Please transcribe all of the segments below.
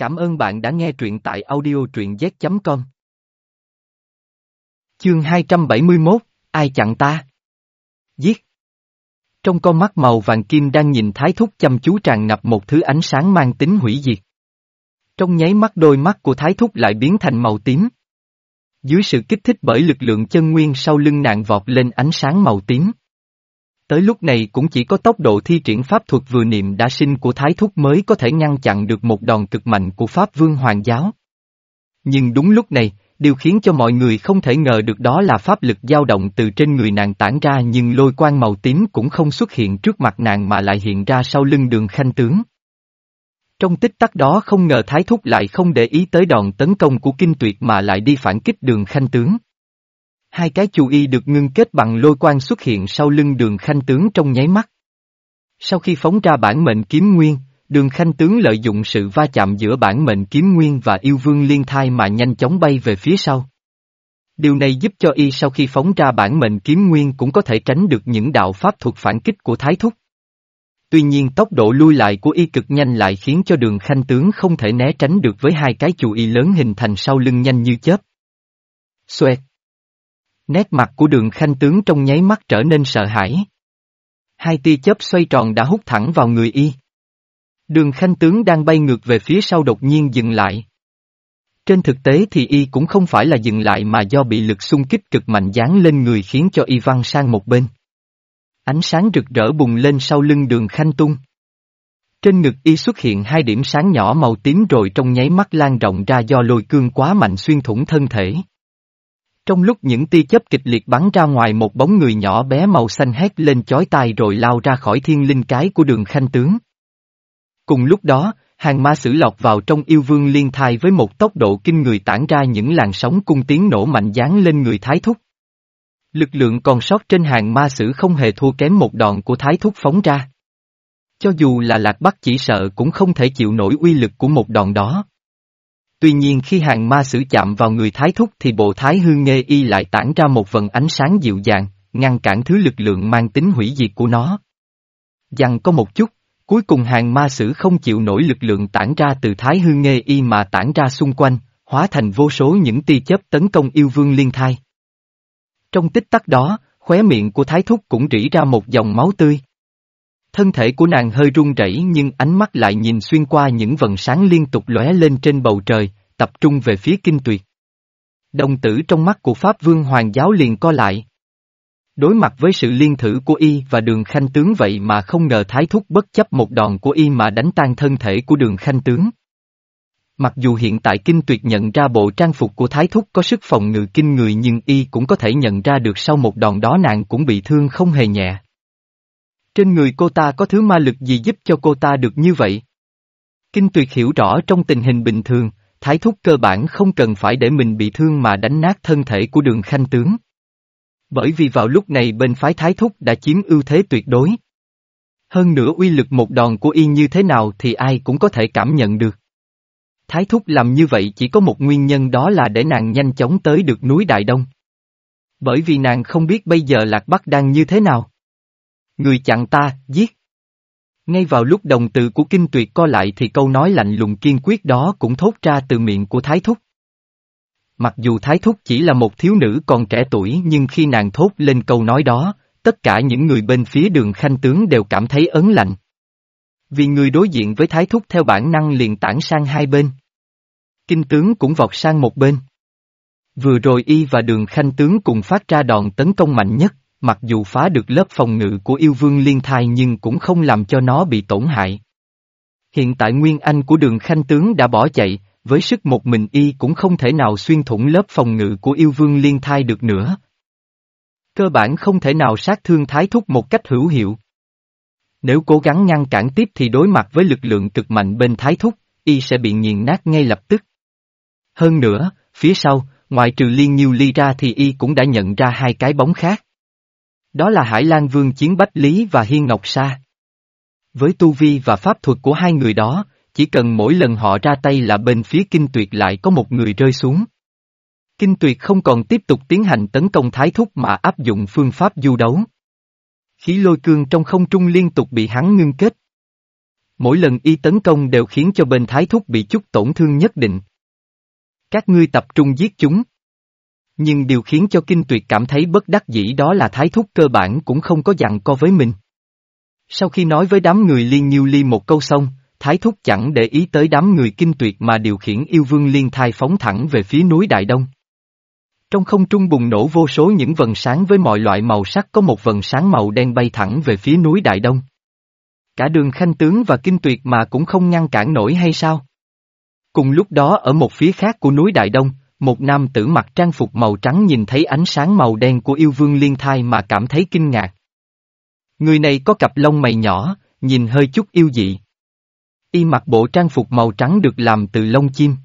Cảm ơn bạn đã nghe truyện tại audio truyện z.com. Chương 271, ai chặn ta? Giết. Trong con mắt màu vàng kim đang nhìn thái thúc chăm chú tràn ngập một thứ ánh sáng mang tính hủy diệt. Trong nháy mắt đôi mắt của thái thúc lại biến thành màu tím. Dưới sự kích thích bởi lực lượng chân nguyên sau lưng nạn vọt lên ánh sáng màu tím. Tới lúc này cũng chỉ có tốc độ thi triển pháp thuật vừa niệm đã sinh của Thái Thúc mới có thể ngăn chặn được một đòn cực mạnh của Pháp Vương Hoàng giáo. Nhưng đúng lúc này, điều khiến cho mọi người không thể ngờ được đó là pháp lực dao động từ trên người nàng tản ra nhưng lôi quang màu tím cũng không xuất hiện trước mặt nàng mà lại hiện ra sau lưng đường khanh tướng. Trong tích tắc đó không ngờ Thái Thúc lại không để ý tới đòn tấn công của kinh tuyệt mà lại đi phản kích đường khanh tướng. Hai cái chu y được ngưng kết bằng lôi quan xuất hiện sau lưng đường khanh tướng trong nháy mắt. Sau khi phóng ra bản mệnh kiếm nguyên, đường khanh tướng lợi dụng sự va chạm giữa bản mệnh kiếm nguyên và yêu vương liên thai mà nhanh chóng bay về phía sau. Điều này giúp cho y sau khi phóng ra bản mệnh kiếm nguyên cũng có thể tránh được những đạo pháp thuật phản kích của Thái Thúc. Tuy nhiên tốc độ lui lại của y cực nhanh lại khiến cho đường khanh tướng không thể né tránh được với hai cái chu y lớn hình thành sau lưng nhanh như chớp. Xoẹt! Nét mặt của đường khanh tướng trong nháy mắt trở nên sợ hãi. Hai tia chớp xoay tròn đã hút thẳng vào người y. Đường khanh tướng đang bay ngược về phía sau đột nhiên dừng lại. Trên thực tế thì y cũng không phải là dừng lại mà do bị lực xung kích cực mạnh dán lên người khiến cho y văng sang một bên. Ánh sáng rực rỡ bùng lên sau lưng đường khanh tung. Trên ngực y xuất hiện hai điểm sáng nhỏ màu tím rồi trong nháy mắt lan rộng ra do lôi cương quá mạnh xuyên thủng thân thể. Trong lúc những tia chớp kịch liệt bắn ra ngoài một bóng người nhỏ bé màu xanh hét lên chói tai rồi lao ra khỏi thiên linh cái của đường khanh tướng. Cùng lúc đó, hàng ma sử lọt vào trong yêu vương liên thai với một tốc độ kinh người tản ra những làn sóng cung tiếng nổ mạnh dán lên người thái thúc. Lực lượng còn sót trên hàng ma sử không hề thua kém một đòn của thái thúc phóng ra. Cho dù là lạc bắc chỉ sợ cũng không thể chịu nổi uy lực của một đòn đó. Tuy nhiên khi hàng ma sử chạm vào người thái thúc thì bộ thái hư nghê y lại tản ra một vần ánh sáng dịu dàng, ngăn cản thứ lực lượng mang tính hủy diệt của nó. Dằn có một chút, cuối cùng hàng ma sử không chịu nổi lực lượng tản ra từ thái hư nghê y mà tản ra xung quanh, hóa thành vô số những tia chớp tấn công yêu vương liên thai. Trong tích tắc đó, khóe miệng của thái thúc cũng rỉ ra một dòng máu tươi. Thân thể của nàng hơi run rẩy nhưng ánh mắt lại nhìn xuyên qua những vần sáng liên tục lóe lên trên bầu trời, tập trung về phía kinh tuyệt. Đồng tử trong mắt của Pháp Vương Hoàng giáo liền co lại. Đối mặt với sự liên thử của y và đường khanh tướng vậy mà không ngờ thái thúc bất chấp một đòn của y mà đánh tan thân thể của đường khanh tướng. Mặc dù hiện tại kinh tuyệt nhận ra bộ trang phục của thái thúc có sức phòng ngự kinh người nhưng y cũng có thể nhận ra được sau một đòn đó nàng cũng bị thương không hề nhẹ. Trên người cô ta có thứ ma lực gì giúp cho cô ta được như vậy? Kinh tuyệt hiểu rõ trong tình hình bình thường, thái thúc cơ bản không cần phải để mình bị thương mà đánh nát thân thể của đường khanh tướng. Bởi vì vào lúc này bên phái thái thúc đã chiếm ưu thế tuyệt đối. Hơn nữa uy lực một đòn của y như thế nào thì ai cũng có thể cảm nhận được. Thái thúc làm như vậy chỉ có một nguyên nhân đó là để nàng nhanh chóng tới được núi Đại Đông. Bởi vì nàng không biết bây giờ Lạc Bắc đang như thế nào. Người chặn ta, giết. Ngay vào lúc đồng từ của kinh tuyệt co lại thì câu nói lạnh lùng kiên quyết đó cũng thốt ra từ miệng của Thái Thúc. Mặc dù Thái Thúc chỉ là một thiếu nữ còn trẻ tuổi nhưng khi nàng thốt lên câu nói đó, tất cả những người bên phía đường khanh tướng đều cảm thấy ấn lạnh. Vì người đối diện với Thái Thúc theo bản năng liền tản sang hai bên. Kinh tướng cũng vọt sang một bên. Vừa rồi y và đường khanh tướng cùng phát ra đòn tấn công mạnh nhất mặc dù phá được lớp phòng ngự của yêu vương liên thai nhưng cũng không làm cho nó bị tổn hại. Hiện tại Nguyên Anh của đường khanh tướng đã bỏ chạy, với sức một mình y cũng không thể nào xuyên thủng lớp phòng ngự của yêu vương liên thai được nữa. Cơ bản không thể nào sát thương thái thúc một cách hữu hiệu. Nếu cố gắng ngăn cản tiếp thì đối mặt với lực lượng cực mạnh bên thái thúc, y sẽ bị nghiền nát ngay lập tức. Hơn nữa, phía sau, ngoại trừ liên nhiêu ly ra thì y cũng đã nhận ra hai cái bóng khác. Đó là Hải Lan Vương Chiến Bách Lý và Hiên Ngọc Sa. Với tu vi và pháp thuật của hai người đó, chỉ cần mỗi lần họ ra tay là bên phía kinh tuyệt lại có một người rơi xuống. Kinh tuyệt không còn tiếp tục tiến hành tấn công thái thúc mà áp dụng phương pháp du đấu. Khí lôi cương trong không trung liên tục bị hắn ngưng kết. Mỗi lần y tấn công đều khiến cho bên thái thúc bị chút tổn thương nhất định. Các ngươi tập trung giết chúng. Nhưng điều khiến cho kinh tuyệt cảm thấy bất đắc dĩ đó là thái thúc cơ bản cũng không có dặn co với mình. Sau khi nói với đám người liên nhiêu ly một câu xong, thái thúc chẳng để ý tới đám người kinh tuyệt mà điều khiển yêu vương liên thai phóng thẳng về phía núi Đại Đông. Trong không trung bùng nổ vô số những vần sáng với mọi loại màu sắc có một vần sáng màu đen bay thẳng về phía núi Đại Đông. Cả đường khanh tướng và kinh tuyệt mà cũng không ngăn cản nổi hay sao? Cùng lúc đó ở một phía khác của núi Đại Đông, một nam tử mặc trang phục màu trắng nhìn thấy ánh sáng màu đen của yêu vương liên thai mà cảm thấy kinh ngạc. Người này có cặp lông mày nhỏ, nhìn hơi chút yêu dị. Y mặc bộ trang phục màu trắng được làm từ lông chim.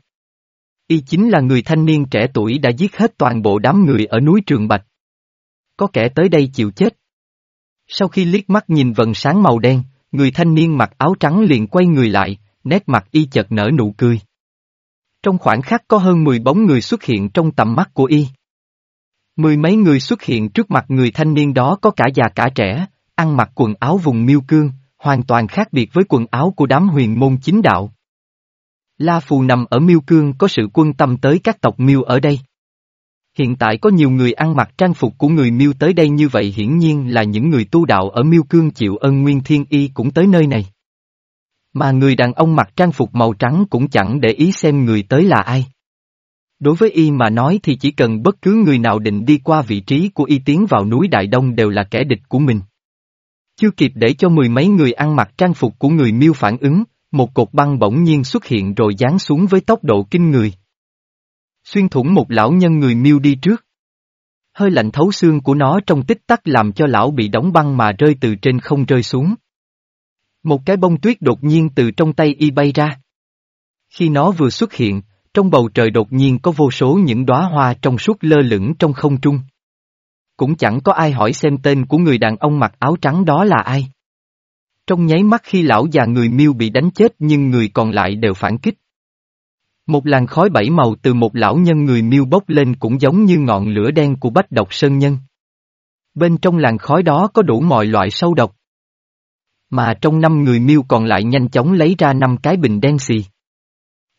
Y chính là người thanh niên trẻ tuổi đã giết hết toàn bộ đám người ở núi Trường Bạch. Có kẻ tới đây chịu chết. Sau khi liếc mắt nhìn vần sáng màu đen, người thanh niên mặc áo trắng liền quay người lại, nét mặt y chợt nở nụ cười. Trong khoảnh khắc có hơn 10 bóng người xuất hiện trong tầm mắt của y. Mười mấy người xuất hiện trước mặt người thanh niên đó có cả già cả trẻ, ăn mặc quần áo vùng miêu cương, hoàn toàn khác biệt với quần áo của đám huyền môn chính đạo. La Phù nằm ở miêu cương có sự quân tâm tới các tộc miêu ở đây. Hiện tại có nhiều người ăn mặc trang phục của người miêu tới đây như vậy hiển nhiên là những người tu đạo ở miêu cương chịu ơn nguyên thiên y cũng tới nơi này. Mà người đàn ông mặc trang phục màu trắng cũng chẳng để ý xem người tới là ai. Đối với y mà nói thì chỉ cần bất cứ người nào định đi qua vị trí của y tiến vào núi Đại Đông đều là kẻ địch của mình. Chưa kịp để cho mười mấy người ăn mặc trang phục của người miêu phản ứng, một cột băng bỗng nhiên xuất hiện rồi giáng xuống với tốc độ kinh người. Xuyên thủng một lão nhân người miêu đi trước. Hơi lạnh thấu xương của nó trong tích tắc làm cho lão bị đóng băng mà rơi từ trên không rơi xuống. Một cái bông tuyết đột nhiên từ trong tay y bay ra. Khi nó vừa xuất hiện, trong bầu trời đột nhiên có vô số những đóa hoa trong suốt lơ lửng trong không trung. Cũng chẳng có ai hỏi xem tên của người đàn ông mặc áo trắng đó là ai. Trong nháy mắt khi lão già người miêu bị đánh chết nhưng người còn lại đều phản kích. Một làn khói bảy màu từ một lão nhân người miêu bốc lên cũng giống như ngọn lửa đen của bách độc sơn nhân. Bên trong làn khói đó có đủ mọi loại sâu độc. Mà trong năm người miêu còn lại nhanh chóng lấy ra năm cái bình đen xì.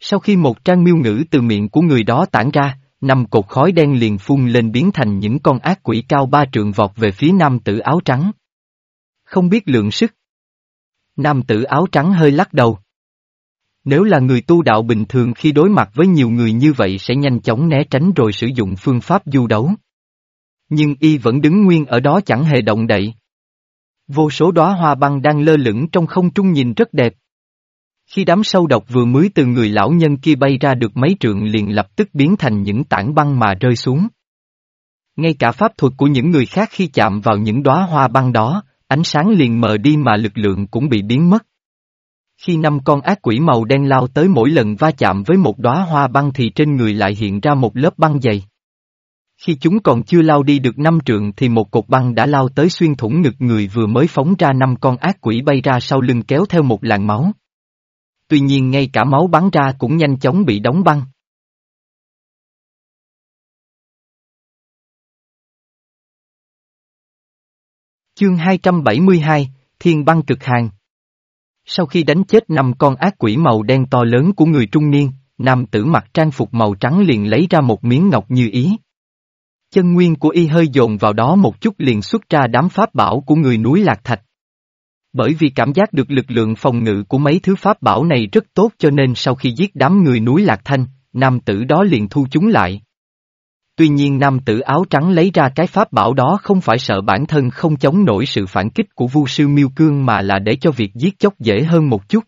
Sau khi một trang miêu ngữ từ miệng của người đó tản ra, năm cột khói đen liền phun lên biến thành những con ác quỷ cao ba trượng vọt về phía nam tử áo trắng. Không biết lượng sức. Nam tử áo trắng hơi lắc đầu. Nếu là người tu đạo bình thường khi đối mặt với nhiều người như vậy sẽ nhanh chóng né tránh rồi sử dụng phương pháp du đấu. Nhưng y vẫn đứng nguyên ở đó chẳng hề động đậy. Vô số đóa hoa băng đang lơ lửng trong không trung nhìn rất đẹp. Khi đám sâu độc vừa mới từ người lão nhân kia bay ra được mấy trượng liền lập tức biến thành những tảng băng mà rơi xuống. Ngay cả pháp thuật của những người khác khi chạm vào những đóa hoa băng đó, ánh sáng liền mờ đi mà lực lượng cũng bị biến mất. Khi năm con ác quỷ màu đen lao tới mỗi lần va chạm với một đóa hoa băng thì trên người lại hiện ra một lớp băng dày. Khi chúng còn chưa lao đi được năm trượng thì một cột băng đã lao tới xuyên thủng ngực người vừa mới phóng ra năm con ác quỷ bay ra sau lưng kéo theo một làn máu. Tuy nhiên ngay cả máu bắn ra cũng nhanh chóng bị đóng băng. Chương 272, Thiên băng cực hàng Sau khi đánh chết năm con ác quỷ màu đen to lớn của người trung niên, nam tử mặc trang phục màu trắng liền lấy ra một miếng ngọc như ý. Chân nguyên của y hơi dồn vào đó một chút liền xuất ra đám pháp bảo của người núi Lạc Thạch. Bởi vì cảm giác được lực lượng phòng ngự của mấy thứ pháp bảo này rất tốt cho nên sau khi giết đám người núi Lạc Thanh, nam tử đó liền thu chúng lại. Tuy nhiên nam tử áo trắng lấy ra cái pháp bảo đó không phải sợ bản thân không chống nổi sự phản kích của vu sư miêu cương mà là để cho việc giết chóc dễ hơn một chút.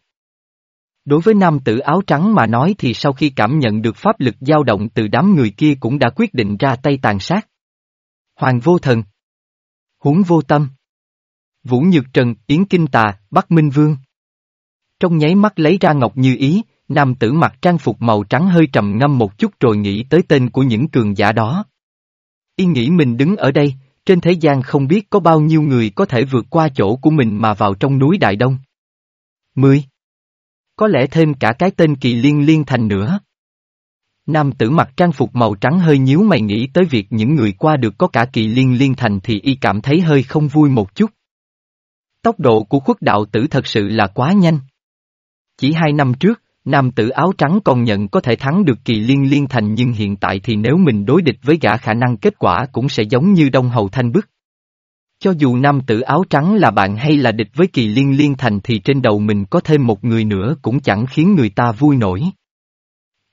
Đối với nam tử áo trắng mà nói thì sau khi cảm nhận được pháp lực dao động từ đám người kia cũng đã quyết định ra tay tàn sát. Hoàng vô thần. Huống vô tâm. Vũ Nhược Trần, Yến Kinh Tà, Bắc Minh Vương. Trong nháy mắt lấy ra ngọc như ý, nam tử mặc trang phục màu trắng hơi trầm ngâm một chút rồi nghĩ tới tên của những cường giả đó. Y nghĩ mình đứng ở đây, trên thế gian không biết có bao nhiêu người có thể vượt qua chỗ của mình mà vào trong núi Đại Đông. 10. Có lẽ thêm cả cái tên kỳ liên liên thành nữa. Nam tử mặc trang phục màu trắng hơi nhíu mày nghĩ tới việc những người qua được có cả kỳ liên liên thành thì y cảm thấy hơi không vui một chút. Tốc độ của khuất đạo tử thật sự là quá nhanh. Chỉ hai năm trước, nam tử áo trắng còn nhận có thể thắng được kỳ liên liên thành nhưng hiện tại thì nếu mình đối địch với gã khả năng kết quả cũng sẽ giống như Đông Hầu Thanh Bức. Cho dù nam tử áo trắng là bạn hay là địch với kỳ liên liên thành thì trên đầu mình có thêm một người nữa cũng chẳng khiến người ta vui nổi.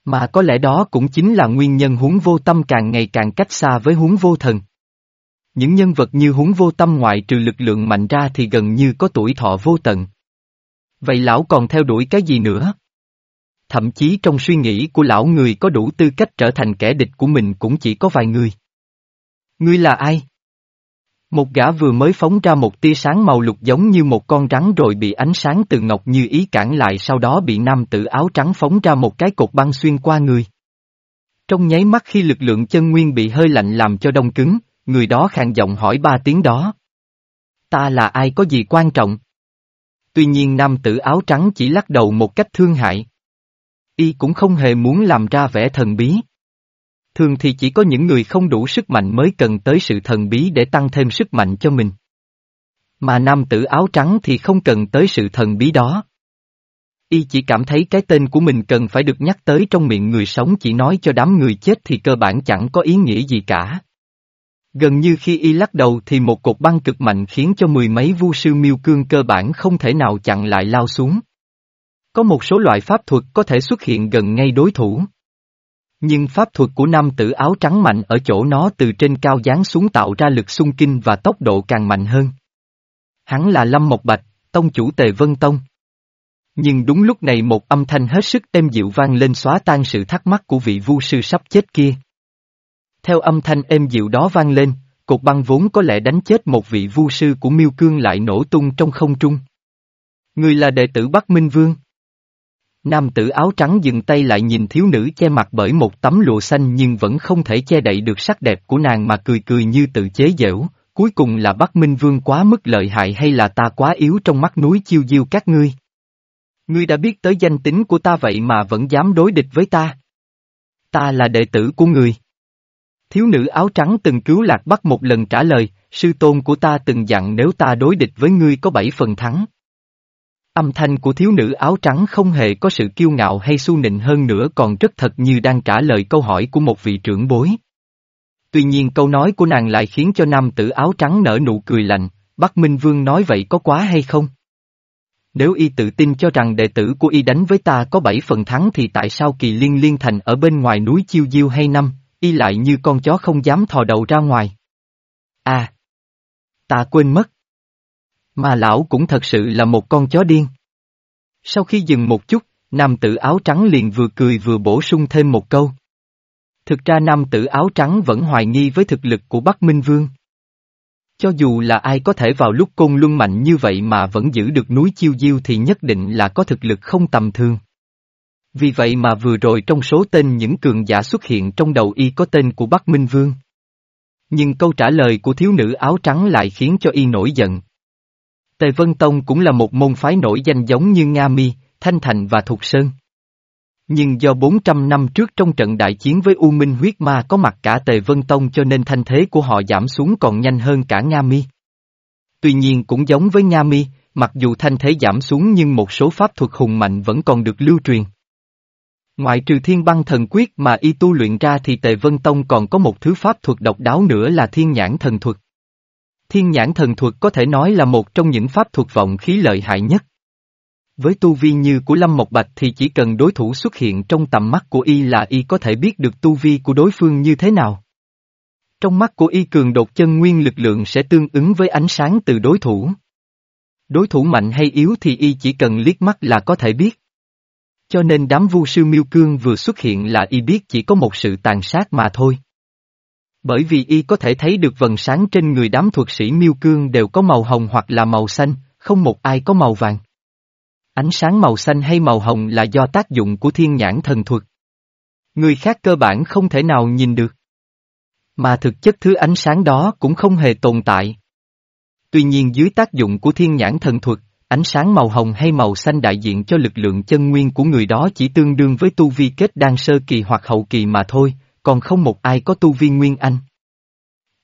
Mà có lẽ đó cũng chính là nguyên nhân huống vô tâm càng ngày càng cách xa với huống vô thần. Những nhân vật như huống vô tâm ngoại trừ lực lượng mạnh ra thì gần như có tuổi thọ vô tận. Vậy lão còn theo đuổi cái gì nữa? Thậm chí trong suy nghĩ của lão người có đủ tư cách trở thành kẻ địch của mình cũng chỉ có vài người. Ngươi là ai? Một gã vừa mới phóng ra một tia sáng màu lục giống như một con rắn rồi bị ánh sáng từ ngọc như ý cản lại sau đó bị nam tử áo trắng phóng ra một cái cột băng xuyên qua người. Trong nháy mắt khi lực lượng chân nguyên bị hơi lạnh làm cho đông cứng, người đó khàn giọng hỏi ba tiếng đó. Ta là ai có gì quan trọng? Tuy nhiên nam tử áo trắng chỉ lắc đầu một cách thương hại. Y cũng không hề muốn làm ra vẻ thần bí. Thường thì chỉ có những người không đủ sức mạnh mới cần tới sự thần bí để tăng thêm sức mạnh cho mình. Mà nam tử áo trắng thì không cần tới sự thần bí đó. Y chỉ cảm thấy cái tên của mình cần phải được nhắc tới trong miệng người sống, chỉ nói cho đám người chết thì cơ bản chẳng có ý nghĩa gì cả. Gần như khi y lắc đầu thì một cột băng cực mạnh khiến cho mười mấy vu sư miêu cương cơ bản không thể nào chặn lại lao xuống. Có một số loại pháp thuật có thể xuất hiện gần ngay đối thủ. Nhưng pháp thuật của nam tử áo trắng mạnh ở chỗ nó từ trên cao giáng xuống tạo ra lực xung kinh và tốc độ càng mạnh hơn. Hắn là Lâm Mộc Bạch, tông chủ Tề Vân Tông. Nhưng đúng lúc này một âm thanh hết sức êm dịu vang lên xóa tan sự thắc mắc của vị vu sư sắp chết kia. Theo âm thanh êm dịu đó vang lên, cột băng vốn có lẽ đánh chết một vị vu sư của Miêu Cương lại nổ tung trong không trung. Người là đệ tử Bắc Minh Vương. Nam tử áo trắng dừng tay lại nhìn thiếu nữ che mặt bởi một tấm lụa xanh nhưng vẫn không thể che đậy được sắc đẹp của nàng mà cười cười như tự chế giễu. cuối cùng là Bắc Minh Vương quá mức lợi hại hay là ta quá yếu trong mắt núi chiêu diêu các ngươi. Ngươi đã biết tới danh tính của ta vậy mà vẫn dám đối địch với ta. Ta là đệ tử của người. Thiếu nữ áo trắng từng cứu Lạc Bắc một lần trả lời, sư tôn của ta từng dặn nếu ta đối địch với ngươi có bảy phần thắng. Âm thanh của thiếu nữ áo trắng không hề có sự kiêu ngạo hay su nịnh hơn nữa còn rất thật như đang trả lời câu hỏi của một vị trưởng bối. Tuy nhiên câu nói của nàng lại khiến cho nam tử áo trắng nở nụ cười lạnh, Bắc Minh Vương nói vậy có quá hay không? Nếu y tự tin cho rằng đệ tử của y đánh với ta có bảy phần thắng thì tại sao kỳ liên liên thành ở bên ngoài núi chiêu diêu hay năm, y lại như con chó không dám thò đầu ra ngoài? À! Ta quên mất. Mà lão cũng thật sự là một con chó điên. Sau khi dừng một chút, nam tử áo trắng liền vừa cười vừa bổ sung thêm một câu. Thực ra nam tử áo trắng vẫn hoài nghi với thực lực của Bắc Minh Vương. Cho dù là ai có thể vào lúc côn luân mạnh như vậy mà vẫn giữ được núi chiêu diêu thì nhất định là có thực lực không tầm thường. Vì vậy mà vừa rồi trong số tên những cường giả xuất hiện trong đầu y có tên của Bắc Minh Vương. Nhưng câu trả lời của thiếu nữ áo trắng lại khiến cho y nổi giận. Tề Vân Tông cũng là một môn phái nổi danh giống như Nga Mi, Thanh Thành và Thục Sơn. Nhưng do 400 năm trước trong trận đại chiến với U Minh huyết ma có mặt cả Tề Vân Tông cho nên thanh thế của họ giảm xuống còn nhanh hơn cả Nga Mi. Tuy nhiên cũng giống với Nga Mi, mặc dù thanh thế giảm xuống nhưng một số pháp thuật hùng mạnh vẫn còn được lưu truyền. Ngoại trừ thiên băng thần quyết mà y tu luyện ra thì Tề Vân Tông còn có một thứ pháp thuật độc đáo nữa là thiên nhãn thần thuật. Thiên nhãn thần thuật có thể nói là một trong những pháp thuật vọng khí lợi hại nhất. Với tu vi như của Lâm Mộc Bạch thì chỉ cần đối thủ xuất hiện trong tầm mắt của y là y có thể biết được tu vi của đối phương như thế nào. Trong mắt của y cường đột chân nguyên lực lượng sẽ tương ứng với ánh sáng từ đối thủ. Đối thủ mạnh hay yếu thì y chỉ cần liếc mắt là có thể biết. Cho nên đám vu sư miêu cương vừa xuất hiện là y biết chỉ có một sự tàn sát mà thôi. Bởi vì y có thể thấy được vần sáng trên người đám thuật sĩ miêu cương đều có màu hồng hoặc là màu xanh, không một ai có màu vàng. Ánh sáng màu xanh hay màu hồng là do tác dụng của thiên nhãn thần thuật. Người khác cơ bản không thể nào nhìn được. Mà thực chất thứ ánh sáng đó cũng không hề tồn tại. Tuy nhiên dưới tác dụng của thiên nhãn thần thuật, ánh sáng màu hồng hay màu xanh đại diện cho lực lượng chân nguyên của người đó chỉ tương đương với tu vi kết đan sơ kỳ hoặc hậu kỳ mà thôi, còn không một ai có tu vi Nguyên Anh.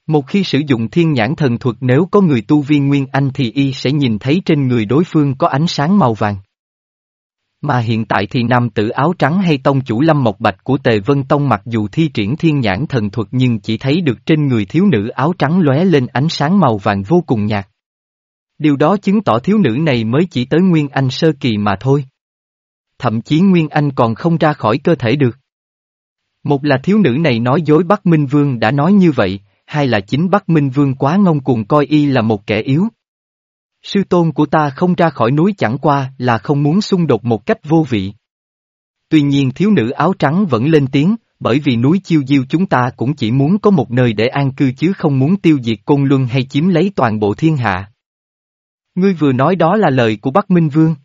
Một khi sử dụng thiên nhãn thần thuật, nếu có người tu vi Nguyên Anh thì y sẽ nhìn thấy trên người đối phương có ánh sáng màu vàng. Mà hiện tại thì nam tử áo trắng hay tông chủ Lâm Mộc Bạch của Tề Vân Tông mặc dù thi triển thiên nhãn thần thuật nhưng chỉ thấy được trên người thiếu nữ áo trắng lóe lên ánh sáng màu vàng vô cùng nhạt. Điều đó chứng tỏ thiếu nữ này mới chỉ tới Nguyên Anh sơ kỳ mà thôi. Thậm chí Nguyên Anh còn không ra khỏi cơ thể được. Một là thiếu nữ này nói dối Bắc Minh Vương đã nói như vậy, hai là chính Bắc Minh Vương quá ngông cuồng coi y là một kẻ yếu. Sư tôn của ta không ra khỏi núi chẳng qua là không muốn xung đột một cách vô vị. Tuy nhiên thiếu nữ áo trắng vẫn lên tiếng, bởi vì núi chiêu diêu chúng ta cũng chỉ muốn có một nơi để an cư chứ không muốn tiêu diệt côn luân hay chiếm lấy toàn bộ thiên hạ. Ngươi vừa nói đó là lời của Bắc Minh Vương.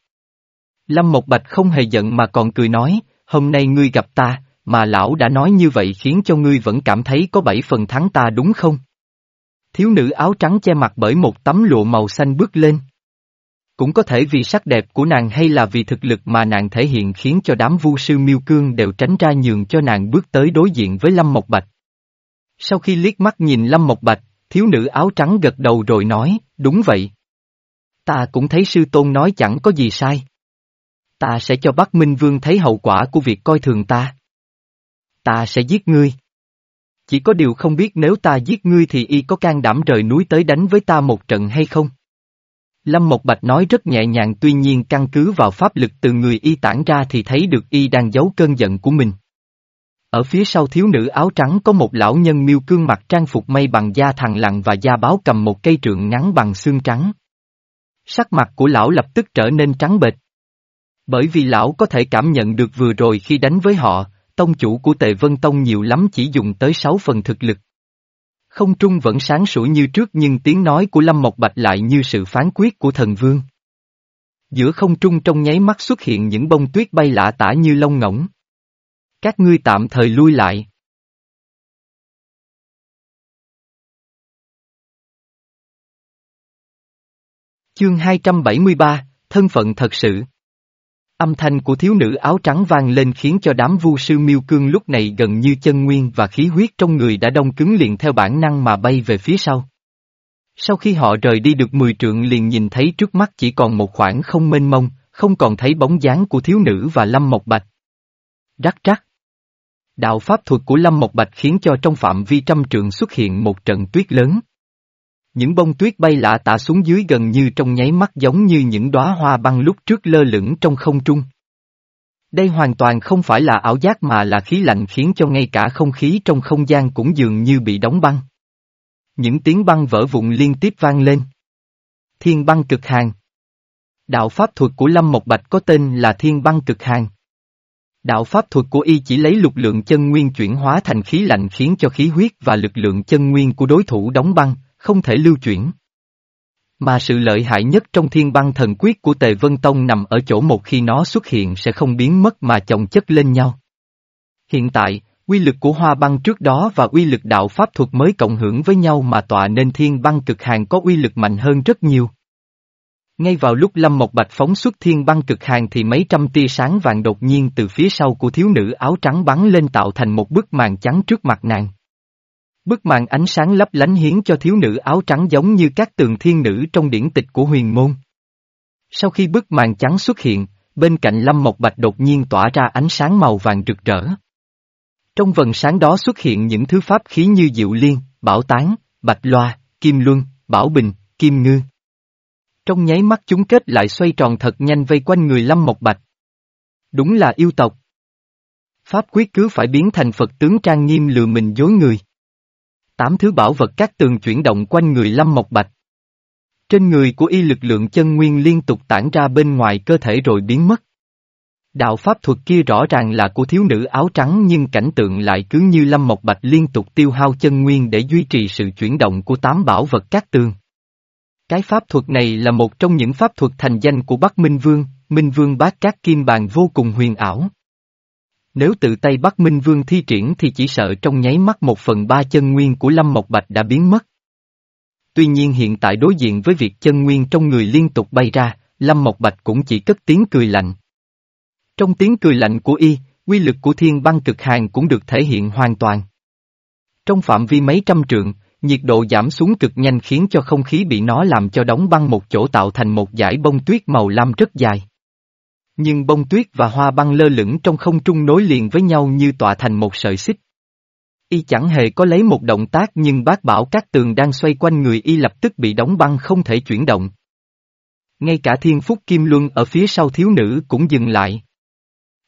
Lâm Mộc Bạch không hề giận mà còn cười nói, hôm nay ngươi gặp ta, mà lão đã nói như vậy khiến cho ngươi vẫn cảm thấy có bảy phần thắng ta đúng không? Thiếu nữ áo trắng che mặt bởi một tấm lụa màu xanh bước lên. Cũng có thể vì sắc đẹp của nàng hay là vì thực lực mà nàng thể hiện khiến cho đám vu sư miêu cương đều tránh ra nhường cho nàng bước tới đối diện với Lâm Mộc Bạch. Sau khi liếc mắt nhìn Lâm Mộc Bạch, thiếu nữ áo trắng gật đầu rồi nói, đúng vậy. Ta cũng thấy sư tôn nói chẳng có gì sai. Ta sẽ cho Bắc Minh Vương thấy hậu quả của việc coi thường ta. Ta sẽ giết ngươi. Chỉ có điều không biết nếu ta giết ngươi thì y có can đảm rời núi tới đánh với ta một trận hay không? Lâm Mộc Bạch nói rất nhẹ nhàng tuy nhiên căn cứ vào pháp lực từ người y tản ra thì thấy được y đang giấu cơn giận của mình. Ở phía sau thiếu nữ áo trắng có một lão nhân miêu cương mặt trang phục mây bằng da thằng lặng và da báo cầm một cây trượng ngắn bằng xương trắng. Sắc mặt của lão lập tức trở nên trắng bệch. Bởi vì lão có thể cảm nhận được vừa rồi khi đánh với họ, tông chủ của Tề Vân Tông nhiều lắm chỉ dùng tới 6 phần thực lực. Không trung vẫn sáng sủa như trước nhưng tiếng nói của Lâm Mộc Bạch lại như sự phán quyết của thần vương. Giữa không trung trong nháy mắt xuất hiện những bông tuyết bay lạ tả như lông ngỗng. Các ngươi tạm thời lui lại. Chương 273, Thân phận thật sự Âm thanh của thiếu nữ áo trắng vang lên khiến cho đám vu sư miêu cương lúc này gần như chân nguyên và khí huyết trong người đã đông cứng liền theo bản năng mà bay về phía sau. Sau khi họ rời đi được 10 trượng liền nhìn thấy trước mắt chỉ còn một khoảng không mênh mông, không còn thấy bóng dáng của thiếu nữ và Lâm Mộc Bạch. Rắc rắc. Đạo pháp thuật của Lâm Mộc Bạch khiến cho trong phạm vi trăm trượng xuất hiện một trận tuyết lớn. Những bông tuyết bay lạ tả xuống dưới gần như trong nháy mắt giống như những đóa hoa băng lúc trước lơ lửng trong không trung. Đây hoàn toàn không phải là ảo giác mà là khí lạnh khiến cho ngay cả không khí trong không gian cũng dường như bị đóng băng. Những tiếng băng vỡ vụn liên tiếp vang lên. Thiên băng cực hàng. Đạo pháp thuật của Lâm Mộc Bạch có tên là Thiên băng cực hàng. Đạo pháp thuật của y chỉ lấy lục lượng chân nguyên chuyển hóa thành khí lạnh khiến cho khí huyết và lực lượng chân nguyên của đối thủ đóng băng, không thể lưu chuyển. Mà sự lợi hại nhất trong thiên băng thần quyết của Tề Vân Tông nằm ở chỗ một khi nó xuất hiện sẽ không biến mất mà chồng chất lên nhau. Hiện tại, uy lực của hoa băng trước đó và uy lực đạo pháp thuật mới cộng hưởng với nhau mà tọa nên thiên băng cực hàng có uy lực mạnh hơn rất nhiều. Ngay vào lúc Lâm Mộc Bạch phóng xuất thiên băng cực hàng thì mấy trăm tia sáng vàng đột nhiên từ phía sau của thiếu nữ áo trắng bắn lên tạo thành một bức màn trắng trước mặt nàng. Bức màn ánh sáng lấp lánh hiến cho thiếu nữ áo trắng giống như các tường thiên nữ trong điển tịch của huyền môn. Sau khi bức màn trắng xuất hiện, bên cạnh Lâm Mộc Bạch đột nhiên tỏa ra ánh sáng màu vàng rực rỡ. Trong vần sáng đó xuất hiện những thứ pháp khí như diệu liên, bảo tán, bạch loa, kim luân, bảo bình, kim ngư. Trong nháy mắt chúng kết lại xoay tròn thật nhanh vây quanh người Lâm Mộc Bạch. Đúng là yêu tộc. Pháp quyết cứ phải biến thành Phật tướng trang nghiêm lừa mình dối người. Tám thứ bảo vật các tường chuyển động quanh người Lâm Mộc Bạch. Trên người của y lực lượng chân nguyên liên tục tản ra bên ngoài cơ thể rồi biến mất. Đạo pháp thuật kia rõ ràng là của thiếu nữ áo trắng nhưng cảnh tượng lại cứ như Lâm Mộc Bạch liên tục tiêu hao chân nguyên để duy trì sự chuyển động của tám bảo vật các tường. Cái pháp thuật này là một trong những pháp thuật thành danh của Bắc Minh Vương, Minh Vương bát các kim bàn vô cùng huyền ảo. Nếu tự tay bắt Minh Vương thi triển thì chỉ sợ trong nháy mắt một phần ba chân nguyên của Lâm Mộc Bạch đã biến mất. Tuy nhiên hiện tại đối diện với việc chân nguyên trong người liên tục bay ra, Lâm Mộc Bạch cũng chỉ cất tiếng cười lạnh. Trong tiếng cười lạnh của y, quy lực của thiên băng cực hàng cũng được thể hiện hoàn toàn. Trong phạm vi mấy trăm trượng, nhiệt độ giảm xuống cực nhanh khiến cho không khí bị nó làm cho đóng băng một chỗ tạo thành một dải bông tuyết màu lam rất dài. Nhưng bông tuyết và hoa băng lơ lửng trong không trung nối liền với nhau như tọa thành một sợi xích. Y chẳng hề có lấy một động tác nhưng bác bảo các tường đang xoay quanh người Y lập tức bị đóng băng không thể chuyển động. Ngay cả thiên phúc kim luân ở phía sau thiếu nữ cũng dừng lại.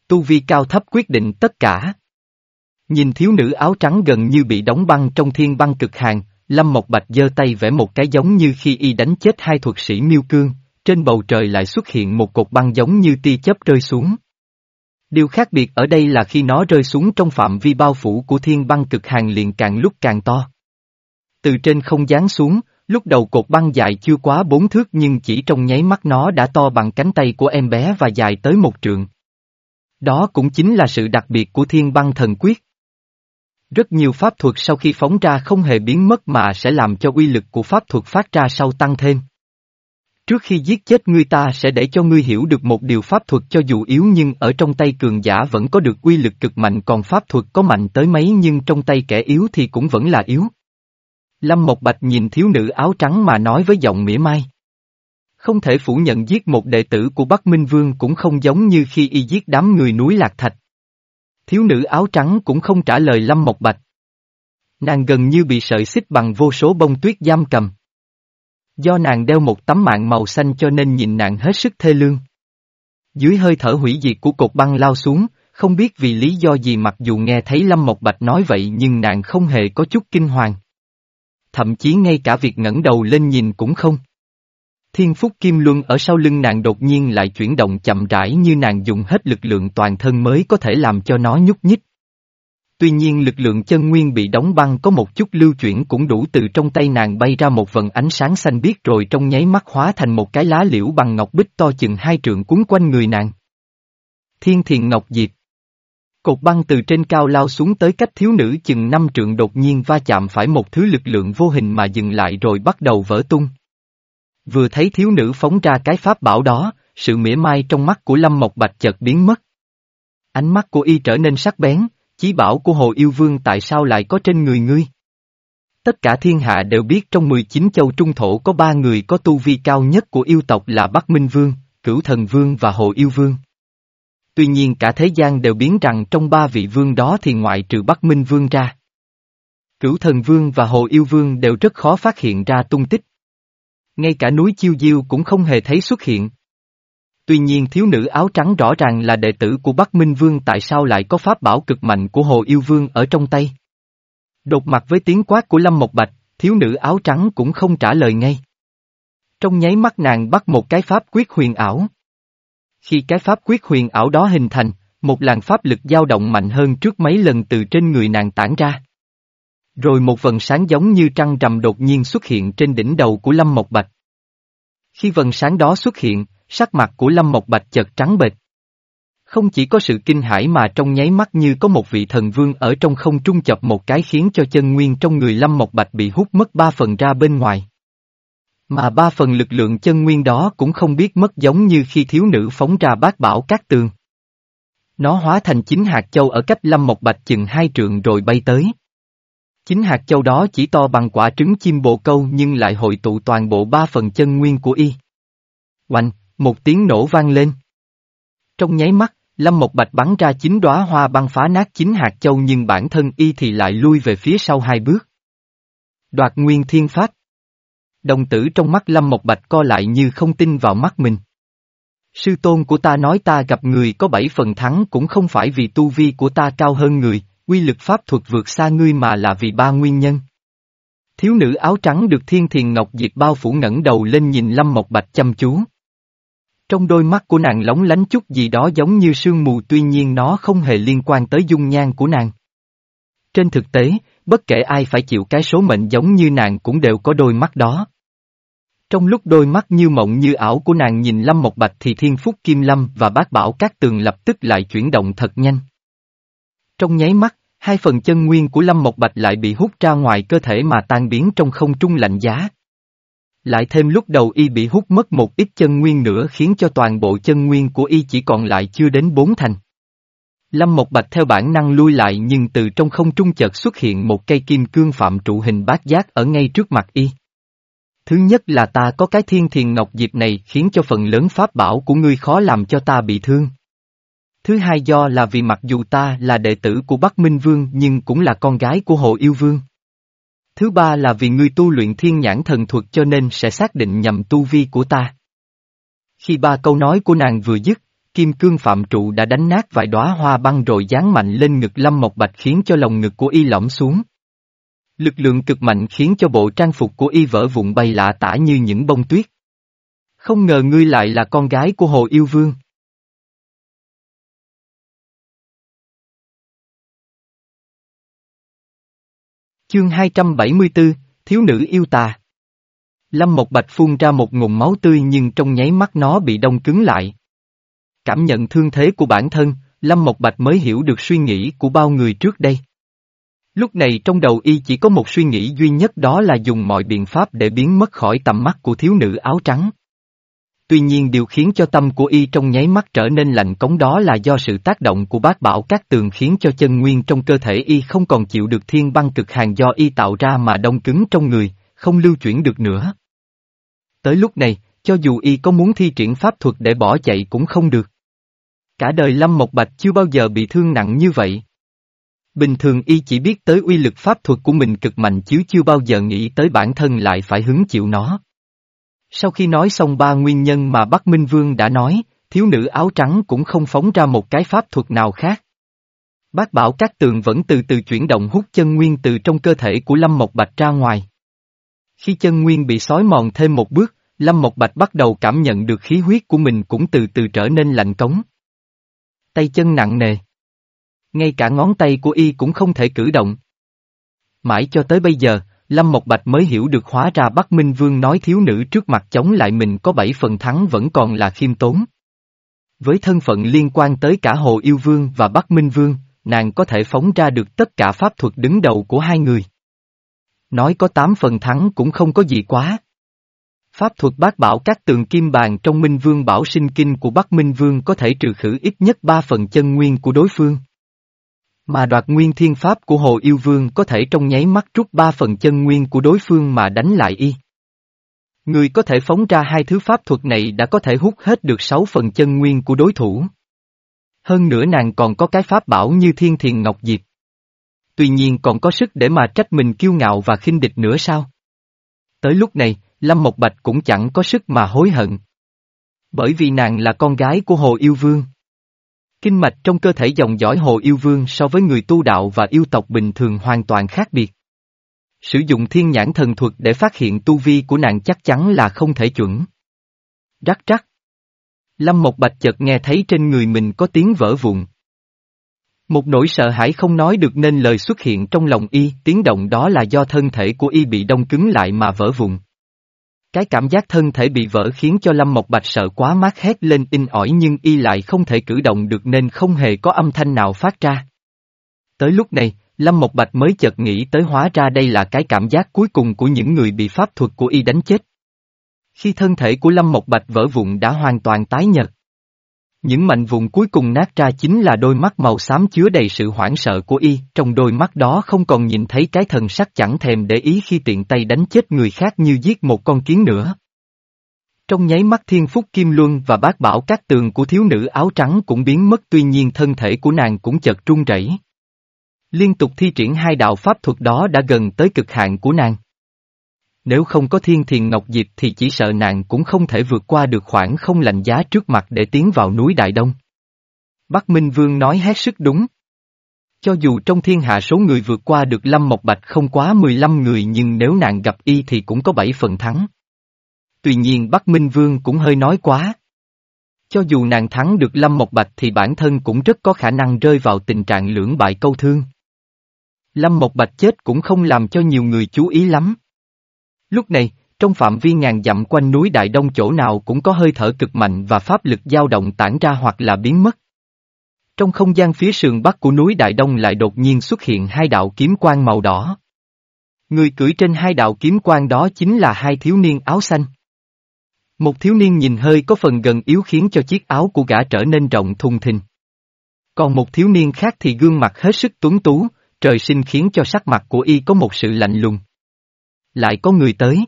Tu vi cao thấp quyết định tất cả. Nhìn thiếu nữ áo trắng gần như bị đóng băng trong thiên băng cực hàng, Lâm Mộc Bạch giơ tay vẽ một cái giống như khi y đánh chết hai thuật sĩ miêu cương, trên bầu trời lại xuất hiện một cột băng giống như tia chớp rơi xuống. Điều khác biệt ở đây là khi nó rơi xuống trong phạm vi bao phủ của thiên băng cực hàng liền càng lúc càng to. Từ trên không giáng xuống, lúc đầu cột băng dài chưa quá bốn thước nhưng chỉ trong nháy mắt nó đã to bằng cánh tay của em bé và dài tới một trượng. Đó cũng chính là sự đặc biệt của thiên băng thần quyết. Rất nhiều pháp thuật sau khi phóng ra không hề biến mất mà sẽ làm cho uy lực của pháp thuật phát ra sau tăng thêm. Trước khi giết chết ngươi ta sẽ để cho ngươi hiểu được một điều pháp thuật cho dù yếu nhưng ở trong tay cường giả vẫn có được uy lực cực mạnh, còn pháp thuật có mạnh tới mấy nhưng trong tay kẻ yếu thì cũng vẫn là yếu. Lâm Mộc Bạch nhìn thiếu nữ áo trắng mà nói với giọng mỉa mai. Không thể phủ nhận giết một đệ tử của Bắc Minh Vương cũng không giống như khi y giết đám người núi Lạc Thạch. Thiếu nữ áo trắng cũng không trả lời Lâm Mộc Bạch. Nàng gần như bị sợi xích bằng vô số bông tuyết giam cầm. Do nàng đeo một tấm mạng màu xanh cho nên nhìn nàng hết sức thê lương. Dưới hơi thở hủy diệt của cột băng lao xuống, không biết vì lý do gì mặc dù nghe thấy Lâm Mộc Bạch nói vậy nhưng nàng không hề có chút kinh hoàng. Thậm chí ngay cả việc ngẩng đầu lên nhìn cũng không. Thiên Phúc Kim Luân ở sau lưng nàng đột nhiên lại chuyển động chậm rãi như nàng dùng hết lực lượng toàn thân mới có thể làm cho nó nhúc nhích. Tuy nhiên lực lượng chân nguyên bị đóng băng có một chút lưu chuyển cũng đủ từ trong tay nàng bay ra một vần ánh sáng xanh biếc rồi trong nháy mắt hóa thành một cái lá liễu bằng ngọc bích to chừng hai trượng cuốn quanh người nàng. Thiên thiền ngọc diệp Cột băng từ trên cao lao xuống tới cách thiếu nữ chừng năm trượng đột nhiên va chạm phải một thứ lực lượng vô hình mà dừng lại rồi bắt đầu vỡ tung. Vừa thấy thiếu nữ phóng ra cái pháp bảo đó, sự mỉa mai trong mắt của Lâm Mộc Bạch chợt biến mất. Ánh mắt của y trở nên sắc bén, chí bảo của Hồ Yêu Vương tại sao lại có trên người ngươi? Tất cả thiên hạ đều biết trong 19 châu trung thổ có ba người có tu vi cao nhất của yêu tộc là Bắc Minh Vương, Cửu Thần Vương và Hồ Yêu Vương. Tuy nhiên cả thế gian đều biến rằng trong ba vị vương đó thì ngoại trừ Bắc Minh Vương ra. Cửu Thần Vương và Hồ Yêu Vương đều rất khó phát hiện ra tung tích. Ngay cả núi Chiêu Diêu cũng không hề thấy xuất hiện. Tuy nhiên thiếu nữ áo trắng rõ ràng là đệ tử của Bắc Minh Vương tại sao lại có pháp bảo cực mạnh của Hồ Yêu Vương ở trong tay. Đột mặt với tiếng quát của Lâm Mộc Bạch, thiếu nữ áo trắng cũng không trả lời ngay. Trong nháy mắt nàng bắt một cái pháp quyết huyền ảo. Khi cái pháp quyết huyền ảo đó hình thành, một làn pháp lực dao động mạnh hơn trước mấy lần từ trên người nàng tản ra. Rồi một vần sáng giống như trăng rằm đột nhiên xuất hiện trên đỉnh đầu của Lâm Mộc Bạch. Khi vần sáng đó xuất hiện, sắc mặt của Lâm Mộc Bạch chợt trắng bệch. Không chỉ có sự kinh hãi mà trong nháy mắt như có một vị thần vương ở trong không trung chập một cái khiến cho chân nguyên trong người Lâm Mộc Bạch bị hút mất ba phần ra bên ngoài. Mà ba phần lực lượng chân nguyên đó cũng không biết mất giống như khi thiếu nữ phóng ra bát bảo cát tường. Nó hóa thành chính hạt châu ở cách Lâm Mộc Bạch chừng hai trượng rồi bay tới. Chính hạt châu đó chỉ to bằng quả trứng chim bồ câu nhưng lại hội tụ toàn bộ ba phần chân nguyên của y. Oanh, một tiếng nổ vang lên. Trong nháy mắt, Lâm Mộc Bạch bắn ra chín đóa hoa băng phá nát chín hạt châu nhưng bản thân y thì lại lui về phía sau hai bước. Đoạt nguyên thiên pháp. Đồng tử trong mắt Lâm Mộc Bạch co lại như không tin vào mắt mình. Sư tôn của ta nói ta gặp người có bảy phần thắng cũng không phải vì tu vi của ta cao hơn người, quy lực pháp thuật vượt xa ngươi mà là vì ba nguyên nhân. Thiếu nữ áo trắng được thiên thiền ngọc diệt bao phủ ngẩng đầu lên nhìn Lâm Mộc Bạch chăm chú. Trong đôi mắt của nàng lóng lánh chút gì đó giống như sương mù tuy nhiên nó không hề liên quan tới dung nhan của nàng. Trên thực tế, bất kể ai phải chịu cái số mệnh giống như nàng cũng đều có đôi mắt đó. Trong lúc đôi mắt như mộng như ảo của nàng nhìn Lâm Mộc Bạch thì Thiên Phúc Kim Lâm và Bác Bảo Các Tường lập tức lại chuyển động thật nhanh. Trong nháy mắt, hai phần chân nguyên của Lâm Mộc Bạch lại bị hút ra ngoài cơ thể mà tan biến trong không trung lạnh giá. Lại thêm lúc đầu y bị hút mất một ít chân nguyên nữa khiến cho toàn bộ chân nguyên của y chỉ còn lại chưa đến bốn thành. Lâm Mộc Bạch theo bản năng lui lại nhưng từ trong không trung chợt xuất hiện một cây kim cương phạm trụ hình bát giác ở ngay trước mặt y. Thứ nhất là ta có cái thiên thiền ngọc diệp này khiến cho phần lớn pháp bảo của ngươi khó làm cho ta bị thương. Thứ hai do là vì mặc dù ta là đệ tử của Bắc Minh Vương nhưng cũng là con gái của Hồ Yêu Vương. Thứ ba là vì ngươi tu luyện thiên nhãn thần thuật cho nên sẽ xác định nhầm tu vi của ta. Khi ba câu nói của nàng vừa dứt, kim cương phạm trụ đã đánh nát vài đóa hoa băng rồi dán mạnh lên ngực Lâm Mộc Bạch khiến cho lồng ngực của y lõm xuống. Lực lượng cực mạnh khiến cho bộ trang phục của y vỡ vụn bay lạ tả như những bông tuyết. Không ngờ ngươi lại là con gái của Hồ Yêu Vương. Chương 274, Thiếu nữ yêu tà Lâm Mộc Bạch phun ra một ngụm máu tươi nhưng trong nháy mắt nó bị đông cứng lại. Cảm nhận thương thế của bản thân, Lâm Mộc Bạch mới hiểu được suy nghĩ của bao người trước đây. Lúc này trong đầu y chỉ có một suy nghĩ duy nhất đó là dùng mọi biện pháp để biến mất khỏi tầm mắt của thiếu nữ áo trắng. Tuy nhiên điều khiến cho tâm của y trong nháy mắt trở nên lạnh cống đó là do sự tác động của bát bảo các tường khiến cho chân nguyên trong cơ thể y không còn chịu được thiên băng cực hàn do y tạo ra mà đông cứng trong người, không lưu chuyển được nữa. Tới lúc này, cho dù y có muốn thi triển pháp thuật để bỏ chạy cũng không được. Cả đời Lâm Mộc Bạch chưa bao giờ bị thương nặng như vậy. Bình thường y chỉ biết tới uy lực pháp thuật của mình cực mạnh chứ chưa bao giờ nghĩ tới bản thân lại phải hứng chịu nó. Sau khi nói xong ba nguyên nhân mà Bắc Minh Vương đã nói, thiếu nữ áo trắng cũng không phóng ra một cái pháp thuật nào khác. Bác bảo các tường vẫn từ từ chuyển động hút chân nguyên từ trong cơ thể của Lâm Mộc Bạch ra ngoài. Khi chân nguyên bị sói mòn thêm một bước, Lâm Mộc Bạch bắt đầu cảm nhận được khí huyết của mình cũng từ từ trở nên lạnh cống. Tay chân nặng nề. Ngay cả ngón tay của y cũng không thể cử động. Mãi cho tới bây giờ, Lâm Mộc Bạch mới hiểu được hóa ra Bắc Minh Vương nói thiếu nữ trước mặt chống lại mình có bảy phần thắng vẫn còn là khiêm tốn. Với thân phận liên quan tới cả Hồ Yêu Vương và Bắc Minh Vương, nàng có thể phóng ra được tất cả pháp thuật đứng đầu của hai người. Nói có tám phần thắng cũng không có gì quá. Pháp thuật bác bảo các tường kim bàn trong Minh Vương bảo sinh kinh của Bắc Minh Vương có thể trừ khử ít nhất ba phần chân nguyên của đối phương. Mà đoạt nguyên thiên pháp của Hồ Yêu Vương có thể trong nháy mắt rút ba phần chân nguyên của đối phương mà đánh lại y. Người có thể phóng ra hai thứ pháp thuật này đã có thể hút hết được sáu phần chân nguyên của đối thủ. Hơn nữa nàng còn có cái pháp bảo như thiên thiền ngọc diệp. Tuy nhiên còn có sức để mà trách mình kiêu ngạo và khinh địch nữa sao? Tới lúc này, Lâm Mộc Bạch cũng chẳng có sức mà hối hận. Bởi vì nàng là con gái của Hồ Yêu Vương. Kinh mạch trong cơ thể dòng dõi Hồ Yêu Vương so với người tu đạo và yêu tộc bình thường hoàn toàn khác biệt. Sử dụng thiên nhãn thần thuật để phát hiện tu vi của nàng chắc chắn là không thể chuẩn. Rắc rắc. Lâm Mộc Bạch chợt nghe thấy trên người mình có tiếng vỡ vụn. Một nỗi sợ hãi không nói được nên lời xuất hiện trong lòng y, tiếng động đó là do thân thể của y bị đông cứng lại mà vỡ vụn. Cái cảm giác thân thể bị vỡ khiến cho Lâm Mộc Bạch sợ quá mát hét lên in ỏi nhưng y lại không thể cử động được nên không hề có âm thanh nào phát ra. Tới lúc này, Lâm Mộc Bạch mới chợt nghĩ tới hóa ra đây là cái cảm giác cuối cùng của những người bị pháp thuật của y đánh chết. Khi thân thể của Lâm Mộc Bạch vỡ vụn đã hoàn toàn tái nhật. Những mảnh vụn cuối cùng nát ra chính là đôi mắt màu xám chứa đầy sự hoảng sợ của y, trong đôi mắt đó không còn nhìn thấy cái thần sắc chẳng thèm để ý khi tiện tay đánh chết người khác như giết một con kiến nữa. Trong nháy mắt thiên phúc kim luân và bác bảo các tường của thiếu nữ áo trắng cũng biến mất tuy nhiên thân thể của nàng cũng chợt trung rẩy. Liên tục thi triển hai đạo pháp thuật đó đã gần tới cực hạn của nàng. Nếu không có thiên thiền ngọc diệp thì chỉ sợ nàng cũng không thể vượt qua được khoảng không lạnh giá trước mặt để tiến vào núi Đại Đông. Bắc Minh Vương nói hết sức đúng. Cho dù trong thiên hạ số người vượt qua được Lâm Mộc Bạch không quá 15 người nhưng nếu nàng gặp y thì cũng có 7 phần thắng. Tuy nhiên Bắc Minh Vương cũng hơi nói quá. Cho dù nàng thắng được Lâm Mộc Bạch thì bản thân cũng rất có khả năng rơi vào tình trạng lưỡng bại câu thương. Lâm Mộc Bạch chết cũng không làm cho nhiều người chú ý lắm. Lúc này, trong phạm vi ngàn dặm quanh núi Đại Đông chỗ nào cũng có hơi thở cực mạnh và pháp lực dao động tản ra hoặc là biến mất. Trong không gian phía sườn bắc của núi Đại Đông lại đột nhiên xuất hiện hai đạo kiếm quang màu đỏ. Người cưỡi trên hai đạo kiếm quang đó chính là hai thiếu niên áo xanh. Một thiếu niên nhìn hơi có phần gần yếu khiến cho chiếc áo của gã trở nên rộng thùng thình. Còn một thiếu niên khác thì gương mặt hết sức tuấn tú, trời sinh khiến cho sắc mặt của y có một sự lạnh lùng lại có người tới.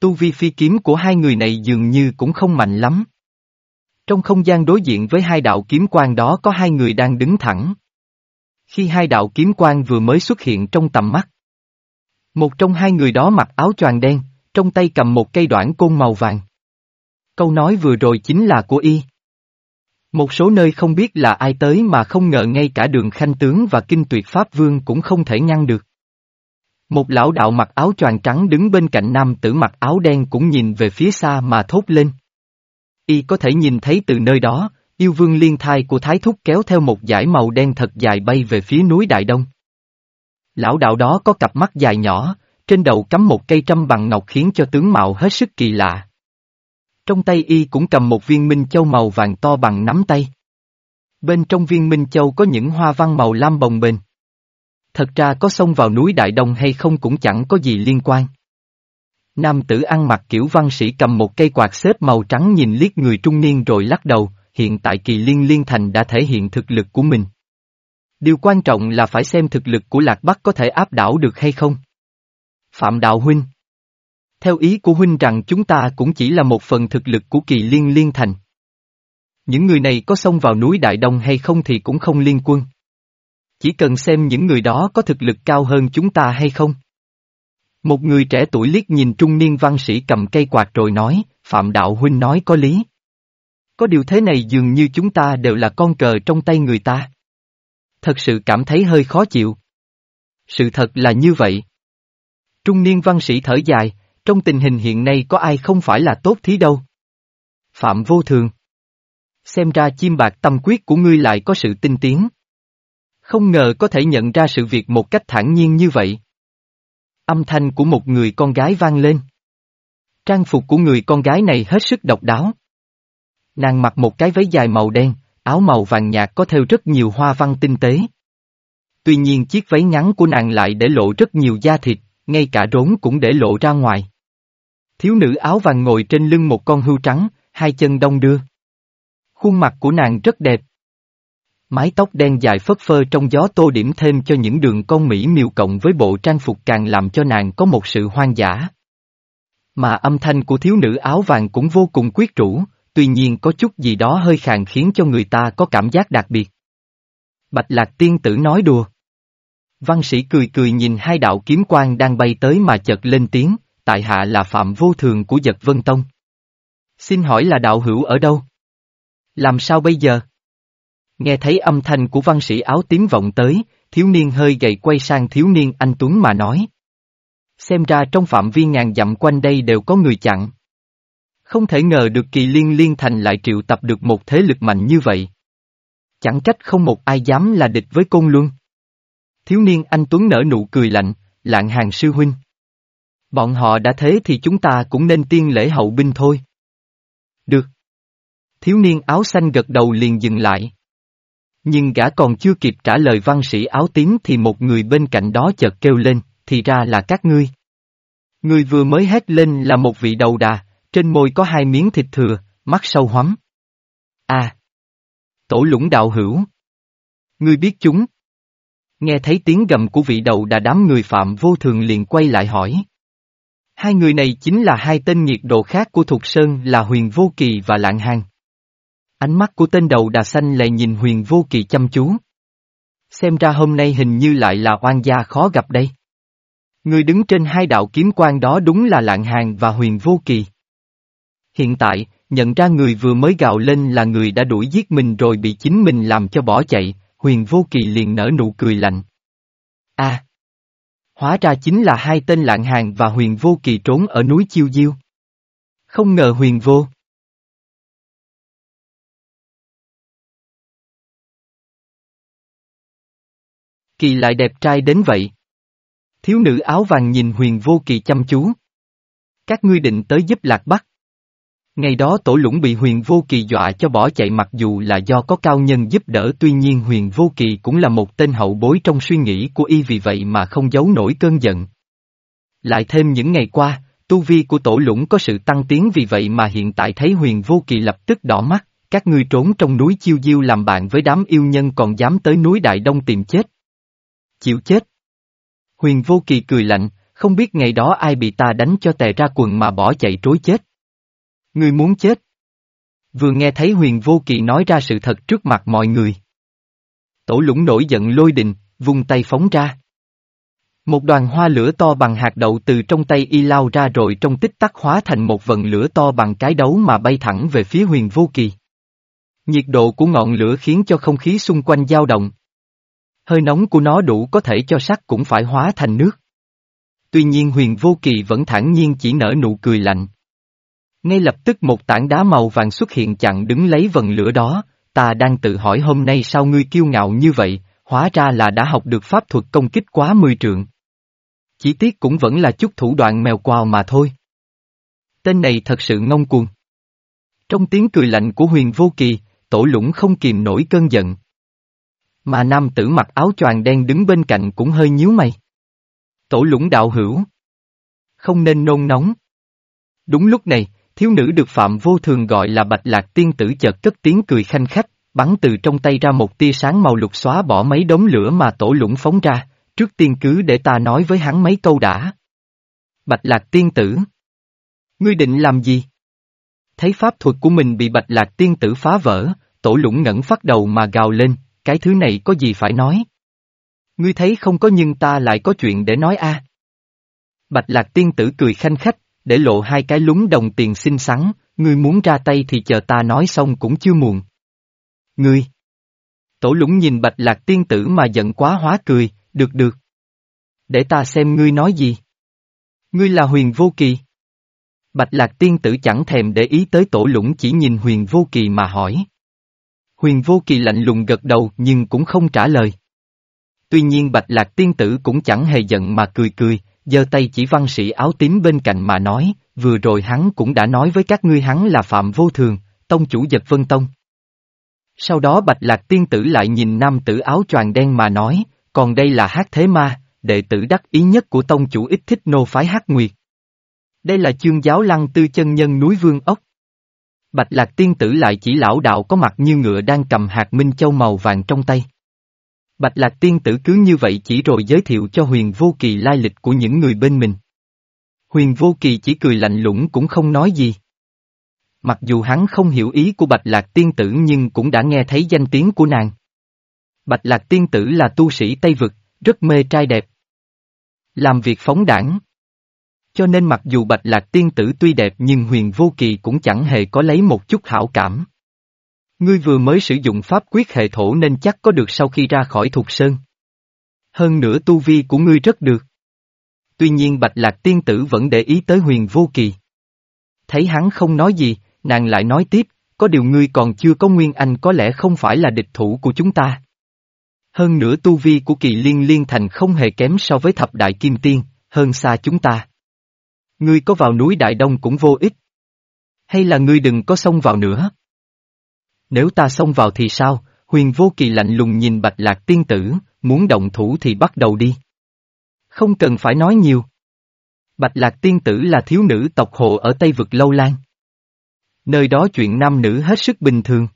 Tu vi phi kiếm của hai người này dường như cũng không mạnh lắm. Trong không gian đối diện với hai đạo kiếm quang đó có hai người đang đứng thẳng. Khi hai đạo kiếm quang vừa mới xuất hiện trong tầm mắt. Một trong hai người đó mặc áo choàng đen, trong tay cầm một cây đoạn côn màu vàng. Câu nói vừa rồi chính là của y. Một số nơi không biết là ai tới mà không ngờ ngay cả đường khanh tướng và kinh tuyệt pháp vương cũng không thể ngăn được. Một lão đạo mặc áo choàng trắng đứng bên cạnh nam tử mặc áo đen cũng nhìn về phía xa mà thốt lên. Y có thể nhìn thấy từ nơi đó, yêu vương liên thai của Thái Thúc kéo theo một dải màu đen thật dài bay về phía núi Đại Đông. Lão đạo đó có cặp mắt dài nhỏ, trên đầu cắm một cây trăm bằng ngọc khiến cho tướng mạo hết sức kỳ lạ. Trong tay y cũng cầm một viên minh châu màu vàng to bằng nắm tay. Bên trong viên minh châu có những hoa văn màu lam bồng bềnh. Thật ra có xông vào núi Đại Đông hay không cũng chẳng có gì liên quan. Nam tử ăn mặc kiểu văn sĩ cầm một cây quạt xếp màu trắng nhìn liếc người trung niên rồi lắc đầu, hiện tại kỳ liên liên thành đã thể hiện thực lực của mình. Điều quan trọng là phải xem thực lực của Lạc Bắc có thể áp đảo được hay không. Phạm Đạo Huynh Theo ý của Huynh rằng chúng ta cũng chỉ là một phần thực lực của kỳ liên liên thành. Những người này có xông vào núi Đại Đông hay không thì cũng không liên quân. Chỉ cần xem những người đó có thực lực cao hơn chúng ta hay không. Một người trẻ tuổi liếc nhìn trung niên văn sĩ cầm cây quạt rồi nói, Phạm Đạo Huynh nói có lý. Có điều thế này dường như chúng ta đều là con cờ trong tay người ta. Thật sự cảm thấy hơi khó chịu. Sự thật là như vậy. Trung niên văn sĩ thở dài, trong tình hình hiện nay có ai không phải là tốt thí đâu. Phạm vô thường. Xem ra chim bạc tâm quyết của ngươi lại có sự tinh tiến. Không ngờ có thể nhận ra sự việc một cách thản nhiên như vậy. Âm thanh của một người con gái vang lên. Trang phục của người con gái này hết sức độc đáo. Nàng mặc một cái váy dài màu đen, áo màu vàng nhạt có theo rất nhiều hoa văn tinh tế. Tuy nhiên chiếc váy ngắn của nàng lại để lộ rất nhiều da thịt, ngay cả rốn cũng để lộ ra ngoài. Thiếu nữ áo vàng ngồi trên lưng một con hươu trắng, hai chân đông đưa. Khuôn mặt của nàng rất đẹp. Mái tóc đen dài phất phơ trong gió tô điểm thêm cho những đường cong mỹ miều cộng với bộ trang phục càng làm cho nàng có một sự hoang dã. Mà âm thanh của thiếu nữ áo vàng cũng vô cùng quyết rũ, tuy nhiên có chút gì đó hơi khàn khiến cho người ta có cảm giác đặc biệt. Bạch Lạc tiên tử nói đùa. Văn sĩ cười cười nhìn hai đạo kiếm quang đang bay tới mà chợt lên tiếng, tại hạ là phạm vô thường của giật vân tông. Xin hỏi là đạo hữu ở đâu? Làm sao bây giờ? Nghe thấy âm thanh của văn sĩ áo tím vọng tới, thiếu niên hơi gầy quay sang thiếu niên anh Tuấn mà nói. Xem ra trong phạm vi ngàn dặm quanh đây đều có người chặn. Không thể ngờ được kỳ liên liên thành lại triệu tập được một thế lực mạnh như vậy. Chẳng trách không một ai dám là địch với côn luân. Thiếu niên anh Tuấn nở nụ cười lạnh, lạng hàng sư huynh. Bọn họ đã thế thì chúng ta cũng nên tiên lễ hậu binh thôi. Được. Thiếu niên áo xanh gật đầu liền dừng lại. Nhưng gã còn chưa kịp trả lời văn sĩ áo tím thì một người bên cạnh đó chợt kêu lên, thì ra là các ngươi. Người vừa mới hét lên là một vị đầu đà, trên môi có hai miếng thịt thừa, mắt sâu hoắm. À! Tổ lũng đạo hữu. Ngươi biết chúng. Nghe thấy tiếng gầm của vị đầu đà đám người phạm vô thường liền quay lại hỏi. Hai người này chính là hai tên nhiệt độ khác của Thục Sơn là Huyền Vô Kỳ và Lạng Hàng. Ánh mắt của tên đầu đà xanh lại nhìn Huyền Vô Kỳ chăm chú. Xem ra hôm nay hình như lại là oan gia khó gặp đây. Người đứng trên hai đạo kiếm quan đó đúng là Lạng Hàng và Huyền Vô Kỳ. Hiện tại, nhận ra người vừa mới gào lên là người đã đuổi giết mình rồi bị chính mình làm cho bỏ chạy, huyền vô kỳ liền nở nụ cười lạnh. a à! Hóa ra chính là hai tên lạng hàng và huyền vô kỳ trốn ở núi Chiêu Diêu. Không ngờ huyền vô. Kỳ lại đẹp trai đến vậy. Thiếu nữ áo vàng nhìn huyền vô kỳ chăm chú. Các ngươi định tới giúp lạc bắc. Ngày đó tổ lũng bị huyền vô kỳ dọa cho bỏ chạy mặc dù là do có cao nhân giúp đỡ tuy nhiên huyền vô kỳ cũng là một tên hậu bối trong suy nghĩ của y vì vậy mà không giấu nổi cơn giận. Lại thêm những ngày qua, tu vi của tổ lũng có sự tăng tiến vì vậy mà hiện tại thấy huyền vô kỳ lập tức đỏ mắt, các ngươi trốn trong núi chiêu diêu làm bạn với đám yêu nhân còn dám tới núi Đại Đông tìm chết. Chịu chết. Huyền vô kỳ cười lạnh, không biết ngày đó ai bị ta đánh cho tè ra quần mà bỏ chạy trối chết. Ngươi muốn chết. Vừa nghe thấy huyền vô kỳ nói ra sự thật trước mặt mọi người. Tổ lũng nổi giận lôi đình, vung tay phóng ra. Một đoàn hoa lửa to bằng hạt đậu từ trong tay y lao ra rồi trong tích tắc hóa thành một vần lửa to bằng cái đấu mà bay thẳng về phía huyền vô kỳ. Nhiệt độ của ngọn lửa khiến cho không khí xung quanh dao động. Hơi nóng của nó đủ có thể cho sắt cũng phải hóa thành nước. Tuy nhiên huyền vô kỳ vẫn thản nhiên chỉ nở nụ cười lạnh. Ngay lập tức một tảng đá màu vàng xuất hiện chặn đứng lấy vần lửa đó, ta đang tự hỏi hôm nay sao ngươi kiêu ngạo như vậy, hóa ra là đã học được pháp thuật công kích quá mười trượng. Chỉ tiếc cũng vẫn là chút thủ đoạn mèo quào mà thôi. Tên này thật sự ngông cuồng. Trong tiếng cười lạnh của huyền vô kỳ, tổ lũng không kìm nổi cơn giận. Mà nam tử mặc áo choàng đen đứng bên cạnh cũng hơi nhíu mày. Tổ lũng đạo hữu. Không nên nôn nóng. Đúng lúc này, thiếu nữ được Phạm Vô Thường gọi là Bạch Lạc Tiên Tử chợt cất tiếng cười khanh khách, bắn từ trong tay ra một tia sáng màu lục xóa bỏ mấy đống lửa mà tổ lũng phóng ra, trước tiên cứ để ta nói với hắn mấy câu đã. Bạch Lạc Tiên Tử. Ngươi định làm gì? Thấy pháp thuật của mình bị Bạch Lạc Tiên Tử phá vỡ, tổ lũng ngẩn phát đầu mà gào lên, cái thứ này có gì phải nói? Ngươi thấy không có nhưng ta lại có chuyện để nói a. Bạch Lạc Tiên Tử cười khanh khách, để lộ hai cái lúng đồng tiền xinh xắn, ngươi muốn ra tay thì chờ ta nói xong cũng chưa muộn. Ngươi! Tổ lũng nhìn Bạch Lạc Tiên Tử mà giận quá hóa cười, được được. Để ta xem ngươi nói gì. Ngươi là huyền vô kỳ. Bạch Lạc Tiên Tử chẳng thèm để ý tới tổ lũng chỉ nhìn huyền vô kỳ mà hỏi. Huyền vô kỳ lạnh lùng gật đầu nhưng cũng không trả lời. Tuy nhiên Bạch Lạc Tiên Tử cũng chẳng hề giận mà cười cười, giơ tay chỉ văn sĩ áo tím bên cạnh mà nói, vừa rồi hắn cũng đã nói với các ngươi hắn là Phạm Vô Thường, tông chủ giật vân tông. Sau đó Bạch Lạc Tiên Tử lại nhìn nam tử áo choàng đen mà nói, còn đây là hát thế ma, đệ tử đắc ý nhất của tông chủ ít thích nô phái hát nguyệt. Đây là chương giáo lăng tư chân nhân núi Vương Ốc. Bạch Lạc Tiên Tử lại chỉ lão đạo có mặt như ngựa đang cầm hạt minh châu màu vàng trong tay. Bạch Lạc Tiên Tử cứ như vậy chỉ rồi giới thiệu cho huyền vô kỳ lai lịch của những người bên mình. Huyền vô kỳ chỉ cười lạnh lùng cũng không nói gì. Mặc dù hắn không hiểu ý của Bạch Lạc Tiên Tử nhưng cũng đã nghe thấy danh tiếng của nàng. Bạch Lạc Tiên Tử là tu sĩ Tây Vực, rất mê trai đẹp. Làm việc phóng đảng. Cho nên mặc dù Bạch Lạc Tiên Tử tuy đẹp nhưng huyền vô kỳ cũng chẳng hề có lấy một chút hảo cảm. Ngươi vừa mới sử dụng pháp quyết hệ thổ nên chắc có được sau khi ra khỏi thuộc sơn. Hơn nữa tu vi của ngươi rất được. Tuy nhiên Bạch Lạc Tiên Tử vẫn để ý tới huyền vô kỳ. Thấy hắn không nói gì, nàng lại nói tiếp, có điều ngươi còn chưa có nguyên anh có lẽ không phải là địch thủ của chúng ta. Hơn nữa tu vi của kỳ liên liên thành không hề kém so với thập đại kim tiên, hơn xa chúng ta. Ngươi có vào núi Đại Đông cũng vô ích. Hay là ngươi đừng có xông vào nữa. Nếu ta xông vào thì sao? Huyền vô kỳ lạnh lùng nhìn bạch lạc tiên tử, muốn động thủ thì bắt đầu đi. Không cần phải nói nhiều. Bạch lạc tiên tử là thiếu nữ tộc hộ ở Tây Vực Lâu Lan. Nơi đó chuyện nam nữ hết sức bình thường.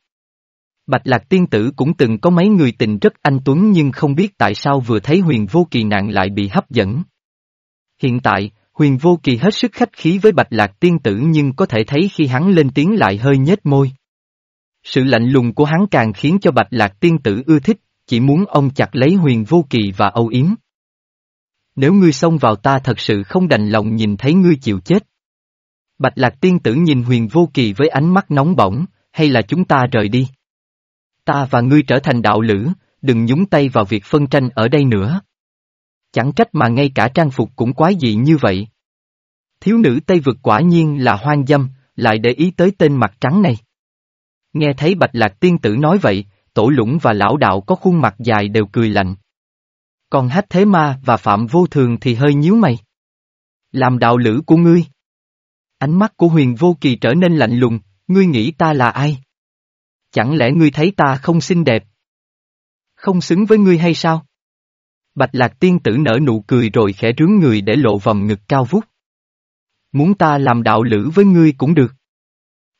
Bạch lạc tiên tử cũng từng có mấy người tình rất anh tuấn nhưng không biết tại sao vừa thấy huyền vô kỳ nạn lại bị hấp dẫn. Hiện tại, huyền vô kỳ hết sức khách khí với bạch lạc tiên tử nhưng có thể thấy khi hắn lên tiếng lại hơi nhếch môi. Sự lạnh lùng của hắn càng khiến cho bạch lạc tiên tử ưa thích, chỉ muốn ông chặt lấy huyền vô kỳ và âu yếm. Nếu ngươi xông vào ta thật sự không đành lòng nhìn thấy ngươi chịu chết. Bạch lạc tiên tử nhìn huyền vô kỳ với ánh mắt nóng bỏng, hay là chúng ta rời đi. Ta và ngươi trở thành đạo lữ, đừng nhúng tay vào việc phân tranh ở đây nữa. Chẳng trách mà ngay cả trang phục cũng quái dị như vậy. Thiếu nữ Tây vực quả nhiên là hoang dâm, lại để ý tới tên mặt trắng này. Nghe thấy Bạch Lạc Tiên Tử nói vậy, Tổ Lũng và Lão Đạo có khuôn mặt dài đều cười lạnh. Còn Hát Thế Ma và Phạm Vô Thường thì hơi nhíu mày. Làm đạo lữ của ngươi. Ánh mắt của huyền vô kỳ trở nên lạnh lùng, ngươi nghĩ ta là ai? Chẳng lẽ ngươi thấy ta không xinh đẹp? Không xứng với ngươi hay sao? Bạch lạc tiên tử nở nụ cười rồi khẽ rướng người để lộ vòng ngực cao vút. Muốn ta làm đạo lữ với ngươi cũng được.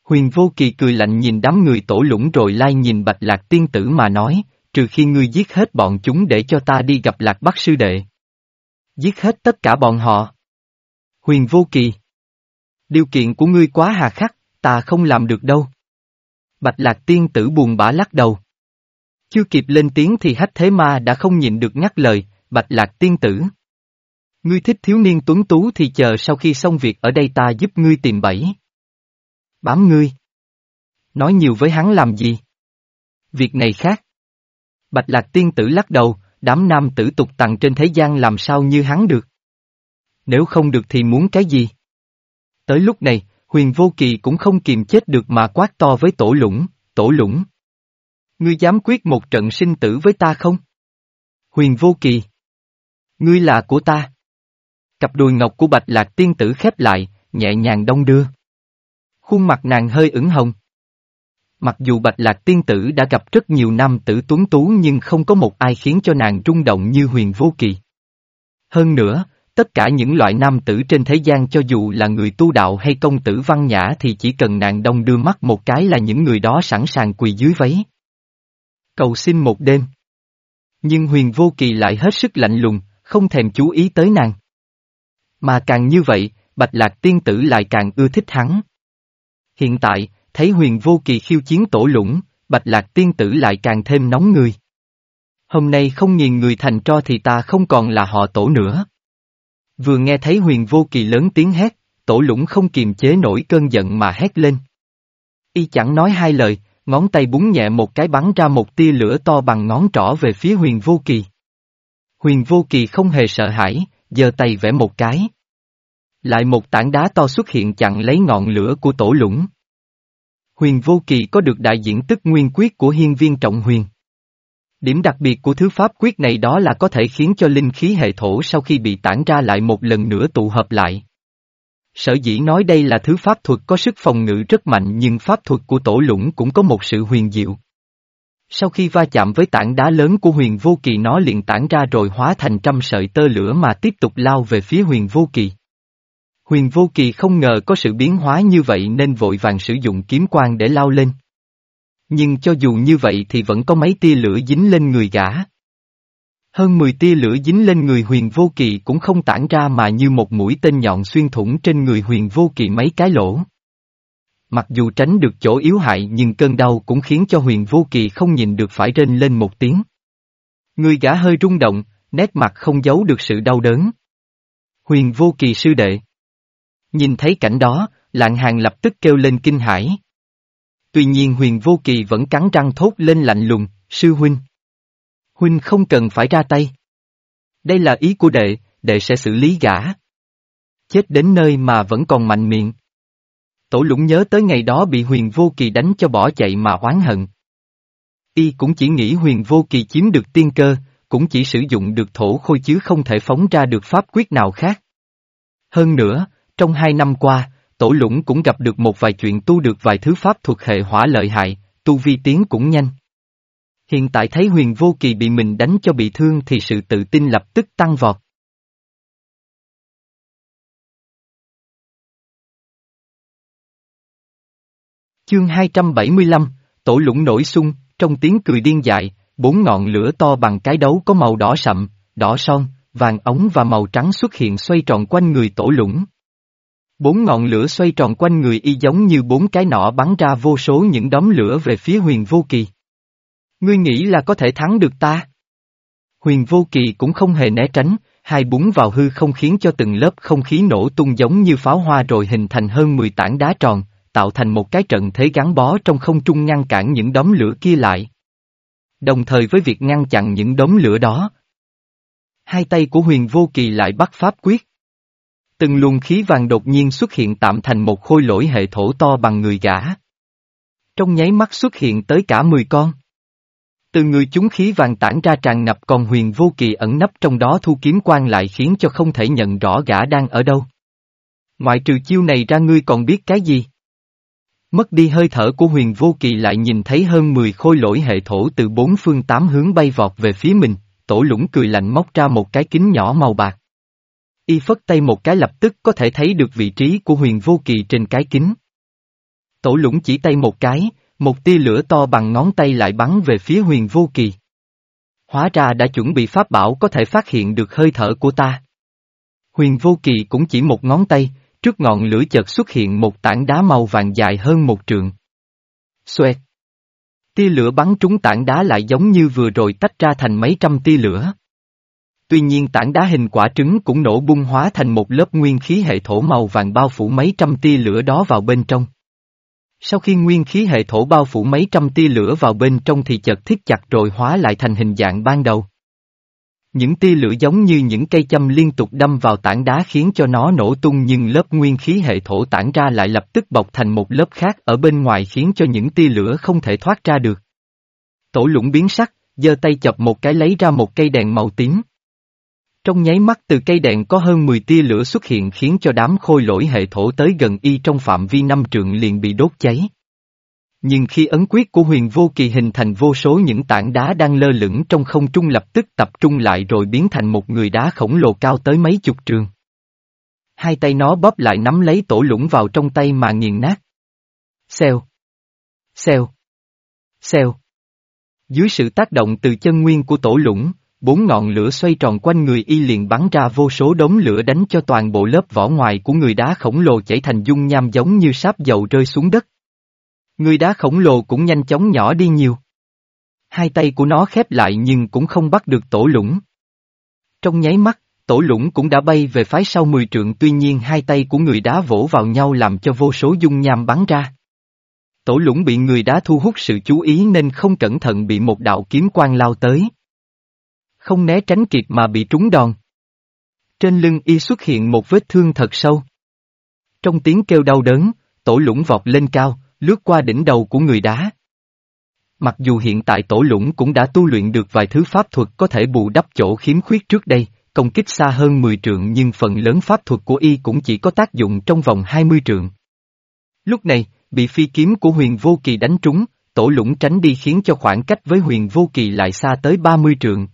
Huyền vô kỳ cười lạnh nhìn đám người tổ lũng rồi lai nhìn bạch lạc tiên tử mà nói, trừ khi ngươi giết hết bọn chúng để cho ta đi gặp lạc bắc sư đệ. Giết hết tất cả bọn họ. Huyền vô kỳ. Điều kiện của ngươi quá hà khắc, ta không làm được đâu. Bạch lạc tiên tử buồn bã lắc đầu. Chưa kịp lên tiếng thì hách thế ma đã không nhịn được ngắt lời, bạch lạc tiên tử. Ngươi thích thiếu niên tuấn tú thì chờ sau khi xong việc ở đây ta giúp ngươi tìm bẫy. Bám ngươi. Nói nhiều với hắn làm gì? Việc này khác. Bạch lạc tiên tử lắc đầu, đám nam tử tục tặng trên thế gian làm sao như hắn được. Nếu không được thì muốn cái gì? Tới lúc này, huyền vô kỳ cũng không kiềm chết được mà quát to với tổ lũng, tổ lũng. Ngươi dám quyết một trận sinh tử với ta không? Huyền vô kỳ. Ngươi là của ta. Cặp đùi ngọc của bạch lạc tiên tử khép lại, nhẹ nhàng đông đưa. Khuôn mặt nàng hơi ửng hồng. Mặc dù bạch lạc tiên tử đã gặp rất nhiều nam tử tuấn tú nhưng không có một ai khiến cho nàng rung động như huyền vô kỳ. Hơn nữa, tất cả những loại nam tử trên thế gian cho dù là người tu đạo hay công tử văn nhã thì chỉ cần nàng đông đưa mắt một cái là những người đó sẵn sàng quỳ dưới váy. Cầu xin một đêm. Nhưng huyền vô kỳ lại hết sức lạnh lùng, không thèm chú ý tới nàng. Mà càng như vậy, bạch lạc tiên tử lại càng ưa thích hắn. Hiện tại, thấy huyền vô kỳ khiêu chiến tổ lũng, bạch lạc tiên tử lại càng thêm nóng người. Hôm nay không nghiền người thành tro thì ta không còn là họ tổ nữa. Vừa nghe thấy huyền vô kỳ lớn tiếng hét, tổ lũng không kiềm chế nổi cơn giận mà hét lên. Y chẳng nói hai lời, ngón tay búng nhẹ một cái bắn ra một tia lửa to bằng ngón trỏ về phía huyền vô kỳ. Huyền vô kỳ không hề sợ hãi, giơ tay vẽ một cái. Lại một tảng đá to xuất hiện chặn lấy ngọn lửa của tổ lũng. Huyền vô kỳ có được đại diện tức nguyên quyết của hiên viên trọng huyền. Điểm đặc biệt của thứ pháp quyết này đó là có thể khiến cho linh khí hệ thổ sau khi bị tản ra lại một lần nữa tụ hợp lại. Sở dĩ nói đây là thứ pháp thuật có sức phòng ngự rất mạnh nhưng pháp thuật của tổ lũng cũng có một sự huyền diệu. Sau khi va chạm với tảng đá lớn của huyền vô kỳ nó liền tản ra rồi hóa thành trăm sợi tơ lửa mà tiếp tục lao về phía huyền vô kỳ. Huyền vô kỳ không ngờ có sự biến hóa như vậy nên vội vàng sử dụng kiếm quang để lao lên. Nhưng cho dù như vậy thì vẫn có mấy tia lửa dính lên người gã. Hơn 10 tia lửa dính lên người huyền vô kỳ cũng không tản ra mà như một mũi tên nhọn xuyên thủng trên người huyền vô kỳ mấy cái lỗ. Mặc dù tránh được chỗ yếu hại nhưng cơn đau cũng khiến cho huyền vô kỳ không nhìn được phải rên lên một tiếng. Người gã hơi rung động, nét mặt không giấu được sự đau đớn. Huyền vô kỳ sư đệ. Nhìn thấy cảnh đó, lạng hàng lập tức kêu lên kinh hãi. Tuy nhiên huyền vô kỳ vẫn cắn răng thốt lên lạnh lùng, sư huynh. Huynh không cần phải ra tay. Đây là ý của đệ, đệ sẽ xử lý gã. Chết đến nơi mà vẫn còn mạnh miệng. Tổ lũng nhớ tới ngày đó bị huyền vô kỳ đánh cho bỏ chạy mà oán hận. Y cũng chỉ nghĩ huyền vô kỳ chiếm được tiên cơ, cũng chỉ sử dụng được thổ khôi chứ không thể phóng ra được pháp quyết nào khác. Hơn nữa, trong hai năm qua, Tổ Lũng cũng gặp được một vài chuyện tu được vài thứ pháp thuật hệ hỏa lợi hại, tu vi tiến cũng nhanh. Hiện tại thấy huyền vô kỳ bị mình đánh cho bị thương thì sự tự tin lập tức tăng vọt. Chương 275, Tổ lũng nổi sung, trong tiếng cười điên dại, bốn ngọn lửa to bằng cái đấu có màu đỏ sậm, đỏ son, vàng ống và màu trắng xuất hiện xoay tròn quanh người tổ lũng. Bốn ngọn lửa xoay tròn quanh người y giống như bốn cái nỏ bắn ra vô số những đống lửa về phía huyền vô kỳ. Ngươi nghĩ là có thể thắng được ta? Huyền vô kỳ cũng không hề né tránh, hai búng vào hư không khiến cho từng lớp không khí nổ tung giống như pháo hoa rồi hình thành hơn 10 tảng đá tròn, tạo thành một cái trận thế gắn bó trong không trung ngăn cản những đống lửa kia lại. Đồng thời với việc ngăn chặn những đống lửa đó, hai tay của huyền vô kỳ lại bắt pháp quyết. Từng luồng khí vàng đột nhiên xuất hiện tạm thành một khôi lỗi hệ thổ to bằng người gã. Trong nháy mắt xuất hiện tới cả 10 con. Từ người chúng khí vàng tản ra tràn ngập còn huyền vô kỳ ẩn nấp trong đó thu kiếm quan lại khiến cho không thể nhận rõ gã đang ở đâu. Ngoại trừ chiêu này ra ngươi còn biết cái gì? Mất đi hơi thở của huyền vô kỳ lại nhìn thấy hơn 10 khôi lỗi hệ thổ từ bốn phương tám hướng bay vọt về phía mình, tổ lũng cười lạnh móc ra một cái kính nhỏ màu bạc. Y phất tay một cái lập tức có thể thấy được vị trí của huyền vô kỳ trên cái kính. Tổ lũng chỉ tay một cái, một tia lửa to bằng ngón tay lại bắn về phía huyền vô kỳ. Hóa ra đã chuẩn bị pháp bảo có thể phát hiện được hơi thở của ta. Huyền vô kỳ cũng chỉ một ngón tay, trước ngọn lửa chợt xuất hiện một tảng đá màu vàng dài hơn một trượng. Xoẹt! Tia lửa bắn trúng tảng đá lại giống như vừa rồi tách ra thành mấy trăm tia lửa. Tuy nhiên tảng đá hình quả trứng cũng nổ bung hóa thành một lớp nguyên khí hệ thổ màu vàng bao phủ mấy trăm tia lửa đó vào bên trong. Sau khi nguyên khí hệ thổ bao phủ mấy trăm tia lửa vào bên trong thì chợt thiết chặt rồi hóa lại thành hình dạng ban đầu. Những tia lửa giống như những cây châm liên tục đâm vào tảng đá khiến cho nó nổ tung nhưng lớp nguyên khí hệ thổ tản ra lại lập tức bọc thành một lớp khác ở bên ngoài khiến cho những tia lửa không thể thoát ra được. Tổ lũng biến sắc, giơ tay chập một cái lấy ra một cây đèn màu tím. Trong nháy mắt từ cây đèn có hơn 10 tia lửa xuất hiện khiến cho đám khôi lỗi hệ thổ tới gần y trong phạm vi năm trượng liền bị đốt cháy. Nhưng khi ấn quyết của huyền vô kỳ hình thành vô số những tảng đá đang lơ lửng trong không trung lập tức tập trung lại rồi biến thành một người đá khổng lồ cao tới mấy chục trường. Hai tay nó bóp lại nắm lấy tổ lũng vào trong tay mà nghiền nát. Xèo. Xèo. Xèo. Dưới sự tác động từ chân nguyên của tổ lũng, bốn ngọn lửa xoay tròn quanh người y liền bắn ra vô số đống lửa đánh cho toàn bộ lớp vỏ ngoài của người đá khổng lồ chảy thành dung nham giống như sáp dầu rơi xuống đất. Người đá khổng lồ cũng nhanh chóng nhỏ đi nhiều. Hai tay của nó khép lại nhưng cũng không bắt được tổ lũng. Trong nháy mắt, tổ lũng cũng đã bay về phái sau mười trượng tuy nhiên hai tay của người đá vỗ vào nhau làm cho vô số dung nham bắn ra. Tổ lũng bị người đá thu hút sự chú ý nên không cẩn thận bị một đạo kiếm quang lao tới. Không né tránh kịp mà bị trúng đòn. Trên lưng y xuất hiện một vết thương thật sâu. Trong tiếng kêu đau đớn, tổ lũng vọt lên cao, lướt qua đỉnh đầu của người đá. Mặc dù hiện tại tổ lũng cũng đã tu luyện được vài thứ pháp thuật có thể bù đắp chỗ khiếm khuyết trước đây, công kích xa hơn 10 trượng nhưng phần lớn pháp thuật của y cũng chỉ có tác dụng trong vòng 20 trượng. Lúc này, bị phi kiếm của huyền vô kỳ đánh trúng, tổ lũng tránh đi khiến cho khoảng cách với huyền vô kỳ lại xa tới 30 trượng.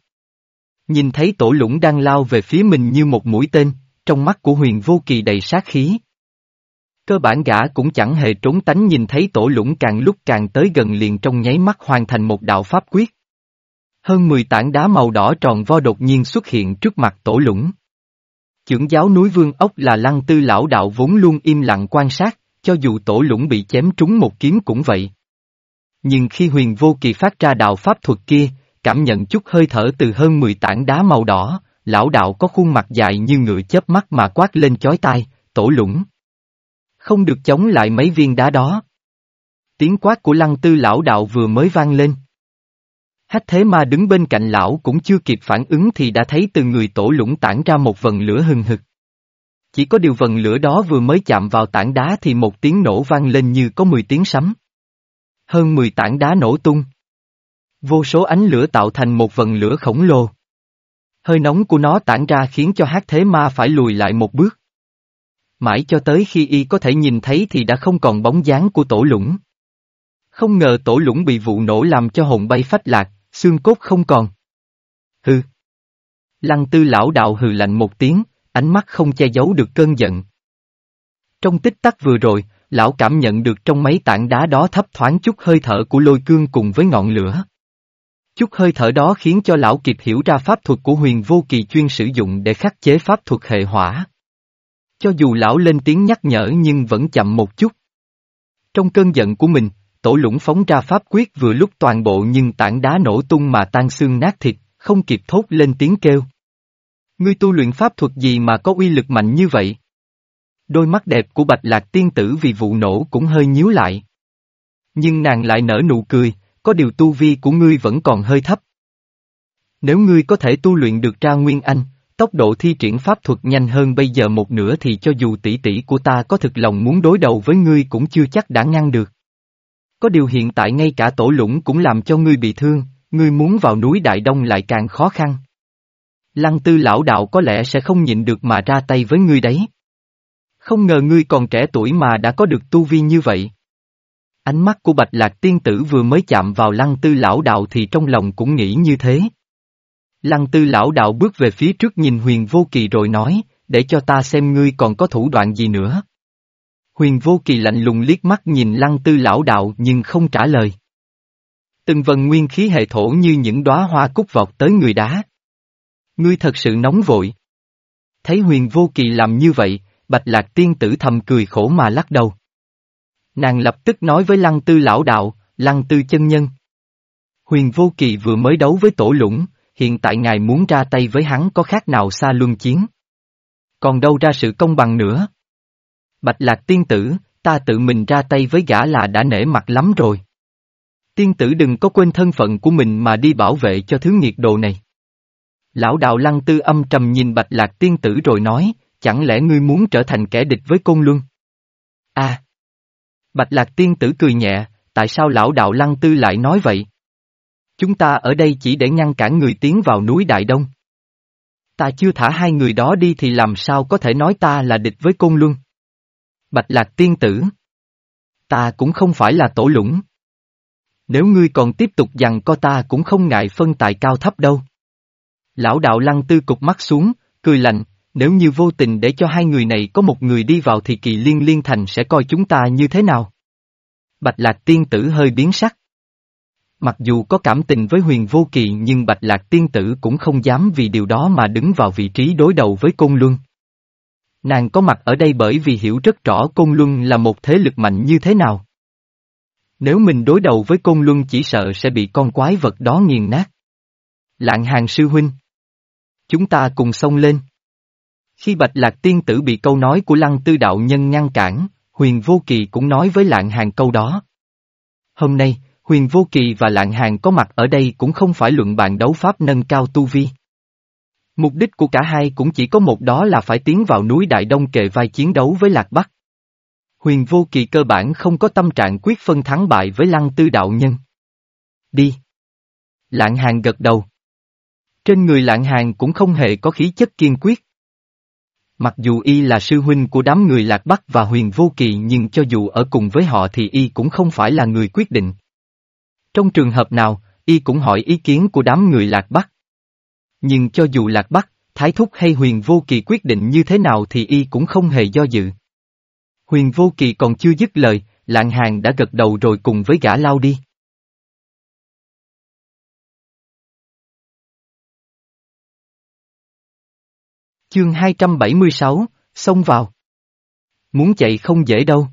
Nhìn thấy tổ lũng đang lao về phía mình như một mũi tên, trong mắt của huyền vô kỳ đầy sát khí. Cơ bản gã cũng chẳng hề trốn tánh nhìn thấy tổ lũng càng lúc càng tới gần liền trong nháy mắt hoàn thành một đạo pháp quyết. Hơn 10 tảng đá màu đỏ tròn vo đột nhiên xuất hiện trước mặt tổ lũng. Chưởng giáo núi vương ốc là lăng tư lão đạo vốn luôn im lặng quan sát, cho dù tổ lũng bị chém trúng một kiếm cũng vậy. Nhưng khi huyền vô kỳ phát ra đạo pháp thuật kia, cảm nhận chút hơi thở từ hơn 10 tảng đá màu đỏ, lão đạo có khuôn mặt dài như ngựa chớp mắt mà quát lên chói tai, tổ lũng. Không được chống lại mấy viên đá đó. Tiếng quát của lăng tư lão đạo vừa mới vang lên. Hách thế ma đứng bên cạnh lão cũng chưa kịp phản ứng thì đã thấy từ người tổ lũng tản ra một vần lửa hừng hực. Chỉ có điều vần lửa đó vừa mới chạm vào tảng đá thì một tiếng nổ vang lên như có 10 tiếng sấm. Hơn 10 tảng đá nổ tung. Vô số ánh lửa tạo thành một vần lửa khổng lồ. Hơi nóng của nó tản ra khiến cho hát thế ma phải lùi lại một bước. Mãi cho tới khi y có thể nhìn thấy thì đã không còn bóng dáng của tổ lũng. Không ngờ tổ lũng bị vụ nổ làm cho hồn bay phách lạc, xương cốt không còn. Hừ. Lăng tư lão đạo hừ lạnh một tiếng, ánh mắt không che giấu được cơn giận. Trong tích tắc vừa rồi, lão cảm nhận được trong mấy tảng đá đó thấp thoáng chút hơi thở của lôi cương cùng với ngọn lửa. Chút hơi thở đó khiến cho lão kịp hiểu ra pháp thuật của huyền vô kỳ chuyên sử dụng để khắc chế pháp thuật hệ hỏa. Cho dù lão lên tiếng nhắc nhở nhưng vẫn chậm một chút. Trong cơn giận của mình, tổ lũng phóng ra pháp quyết vừa lúc toàn bộ nhưng tảng đá nổ tung mà tan xương nát thịt, không kịp thốt lên tiếng kêu. Ngươi tu luyện pháp thuật gì mà có uy lực mạnh như vậy? Đôi mắt đẹp của bạch lạc tiên tử vì vụ nổ cũng hơi nhíu lại. Nhưng nàng lại nở nụ cười, có điều tu vi của ngươi vẫn còn hơi thấp. Nếu ngươi có thể tu luyện được ra Nguyên Anh, tốc độ thi triển pháp thuật nhanh hơn bây giờ một nửa thì cho dù tỷ tỷ của ta có thực lòng muốn đối đầu với ngươi cũng chưa chắc đã ngăn được. Có điều hiện tại ngay cả tổ lũng cũng làm cho ngươi bị thương, ngươi muốn vào núi Đại Đông lại càng khó khăn. Lăng tư lão đạo có lẽ sẽ không nhịn được mà ra tay với ngươi đấy. Không ngờ ngươi còn trẻ tuổi mà đã có được tu vi như vậy. Ánh mắt của bạch lạc tiên tử vừa mới chạm vào lăng tư lão đạo thì trong lòng cũng nghĩ như thế. Lăng tư lão đạo bước về phía trước nhìn huyền vô kỳ rồi nói, để cho ta xem ngươi còn có thủ đoạn gì nữa. Huyền vô kỳ lạnh lùng liếc mắt nhìn lăng tư lão đạo nhưng không trả lời. Từng vần nguyên khí hệ thổ như những đóa hoa cúc vọt tới người đá. Ngươi thật sự nóng vội. Thấy huyền vô kỳ làm như vậy, bạch lạc tiên tử thầm cười khổ mà lắc đầu. Nàng lập tức nói với lăng tư lão đạo, lăng tư chân nhân. Huyền vô kỳ vừa mới đấu với tổ lũng, hiện tại ngài muốn ra tay với hắn có khác nào xa luân chiến. Còn đâu ra sự công bằng nữa. Bạch lạc tiên tử, ta tự mình ra tay với gã là đã nể mặt lắm rồi. Tiên tử đừng có quên thân phận của mình mà đi bảo vệ cho thứ nghiệt đồ này. Lão đạo lăng tư âm trầm nhìn bạch lạc tiên tử rồi nói, chẳng lẽ ngươi muốn trở thành kẻ địch với côn luân? À! Bạch lạc tiên tử cười nhẹ, tại sao lão đạo lăng tư lại nói vậy? Chúng ta ở đây chỉ để ngăn cản người tiến vào núi Đại Đông. Ta chưa thả hai người đó đi thì làm sao có thể nói ta là địch với côn luân? Bạch lạc tiên tử. Ta cũng không phải là tổ lũng. Nếu ngươi còn tiếp tục dằn co ta cũng không ngại phân tài cao thấp đâu. Lão đạo lăng tư cục mắt xuống, cười lạnh, nếu như vô tình để cho hai người này có một người đi vào thì kỳ liên liên thành sẽ coi chúng ta như thế nào? Bạch lạc tiên tử hơi biến sắc. Mặc dù có cảm tình với huyền vô kỳ nhưng bạch lạc tiên tử cũng không dám vì điều đó mà đứng vào vị trí đối đầu với Côn Luân. Nàng có mặt ở đây bởi vì hiểu rất rõ Côn Luân là một thế lực mạnh như thế nào. Nếu mình đối đầu với Côn Luân chỉ sợ sẽ bị con quái vật đó nghiền nát. Lạng hàng sư huynh. Chúng ta cùng xông lên. Khi Bạch Lạc Tiên Tử bị câu nói của Lăng Tư Đạo Nhân ngăn cản, Huyền Vô Kỳ cũng nói với Lạng Hàng câu đó. Hôm nay, Huyền Vô Kỳ và Lạng Hàng có mặt ở đây cũng không phải luận bàn đấu pháp nâng cao tu vi. Mục đích của cả hai cũng chỉ có một đó là phải tiến vào núi Đại Đông kề vai chiến đấu với Lạc Bắc. Huyền Vô Kỳ cơ bản không có tâm trạng quyết phân thắng bại với Lăng Tư Đạo Nhân. Đi. Lạng Hàng gật đầu. Trên người Lạng Hàng cũng không hề có khí chất kiên quyết. Mặc dù y là sư huynh của đám người Lạc Bắc và huyền vô kỳ nhưng cho dù ở cùng với họ thì y cũng không phải là người quyết định. Trong trường hợp nào, y cũng hỏi ý kiến của đám người Lạc Bắc. Nhưng cho dù Lạc Bắc, Thái Thúc hay huyền vô kỳ quyết định như thế nào thì y cũng không hề do dự. Huyền vô kỳ còn chưa dứt lời, lạng hàng đã gật đầu rồi cùng với gã lao đi. Chương 276, xông vào. Muốn chạy không dễ đâu.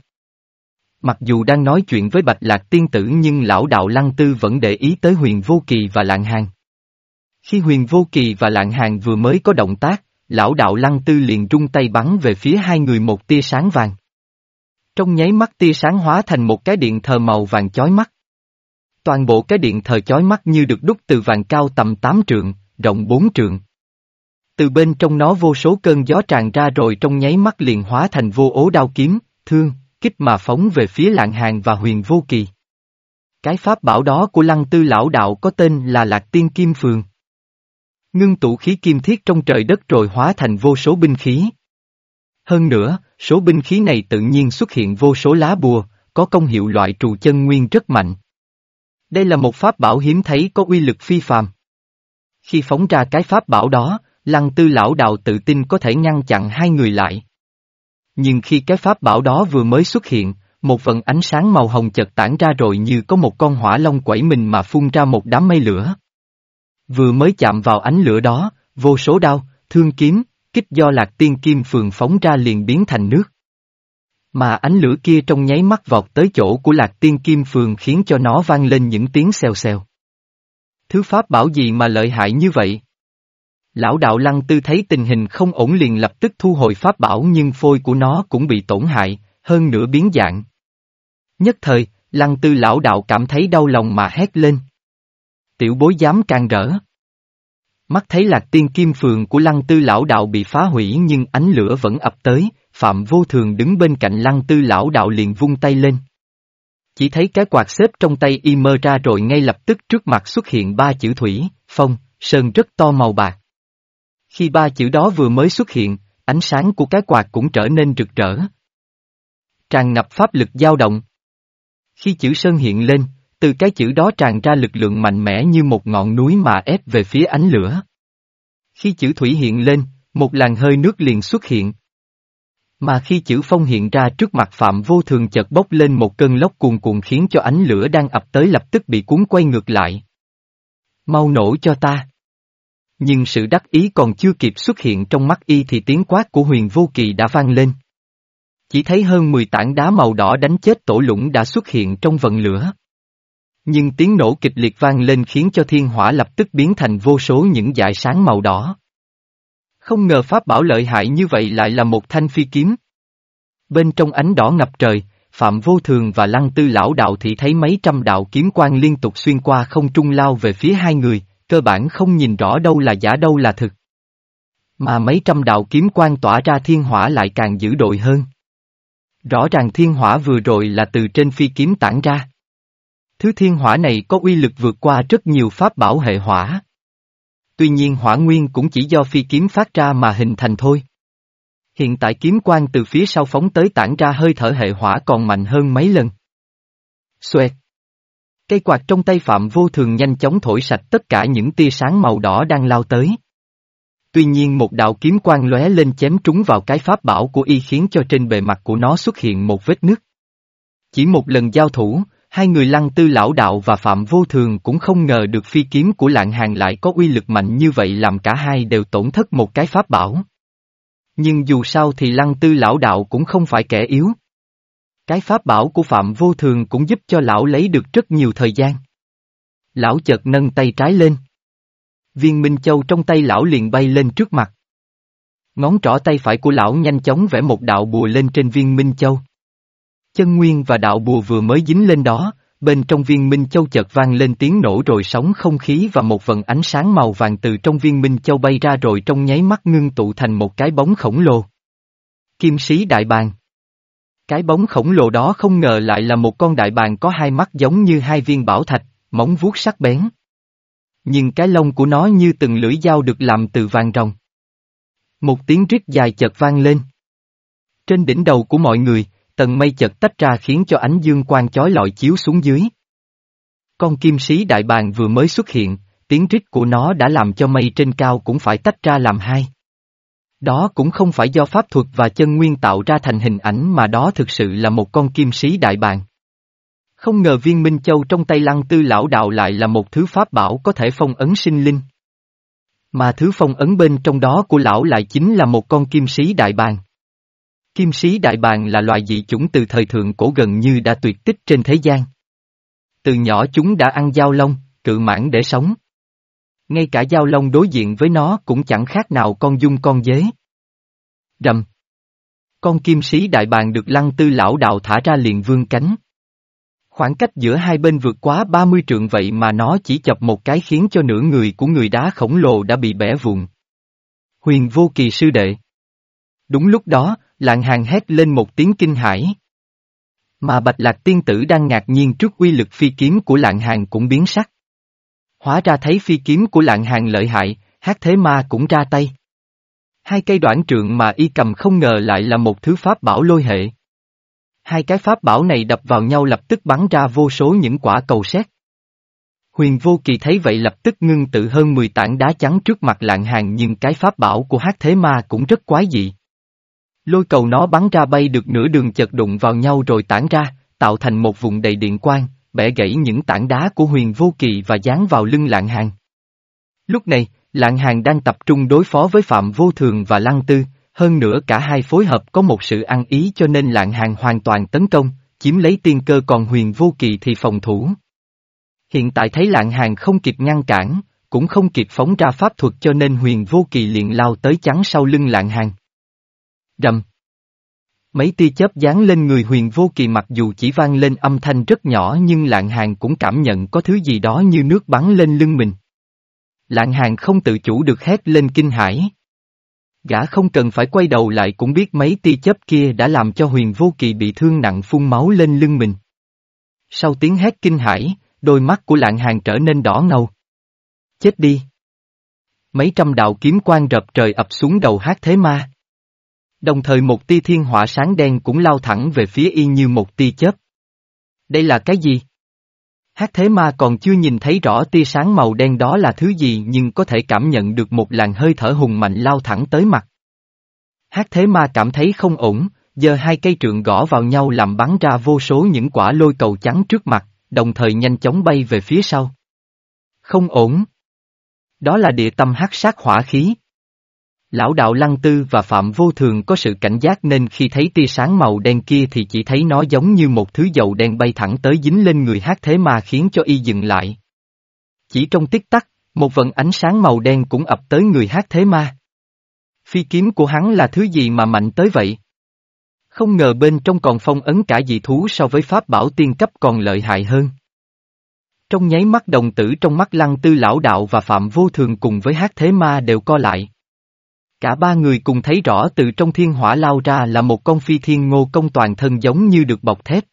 Mặc dù đang nói chuyện với Bạch Lạc Tiên Tử nhưng lão đạo Lăng Tư vẫn để ý tới huyền vô kỳ và lạng hàng. Khi huyền vô kỳ và lạng hàng vừa mới có động tác, lão đạo Lăng Tư liền rung tay bắn về phía hai người một tia sáng vàng. Trong nháy mắt tia sáng hóa thành một cái điện thờ màu vàng chói mắt. Toàn bộ cái điện thờ chói mắt như được đúc từ vàng cao tầm 8 trượng, rộng 4 trượng. Từ bên trong nó vô số cơn gió tràn ra rồi trong nháy mắt liền hóa thành vô ố đao kiếm, thương, kích mà phóng về phía lạng hàng và huyền vô kỳ. Cái pháp bảo đó của lăng tư lão đạo có tên là Lạc Tiên Kim Phường. Ngưng tụ khí kim thiết trong trời đất rồi hóa thành vô số binh khí. Hơn nữa, số binh khí này tự nhiên xuất hiện vô số lá bùa, có công hiệu loại trù chân nguyên rất mạnh. Đây là một pháp bảo hiếm thấy có uy lực phi phàm. Khi phóng ra cái pháp bảo đó, Lăng tư lão đạo tự tin có thể ngăn chặn hai người lại. Nhưng khi cái pháp bảo đó vừa mới xuất hiện, một vận ánh sáng màu hồng chợt tản ra rồi như có một con hỏa long quẩy mình mà phun ra một đám mây lửa. Vừa mới chạm vào ánh lửa đó, vô số đau, thương kiếm, kích do lạc tiên kim phường phóng ra liền biến thành nước. Mà ánh lửa kia trong nháy mắt vọt tới chỗ của lạc tiên kim phường khiến cho nó vang lên những tiếng xèo xèo. Thứ pháp bảo gì mà lợi hại như vậy? Lão đạo lăng tư thấy tình hình không ổn liền lập tức thu hồi pháp bảo nhưng phôi của nó cũng bị tổn hại, hơn nữa biến dạng. Nhất thời, lăng tư lão đạo cảm thấy đau lòng mà hét lên. Tiểu bối dám càng rỡ. Mắt thấy lạc tiên kim phường của lăng tư lão đạo bị phá hủy nhưng ánh lửa vẫn ập tới, Phạm Vô Thường đứng bên cạnh lăng tư lão đạo liền vung tay lên. Chỉ thấy cái quạt xếp trong tay y mơ ra rồi ngay lập tức trước mặt xuất hiện ba chữ thủy, phong, sơn rất to màu bạc. Khi ba chữ đó vừa mới xuất hiện, ánh sáng của cái quạt cũng trở nên rực rỡ. Tràn ngập pháp lực dao động. Khi chữ sơn hiện lên, từ cái chữ đó tràn ra lực lượng mạnh mẽ như một ngọn núi mà ép về phía ánh lửa. Khi chữ thủy hiện lên, một làn hơi nước liền xuất hiện. Mà khi chữ phong hiện ra trước mặt Phạm Vô Thường chợt bốc lên một cơn lốc cuồn cuộn khiến cho ánh lửa đang ập tới lập tức bị cuốn quay ngược lại. Mau nổ cho ta! Nhưng sự đắc ý còn chưa kịp xuất hiện trong mắt y thì tiếng quát của huyền vô kỳ đã vang lên. Chỉ thấy hơn 10 tảng đá màu đỏ đánh chết tổ lũng đã xuất hiện trong vận lửa. Nhưng tiếng nổ kịch liệt vang lên khiến cho thiên hỏa lập tức biến thành vô số những dải sáng màu đỏ. Không ngờ pháp bảo lợi hại như vậy lại là một thanh phi kiếm. Bên trong ánh đỏ ngập trời, Phạm Vô Thường và Lăng Tư Lão Đạo thị thấy mấy trăm đạo kiếm quang liên tục xuyên qua không trung lao về phía hai người, cơ bản không nhìn rõ đâu là giả đâu là thực. Mà mấy trăm đạo kiếm quang tỏa ra thiên hỏa lại càng dữ đội hơn. Rõ ràng thiên hỏa vừa rồi là từ trên phi kiếm tản ra. Thứ thiên hỏa này có uy lực vượt qua rất nhiều pháp bảo hệ hỏa. Tuy nhiên hỏa nguyên cũng chỉ do phi kiếm phát ra mà hình thành thôi. Hiện tại kiếm quang từ phía sau phóng tới tản ra hơi thở hệ hỏa còn mạnh hơn mấy lần. Xoẹt. Cây quạt trong tay Phạm Vô Thường nhanh chóng thổi sạch tất cả những tia sáng màu đỏ đang lao tới. Tuy nhiên một đạo kiếm quang lóe lên chém trúng vào cái pháp bảo của y khiến cho trên bề mặt của nó xuất hiện một vết nứt. Chỉ một lần giao thủ, hai người lăng tư lão đạo và Phạm Vô Thường cũng không ngờ được phi kiếm của lạng hàng lại có uy lực mạnh như vậy làm cả hai đều tổn thất một cái pháp bảo. Nhưng dù sao thì lăng tư lão đạo cũng không phải kẻ yếu. Cái pháp bảo của Phạm Vô Thường cũng giúp cho lão lấy được rất nhiều thời gian. Lão chợt nâng tay trái lên. Viên Minh Châu trong tay lão liền bay lên trước mặt. Ngón trỏ tay phải của lão nhanh chóng vẽ một đạo bùa lên trên viên Minh Châu. Chân nguyên và đạo bùa vừa mới dính lên đó, bên trong viên Minh Châu chợt vang lên tiếng nổ rồi sóng không khí và một vần ánh sáng màu vàng từ trong viên Minh Châu bay ra rồi trong nháy mắt ngưng tụ thành một cái bóng khổng lồ. Kim sĩ đại bàng cái bóng khổng lồ đó không ngờ lại là một con đại bàng có hai mắt giống như hai viên bảo thạch, móng vuốt sắc bén. Nhưng cái lông của nó như từng lưỡi dao được làm từ vàng rồng. Một tiếng rít dài chợt vang lên. Trên đỉnh đầu của mọi người, tầng mây chợt tách ra khiến cho ánh dương quang chói lọi chiếu xuống dưới. Con kim sĩ đại bàng vừa mới xuất hiện, tiếng rít của nó đã làm cho mây trên cao cũng phải tách ra làm hai. Đó cũng không phải do pháp thuật và chân nguyên tạo ra thành hình ảnh mà đó thực sự là một con kim sĩ đại bàng. Không ngờ viên minh châu trong tay lăng tư lão đạo lại là một thứ pháp bảo có thể phong ấn sinh linh. Mà thứ phong ấn bên trong đó của lão lại chính là một con kim sĩ đại bàng. Kim sĩ đại bàng là loài dị chủng từ thời thượng cổ gần như đã tuyệt tích trên thế gian. Từ nhỏ chúng đã ăn dao lông, cự mãn để sống. Ngay cả giao long đối diện với nó cũng chẳng khác nào con dung con dế. Rầm. Con kim sĩ đại bàng được lăng tư lão đạo thả ra liền vương cánh. Khoảng cách giữa hai bên vượt quá 30 trượng vậy mà nó chỉ chập một cái khiến cho nửa người của người đá khổng lồ đã bị bẻ vụn. Huyền vô kỳ sư đệ. Đúng lúc đó, lạng hàng hét lên một tiếng kinh hãi. Mà bạch lạc tiên tử đang ngạc nhiên trước uy lực phi kiếm của lạng hàng cũng biến sắc. Hóa ra thấy phi kiếm của lạng hàng lợi hại, hát thế ma cũng ra tay. Hai cây đoạn trượng mà y cầm không ngờ lại là một thứ pháp bảo lôi hệ. Hai cái pháp bảo này đập vào nhau lập tức bắn ra vô số những quả cầu sét. Huyền Vô Kỳ thấy vậy lập tức ngưng tự hơn 10 tảng đá trắng trước mặt lạng hàng nhưng cái pháp bảo của hát thế ma cũng rất quái dị. Lôi cầu nó bắn ra bay được nửa đường chật đụng vào nhau rồi tản ra, tạo thành một vùng đầy điện quang, bẻ gãy những tảng đá của huyền vô kỳ và dán vào lưng lạng hàng. Lúc này, lạng hàng đang tập trung đối phó với Phạm Vô Thường và Lăng Tư, hơn nữa cả hai phối hợp có một sự ăn ý cho nên lạng hàng hoàn toàn tấn công, chiếm lấy tiên cơ còn huyền vô kỳ thì phòng thủ. Hiện tại thấy lạng hàng không kịp ngăn cản, cũng không kịp phóng ra pháp thuật cho nên huyền vô kỳ liền lao tới chắn sau lưng lạng hàng. Rầm. Mấy tia chớp dán lên người huyền vô kỳ mặc dù chỉ vang lên âm thanh rất nhỏ nhưng lạng hàng cũng cảm nhận có thứ gì đó như nước bắn lên lưng mình. Lạng hàng không tự chủ được hét lên kinh hãi. Gã không cần phải quay đầu lại cũng biết mấy tia chớp kia đã làm cho huyền vô kỳ bị thương nặng phun máu lên lưng mình. Sau tiếng hét kinh hãi, đôi mắt của lạng hàng trở nên đỏ ngầu. Chết đi! Mấy trăm đạo kiếm quang rập trời ập xuống đầu hát thế ma. Đồng thời một tia thiên hỏa sáng đen cũng lao thẳng về phía y như một tia chớp. Đây là cái gì? Hát thế ma còn chưa nhìn thấy rõ tia sáng màu đen đó là thứ gì nhưng có thể cảm nhận được một làn hơi thở hùng mạnh lao thẳng tới mặt. Hát thế ma cảm thấy không ổn, giờ hai cây trượng gõ vào nhau làm bắn ra vô số những quả lôi cầu trắng trước mặt, đồng thời nhanh chóng bay về phía sau. Không ổn. Đó là địa tâm hắc sát hỏa khí. Lão đạo Lăng Tư và Phạm Vô Thường có sự cảnh giác nên khi thấy tia sáng màu đen kia thì chỉ thấy nó giống như một thứ dầu đen bay thẳng tới dính lên người hát thế ma khiến cho y dừng lại. Chỉ trong tích tắc, một vận ánh sáng màu đen cũng ập tới người hát thế ma. Phi kiếm của hắn là thứ gì mà mạnh tới vậy? Không ngờ bên trong còn phong ấn cả dị thú so với pháp bảo tiên cấp còn lợi hại hơn. Trong nháy mắt đồng tử trong mắt lăng tư lão đạo và phạm vô thường cùng với hát thế ma đều co lại. Cả ba người cùng thấy rõ từ trong thiên hỏa lao ra là một con phi thiên ngô công toàn thân giống như được bọc thép.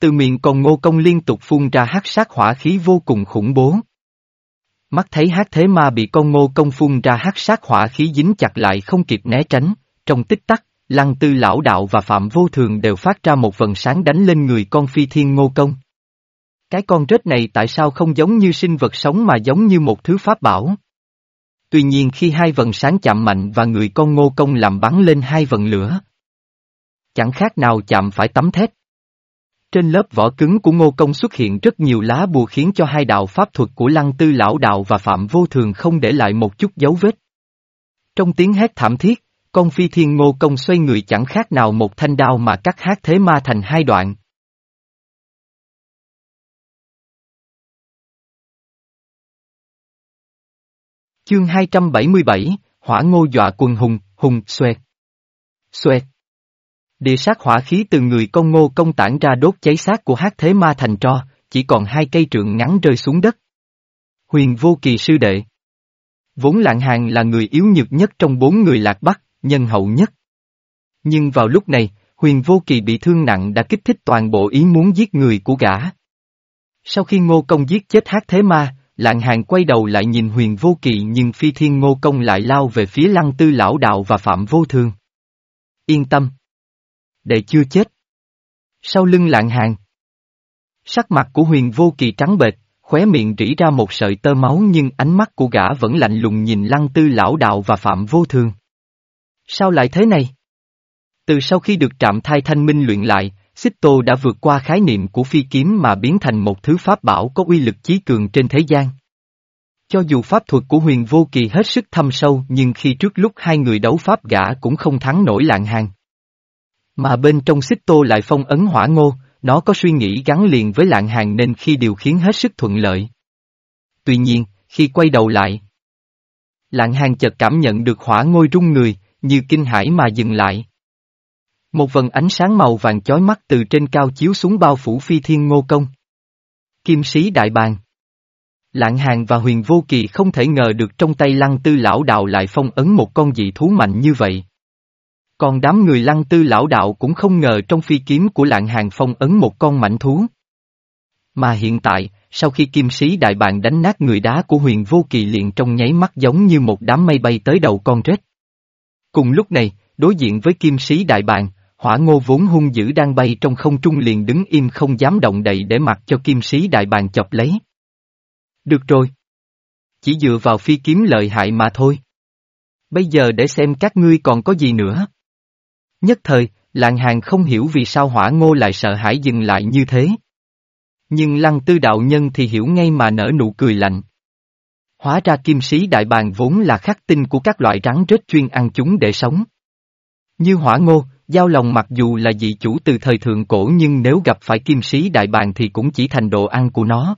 Từ miệng còn ngô công liên tục phun ra hắc sát hỏa khí vô cùng khủng bố. Mắt thấy hát thế ma bị con ngô công phun ra hắc sát hỏa khí dính chặt lại không kịp né tránh, trong tích tắc, lăng tư lão đạo và phạm vô thường đều phát ra một vần sáng đánh lên người con phi thiên ngô công. Cái con rết này tại sao không giống như sinh vật sống mà giống như một thứ pháp bảo? Tuy nhiên khi hai vần sáng chạm mạnh và người con ngô công làm bắn lên hai vần lửa. Chẳng khác nào chạm phải tấm thép. Trên lớp vỏ cứng của ngô công xuất hiện rất nhiều lá bùa khiến cho hai đạo pháp thuật của lăng tư lão đạo và phạm vô thường không để lại một chút dấu vết. Trong tiếng hét thảm thiết, con phi thiên ngô công xoay người chẳng khác nào một thanh đao mà cắt hát thế ma thành hai đoạn. Chương 277, Hỏa ngô dọa quần hùng, hùng, xoẹt. Xoẹt. Địa sát hỏa khí từ người con ngô công tản ra đốt cháy xác của hát thế ma thành tro, chỉ còn hai cây trượng ngắn rơi xuống đất. Huyền vô kỳ sư đệ. Vốn lạng hàng là người yếu nhược nhất trong bốn người lạc bắc, nhân hậu nhất. Nhưng vào lúc này, huyền vô kỳ bị thương nặng đã kích thích toàn bộ ý muốn giết người của gã. Sau khi ngô công giết chết hát thế ma, lạng hàng quay đầu lại nhìn huyền vô kỳ nhưng phi thiên ngô công lại lao về phía lăng tư lão đạo và phạm vô thương. Yên tâm. Đệ chưa chết. Sau lưng lạng hàng. Sắc mặt của huyền vô kỳ trắng bệch, khóe miệng rỉ ra một sợi tơ máu nhưng ánh mắt của gã vẫn lạnh lùng nhìn lăng tư lão đạo và phạm vô thương. Sao lại thế này? Từ sau khi được trạm thai thanh minh luyện lại, Xích Tô đã vượt qua khái niệm của phi kiếm mà biến thành một thứ pháp bảo có uy lực chí cường trên thế gian. Cho dù pháp thuật của huyền vô kỳ hết sức thâm sâu nhưng khi trước lúc hai người đấu pháp gã cũng không thắng nổi lạng hàng. Mà bên trong xích tô lại phong ấn hỏa ngô, nó có suy nghĩ gắn liền với lạng hàng nên khi điều khiến hết sức thuận lợi. Tuy nhiên, khi quay đầu lại, lạng hàng chợt cảm nhận được hỏa ngôi rung người, như kinh hãi mà dừng lại. Một vần ánh sáng màu vàng chói mắt từ trên cao chiếu xuống bao phủ phi thiên ngô công. Kim sĩ đại bàng. Lạng hàng và huyền vô kỳ không thể ngờ được trong tay lăng tư lão đạo lại phong ấn một con dị thú mạnh như vậy. Còn đám người lăng tư lão đạo cũng không ngờ trong phi kiếm của lạng hàng phong ấn một con mảnh thú. Mà hiện tại, sau khi kim sĩ đại bàng đánh nát người đá của huyền vô kỳ liền trong nháy mắt giống như một đám mây bay tới đầu con rết. Cùng lúc này, đối diện với kim sĩ đại bàng, hỏa ngô vốn hung dữ đang bay trong không trung liền đứng im không dám động đậy để mặc cho kim sĩ đại bàn chọc lấy. Được rồi. Chỉ dựa vào phi kiếm lợi hại mà thôi. Bây giờ để xem các ngươi còn có gì nữa. Nhất thời, lạng hàng không hiểu vì sao hỏa ngô lại sợ hãi dừng lại như thế. Nhưng lăng tư đạo nhân thì hiểu ngay mà nở nụ cười lạnh. Hóa ra kim sĩ đại bàng vốn là khắc tinh của các loại rắn rết chuyên ăn chúng để sống. Như hỏa ngô, giao lòng mặc dù là dị chủ từ thời thượng cổ nhưng nếu gặp phải kim sĩ đại bàng thì cũng chỉ thành đồ ăn của nó.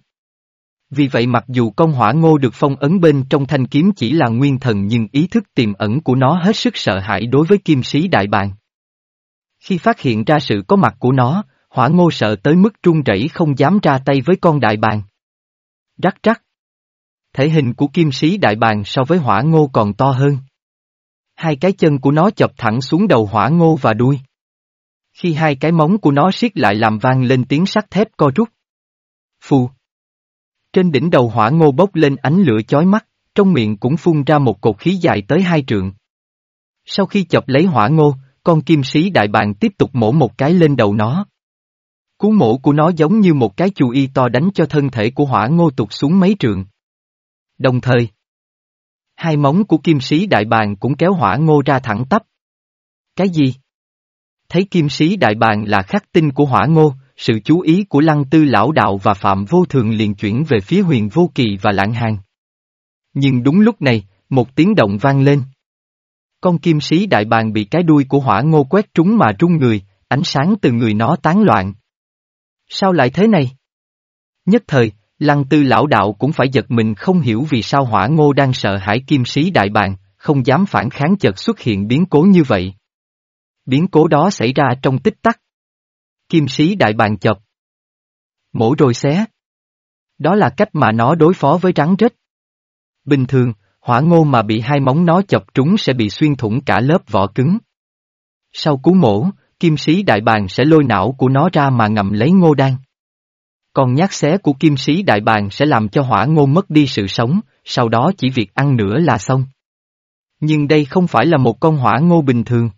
Vì vậy mặc dù con hỏa ngô được phong ấn bên trong thanh kiếm chỉ là nguyên thần nhưng ý thức tiềm ẩn của nó hết sức sợ hãi đối với kim sĩ đại bàng. Khi phát hiện ra sự có mặt của nó, hỏa ngô sợ tới mức trung rẩy không dám ra tay với con đại bàng. Rắc rắc. Thể hình của kim sĩ đại bàng so với hỏa ngô còn to hơn. Hai cái chân của nó chập thẳng xuống đầu hỏa ngô và đuôi. Khi hai cái móng của nó siết lại làm vang lên tiếng sắt thép co rút. Phù. Trên đỉnh đầu hỏa ngô bốc lên ánh lửa chói mắt, trong miệng cũng phun ra một cột khí dài tới hai trượng. Sau khi chập lấy hỏa ngô, con kim sĩ đại bàng tiếp tục mổ một cái lên đầu nó. Cú mổ của nó giống như một cái chù y to đánh cho thân thể của hỏa ngô tụt xuống mấy trượng. Đồng thời, hai móng của kim sĩ đại bàng cũng kéo hỏa ngô ra thẳng tắp. Cái gì? Thấy kim sĩ đại bàng là khắc tinh của hỏa ngô, sự chú ý của lăng tư lão đạo và phạm vô thường liền chuyển về phía huyền vô kỳ và lãng hàng. Nhưng đúng lúc này, một tiếng động vang lên. Con kim sĩ đại bàng bị cái đuôi của hỏa ngô quét trúng mà rung người, ánh sáng từ người nó tán loạn. Sao lại thế này? Nhất thời, lăng tư lão đạo cũng phải giật mình không hiểu vì sao hỏa ngô đang sợ hãi kim sĩ đại bàng, không dám phản kháng chợt xuất hiện biến cố như vậy. Biến cố đó xảy ra trong tích tắc. Kim sĩ đại bàng chập. Mổ rồi xé. Đó là cách mà nó đối phó với rắn rết. Bình thường, hỏa ngô mà bị hai móng nó chọc trúng sẽ bị xuyên thủng cả lớp vỏ cứng. Sau cú mổ, kim sĩ đại bàng sẽ lôi não của nó ra mà ngậm lấy ngô đan. Còn nhát xé của kim sĩ đại bàng sẽ làm cho hỏa ngô mất đi sự sống, sau đó chỉ việc ăn nữa là xong. Nhưng đây không phải là một con hỏa ngô bình thường.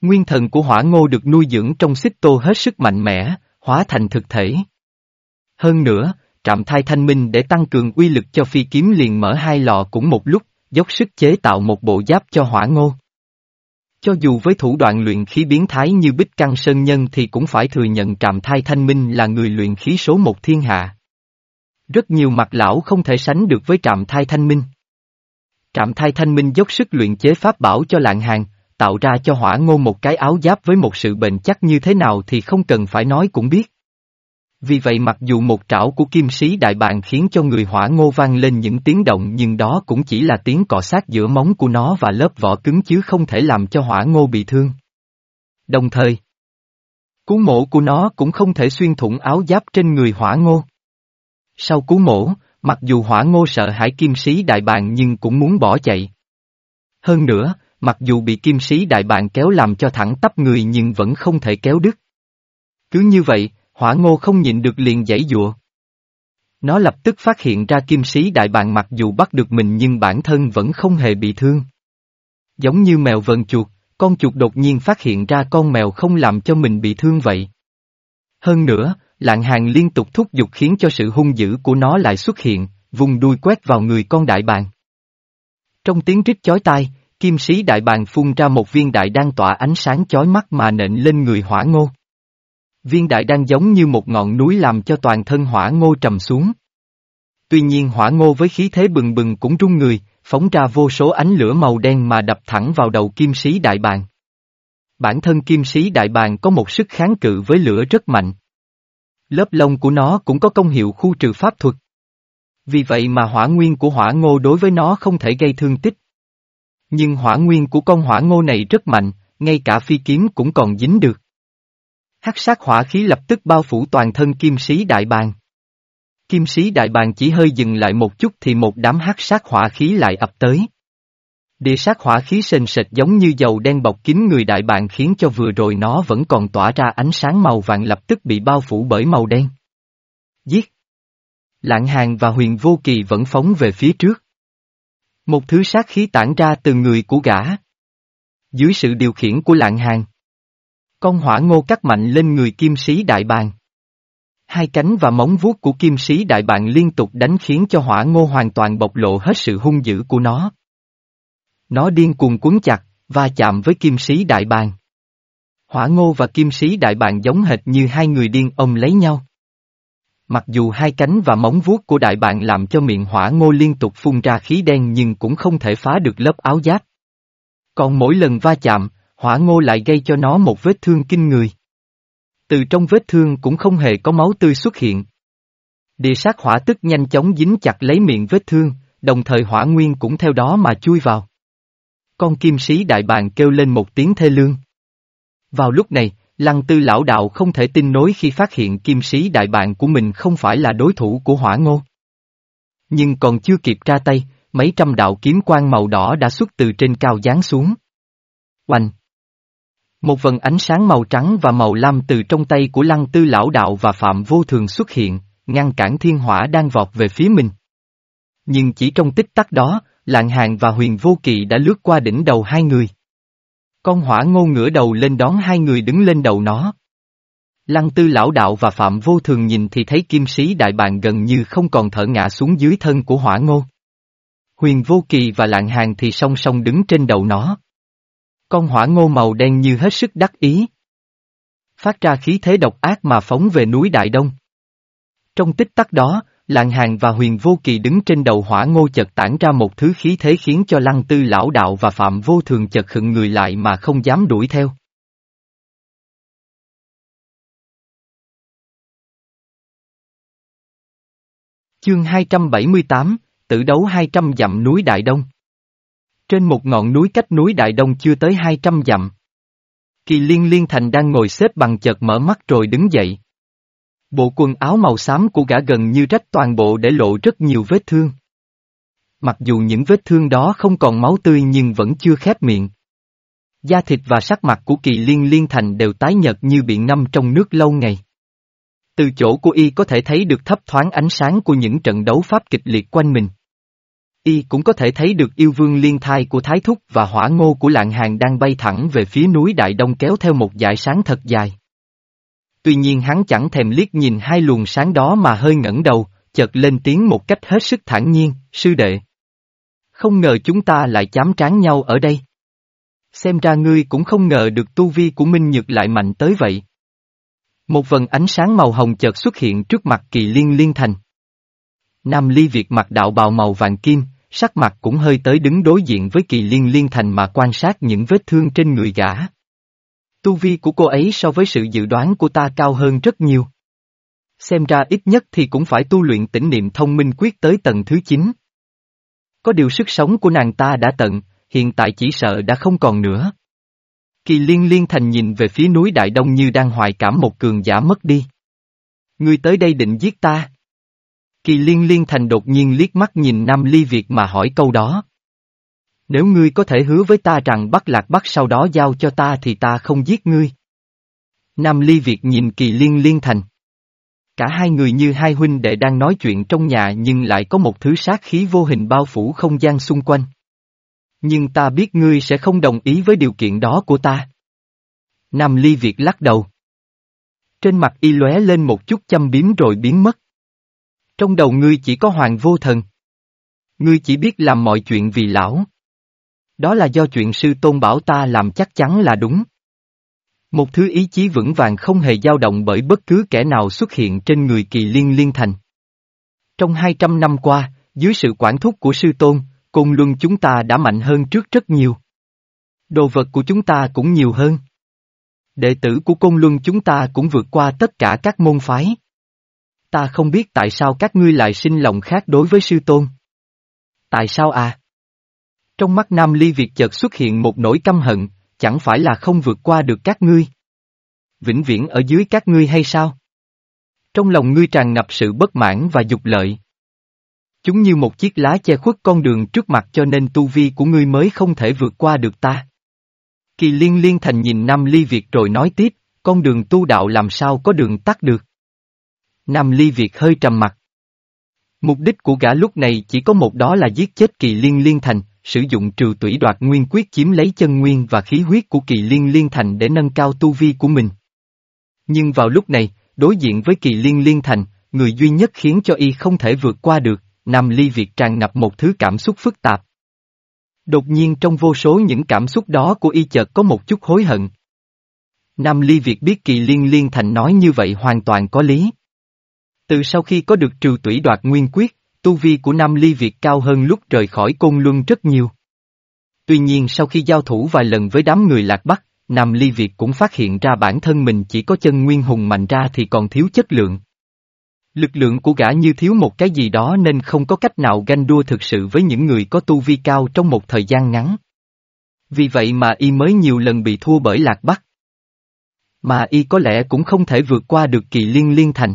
Nguyên thần của hỏa ngô được nuôi dưỡng trong xích tô hết sức mạnh mẽ, hóa thành thực thể. Hơn nữa, trạm thai thanh minh để tăng cường uy lực cho phi kiếm liền mở hai lò cũng một lúc, dốc sức chế tạo một bộ giáp cho hỏa ngô. Cho dù với thủ đoạn luyện khí biến thái như Bích Căng Sơn Nhân thì cũng phải thừa nhận trạm thai thanh minh là người luyện khí số một thiên hạ. Rất nhiều mặt lão không thể sánh được với trạm thai thanh minh. Trạm thai thanh minh dốc sức luyện chế pháp bảo cho lạng hàng, tạo ra cho hỏa ngô một cái áo giáp với một sự bền chắc như thế nào thì không cần phải nói cũng biết. Vì vậy mặc dù một trảo của kim sĩ đại bàng khiến cho người hỏa ngô vang lên những tiếng động nhưng đó cũng chỉ là tiếng cọ sát giữa móng của nó và lớp vỏ cứng chứ không thể làm cho hỏa ngô bị thương. Đồng thời, cú mổ của nó cũng không thể xuyên thủng áo giáp trên người hỏa ngô. Sau cú mổ, mặc dù hỏa ngô sợ hãi kim sĩ đại bàng nhưng cũng muốn bỏ chạy. Hơn nữa, mặc dù bị kim sĩ đại bàng kéo làm cho thẳng tắp người nhưng vẫn không thể kéo đứt. Cứ như vậy, hỏa ngô không nhịn được liền giãy dụa. Nó lập tức phát hiện ra kim sĩ đại bàng mặc dù bắt được mình nhưng bản thân vẫn không hề bị thương. Giống như mèo vần chuột, con chuột đột nhiên phát hiện ra con mèo không làm cho mình bị thương vậy. Hơn nữa, lạng hàng liên tục thúc giục khiến cho sự hung dữ của nó lại xuất hiện, vùng đuôi quét vào người con đại bàng. Trong tiếng rít chói tai, kim sĩ đại bàng phun ra một viên đại đang tỏa ánh sáng chói mắt mà nện lên người hỏa ngô. Viên đại đang giống như một ngọn núi làm cho toàn thân hỏa ngô trầm xuống. Tuy nhiên hỏa ngô với khí thế bừng bừng cũng rung người, phóng ra vô số ánh lửa màu đen mà đập thẳng vào đầu kim sĩ đại bàng. Bản thân kim sĩ đại bàng có một sức kháng cự với lửa rất mạnh. Lớp lông của nó cũng có công hiệu khu trừ pháp thuật. Vì vậy mà hỏa nguyên của hỏa ngô đối với nó không thể gây thương tích. Nhưng hỏa nguyên của con hỏa ngô này rất mạnh, ngay cả phi kiếm cũng còn dính được. Hắc sát hỏa khí lập tức bao phủ toàn thân kim sĩ đại bàng. Kim sĩ đại bàng chỉ hơi dừng lại một chút thì một đám hắc sát hỏa khí lại ập tới. Địa sát hỏa khí sền sệt giống như dầu đen bọc kín người đại bàng khiến cho vừa rồi nó vẫn còn tỏa ra ánh sáng màu vàng lập tức bị bao phủ bởi màu đen. Giết! Lạng hàng và huyền vô kỳ vẫn phóng về phía trước. Một thứ sát khí tản ra từ người của gã. Dưới sự điều khiển của lạng hàng. Con hỏa ngô cắt mạnh lên người kim sĩ đại bàng. Hai cánh và móng vuốt của kim sĩ đại bàng liên tục đánh khiến cho hỏa ngô hoàn toàn bộc lộ hết sự hung dữ của nó. Nó điên cuồng cuốn chặt, va chạm với kim sĩ đại bàng. Hỏa ngô và kim sĩ đại bàng giống hệt như hai người điên ôm lấy nhau. Mặc dù hai cánh và móng vuốt của đại bàng làm cho miệng hỏa ngô liên tục phun ra khí đen nhưng cũng không thể phá được lớp áo giáp. Còn mỗi lần va chạm, hỏa ngô lại gây cho nó một vết thương kinh người. Từ trong vết thương cũng không hề có máu tươi xuất hiện. Địa sát hỏa tức nhanh chóng dính chặt lấy miệng vết thương, đồng thời hỏa nguyên cũng theo đó mà chui vào. Con kim sĩ đại bàng kêu lên một tiếng thê lương. Vào lúc này, lăng tư lão đạo không thể tin nối khi phát hiện kim sĩ đại bàng của mình không phải là đối thủ của hỏa ngô. Nhưng còn chưa kịp ra tay, mấy trăm đạo kiếm quang màu đỏ đã xuất từ trên cao giáng xuống. Oanh! Một vần ánh sáng màu trắng và màu lam từ trong tay của lăng tư lão đạo và phạm vô thường xuất hiện, ngăn cản thiên hỏa đang vọt về phía mình. Nhưng chỉ trong tích tắc đó, lạng hàng và huyền vô kỵ đã lướt qua đỉnh đầu hai người. Con hỏa ngô ngửa đầu lên đón hai người đứng lên đầu nó. Lăng tư lão đạo và phạm vô thường nhìn thì thấy kim sĩ đại bàng gần như không còn thở ngã xuống dưới thân của hỏa ngô. Huyền vô kỳ và lạng hàng thì song song đứng trên đầu nó. Con hỏa ngô màu đen như hết sức đắc ý. Phát ra khí thế độc ác mà phóng về núi Đại Đông. Trong tích tắc đó, Lạng hàng và huyền vô kỳ đứng trên đầu hỏa ngô chợt tản ra một thứ khí thế khiến cho lăng tư lão đạo và phạm vô thường chợt khựng người lại mà không dám đuổi theo. Chương 278, Tử đấu 200 dặm núi Đại Đông trên một ngọn núi cách núi Đại Đông chưa tới 200 dặm. Kỳ liên liên thành đang ngồi xếp bằng chợt mở mắt rồi đứng dậy. Bộ quần áo màu xám của gã gần như rách toàn bộ để lộ rất nhiều vết thương. Mặc dù những vết thương đó không còn máu tươi nhưng vẫn chưa khép miệng. Da thịt và sắc mặt của kỳ liên liên thành đều tái nhợt như bị ngâm trong nước lâu ngày. Từ chỗ của y có thể thấy được thấp thoáng ánh sáng của những trận đấu pháp kịch liệt quanh mình. Y cũng có thể thấy được yêu vương liên thai của Thái Thúc và hỏa ngô của lạng hàng đang bay thẳng về phía núi Đại Đông kéo theo một dải sáng thật dài. Tuy nhiên hắn chẳng thèm liếc nhìn hai luồng sáng đó mà hơi ngẩng đầu, chợt lên tiếng một cách hết sức thản nhiên, sư đệ. Không ngờ chúng ta lại chám trán nhau ở đây. Xem ra ngươi cũng không ngờ được tu vi của Minh Nhược lại mạnh tới vậy. Một vần ánh sáng màu hồng chợt xuất hiện trước mặt kỳ liên liên thành. Nam Ly Việt mặc đạo bào màu vàng kim, sắc mặt cũng hơi tới đứng đối diện với kỳ liên liên thành mà quan sát những vết thương trên người gã. Tu vi của cô ấy so với sự dự đoán của ta cao hơn rất nhiều. Xem ra ít nhất thì cũng phải tu luyện tỉnh niệm thông minh quyết tới tầng thứ 9. Có điều sức sống của nàng ta đã tận, hiện tại chỉ sợ đã không còn nữa. Kỳ liên liên thành nhìn về phía núi Đại Đông như đang hoài cảm một cường giả mất đi. Ngươi tới đây định giết ta. Kỳ liên liên thành đột nhiên liếc mắt nhìn Nam Ly Việt mà hỏi câu đó. Nếu ngươi có thể hứa với ta rằng bắt lạc bắt sau đó giao cho ta thì ta không giết ngươi. Nam Ly Việt nhìn kỳ liên liên thành. Cả hai người như hai huynh đệ đang nói chuyện trong nhà nhưng lại có một thứ sát khí vô hình bao phủ không gian xung quanh. Nhưng ta biết ngươi sẽ không đồng ý với điều kiện đó của ta. Nam Ly Việt lắc đầu. Trên mặt y lóe lên một chút châm biếm rồi biến mất. Trong đầu ngươi chỉ có hoàng vô thần. Ngươi chỉ biết làm mọi chuyện vì lão. Đó là do chuyện sư tôn bảo ta làm chắc chắn là đúng. Một thứ ý chí vững vàng không hề dao động bởi bất cứ kẻ nào xuất hiện trên người kỳ liên liên thành. Trong 200 năm qua, dưới sự quản thúc của sư tôn, côn luân chúng ta đã mạnh hơn trước rất nhiều. Đồ vật của chúng ta cũng nhiều hơn. Đệ tử của côn luân chúng ta cũng vượt qua tất cả các môn phái. Ta không biết tại sao các ngươi lại sinh lòng khác đối với sư tôn. Tại sao à? Trong mắt Nam Ly Việt chợt xuất hiện một nỗi căm hận, chẳng phải là không vượt qua được các ngươi. Vĩnh viễn ở dưới các ngươi hay sao? Trong lòng ngươi tràn ngập sự bất mãn và dục lợi. Chúng như một chiếc lá che khuất con đường trước mặt cho nên tu vi của ngươi mới không thể vượt qua được ta. Kỳ liên liên thành nhìn Nam Ly Việt rồi nói tiếp, con đường tu đạo làm sao có đường tắt được. Nam Ly Việt hơi trầm mặt. Mục đích của gã lúc này chỉ có một đó là giết chết kỳ liên liên thành, sử dụng trừ tủy đoạt nguyên quyết chiếm lấy chân nguyên và khí huyết của kỳ liên liên thành để nâng cao tu vi của mình. Nhưng vào lúc này, đối diện với kỳ liên liên thành, người duy nhất khiến cho y không thể vượt qua được, Nam Ly Việt tràn ngập một thứ cảm xúc phức tạp. Đột nhiên trong vô số những cảm xúc đó của y chợt có một chút hối hận. Nam Ly Việt biết kỳ liên liên thành nói như vậy hoàn toàn có lý. Từ sau khi có được trừ tủy đoạt nguyên quyết, tu vi của Nam Ly Việt cao hơn lúc rời khỏi Côn Luân rất nhiều. Tuy nhiên sau khi giao thủ vài lần với đám người lạc bắc, Nam Ly Việt cũng phát hiện ra bản thân mình chỉ có chân nguyên hùng mạnh ra thì còn thiếu chất lượng. Lực lượng của gã như thiếu một cái gì đó nên không có cách nào ganh đua thực sự với những người có tu vi cao trong một thời gian ngắn. Vì vậy mà y mới nhiều lần bị thua bởi lạc bắc. Mà y có lẽ cũng không thể vượt qua được kỳ liên liên thành.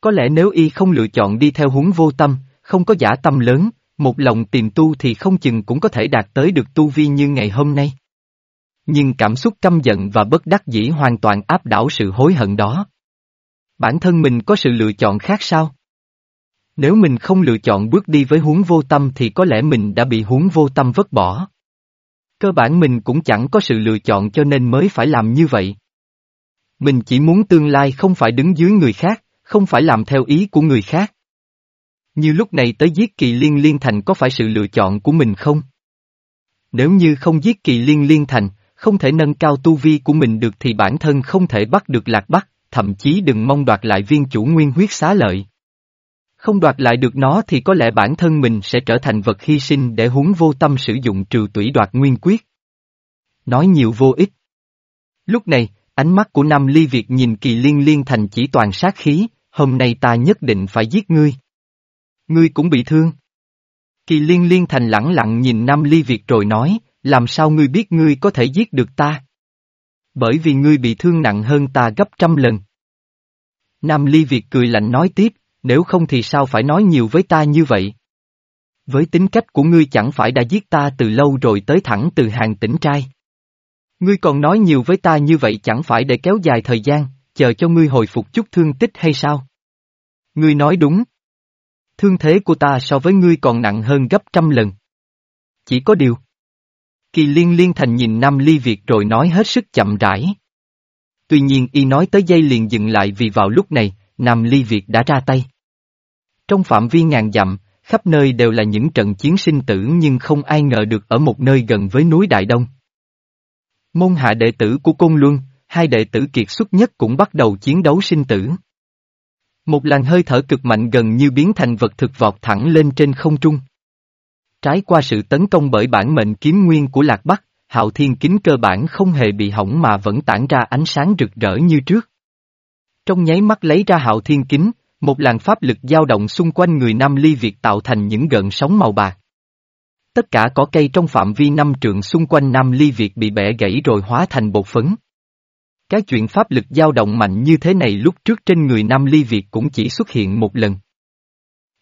Có lẽ nếu y không lựa chọn đi theo huống vô tâm, không có giả tâm lớn, một lòng tìm tu thì không chừng cũng có thể đạt tới được tu vi như ngày hôm nay. Nhưng cảm xúc căm giận và bất đắc dĩ hoàn toàn áp đảo sự hối hận đó. Bản thân mình có sự lựa chọn khác sao? Nếu mình không lựa chọn bước đi với huống vô tâm thì có lẽ mình đã bị huống vô tâm vứt bỏ. Cơ bản mình cũng chẳng có sự lựa chọn cho nên mới phải làm như vậy. Mình chỉ muốn tương lai không phải đứng dưới người khác, không phải làm theo ý của người khác. Như lúc này tới giết kỳ liên liên thành có phải sự lựa chọn của mình không? Nếu như không giết kỳ liên liên thành, không thể nâng cao tu vi của mình được thì bản thân không thể bắt được lạc bắc, thậm chí đừng mong đoạt lại viên chủ nguyên huyết xá lợi. Không đoạt lại được nó thì có lẽ bản thân mình sẽ trở thành vật hy sinh để huống vô tâm sử dụng trừ tủy đoạt nguyên quyết. Nói nhiều vô ích. Lúc này, ánh mắt của Nam Ly Việt nhìn kỳ liên liên thành chỉ toàn sát khí, hôm nay ta nhất định phải giết ngươi. Ngươi cũng bị thương. Kỳ liên liên thành lẳng lặng nhìn Nam Ly Việt rồi nói, làm sao ngươi biết ngươi có thể giết được ta? Bởi vì ngươi bị thương nặng hơn ta gấp trăm lần. Nam Ly Việt cười lạnh nói tiếp, nếu không thì sao phải nói nhiều với ta như vậy? Với tính cách của ngươi chẳng phải đã giết ta từ lâu rồi tới thẳng từ hàng tỉnh trai. Ngươi còn nói nhiều với ta như vậy chẳng phải để kéo dài thời gian, chờ cho ngươi hồi phục chút thương tích hay sao? Ngươi nói đúng. Thương thế của ta so với ngươi còn nặng hơn gấp trăm lần. Chỉ có điều. Kỳ liên liên thành nhìn Nam Ly Việt rồi nói hết sức chậm rãi. Tuy nhiên y nói tới dây liền dừng lại vì vào lúc này, Nam Ly Việt đã ra tay. Trong phạm vi ngàn dặm, khắp nơi đều là những trận chiến sinh tử nhưng không ai ngờ được ở một nơi gần với núi Đại Đông. Môn hạ đệ tử của Côn Luân, hai đệ tử kiệt xuất nhất cũng bắt đầu chiến đấu sinh tử. Một làn hơi thở cực mạnh gần như biến thành vật thực vọt thẳng lên trên không trung. Trái qua sự tấn công bởi bản mệnh kiếm nguyên của Lạc Bắc, hạo thiên kính cơ bản không hề bị hỏng mà vẫn tản ra ánh sáng rực rỡ như trước. Trong nháy mắt lấy ra hạo thiên kính, một làn pháp lực dao động xung quanh người Nam Ly Việt tạo thành những gợn sóng màu bạc. Tất cả cỏ cây trong phạm vi năm trượng xung quanh Nam Ly Việt bị bẻ gãy rồi hóa thành bột phấn. Cái chuyện pháp lực dao động mạnh như thế này lúc trước trên người Nam Ly Việt cũng chỉ xuất hiện một lần.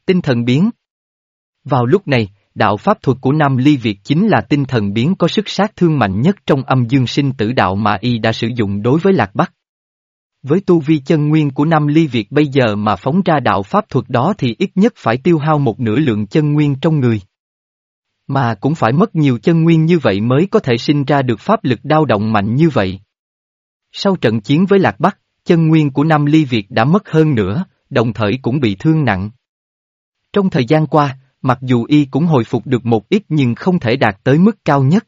Tinh thần biến Vào lúc này, đạo pháp thuật của Nam Ly Việt chính là tinh thần biến có sức sát thương mạnh nhất trong âm dương sinh tử đạo mà y đã sử dụng đối với Lạc Bắc. Với tu vi chân nguyên của Nam Ly Việt bây giờ mà phóng ra đạo pháp thuật đó thì ít nhất phải tiêu hao một nửa lượng chân nguyên trong người. Mà cũng phải mất nhiều chân nguyên như vậy mới có thể sinh ra được pháp lực đao động mạnh như vậy. Sau trận chiến với Lạc Bắc, chân nguyên của Nam Ly Việt đã mất hơn nữa, đồng thời cũng bị thương nặng. Trong thời gian qua, mặc dù y cũng hồi phục được một ít nhưng không thể đạt tới mức cao nhất.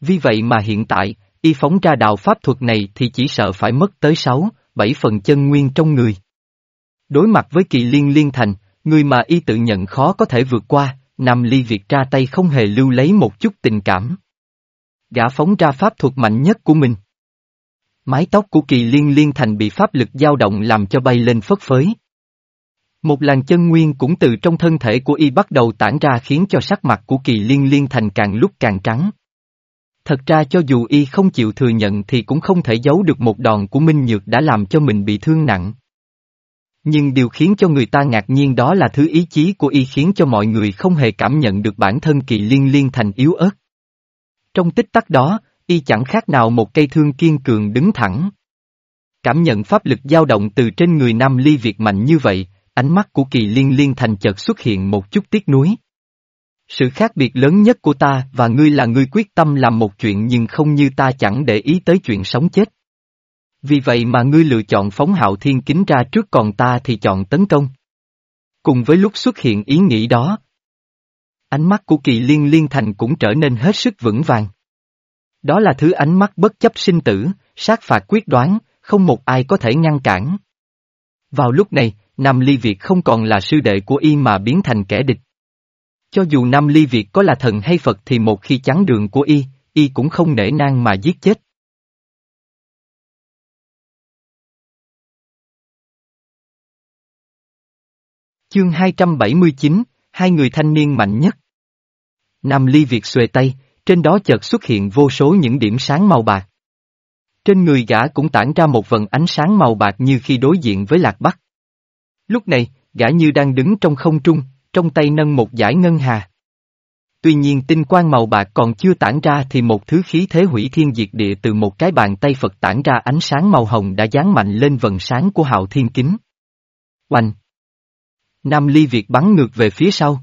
Vì vậy mà hiện tại, y phóng ra đạo pháp thuật này thì chỉ sợ phải mất tới 6, 7 phần chân nguyên trong người. Đối mặt với kỳ liên liên thành, người mà y tự nhận khó có thể vượt qua, Nam Ly Việt ra tay không hề lưu lấy một chút tình cảm. Gã phóng ra pháp thuật mạnh nhất của mình. Mái tóc của kỳ liên liên thành bị pháp lực dao động làm cho bay lên phất phới. Một làn chân nguyên cũng từ trong thân thể của y bắt đầu tản ra khiến cho sắc mặt của kỳ liên liên thành càng lúc càng trắng. Thật ra cho dù y không chịu thừa nhận thì cũng không thể giấu được một đòn của Minh Nhược đã làm cho mình bị thương nặng. Nhưng điều khiến cho người ta ngạc nhiên đó là thứ ý chí của y khiến cho mọi người không hề cảm nhận được bản thân kỳ liên liên thành yếu ớt. Trong tích tắc đó, y chẳng khác nào một cây thương kiên cường đứng thẳng. Cảm nhận pháp lực dao động từ trên người Nam Ly Việt mạnh như vậy, ánh mắt của kỳ liên liên thành chợt xuất hiện một chút tiếc nuối. Sự khác biệt lớn nhất của ta và ngươi là ngươi quyết tâm làm một chuyện nhưng không như ta chẳng để ý tới chuyện sống chết. Vì vậy mà ngươi lựa chọn phóng hạo thiên kính ra trước còn ta thì chọn tấn công. Cùng với lúc xuất hiện ý nghĩ đó, ánh mắt của kỳ liên liên thành cũng trở nên hết sức vững vàng. Đó là thứ ánh mắt bất chấp sinh tử, sát phạt quyết đoán, không một ai có thể ngăn cản. Vào lúc này, Nam Ly Việt không còn là sư đệ của y mà biến thành kẻ địch. Cho dù Nam Ly Việt có là thần hay Phật thì một khi chắn đường của y, y cũng không nể nang mà giết chết. Chương 279, hai người thanh niên mạnh nhất. Nam Ly Việt xuề tay, trên đó chợt xuất hiện vô số những điểm sáng màu bạc. Trên người gã cũng tản ra một vần ánh sáng màu bạc như khi đối diện với Lạc Bắc. Lúc này, gã như đang đứng trong không trung, trong tay nâng một giải ngân hà. Tuy nhiên tinh quang màu bạc còn chưa tản ra thì một thứ khí thế hủy thiên diệt địa từ một cái bàn tay Phật tản ra ánh sáng màu hồng đã dán mạnh lên vần sáng của hạo thiên kính. Oanh! Nam ly Việt bắn ngược về phía sau.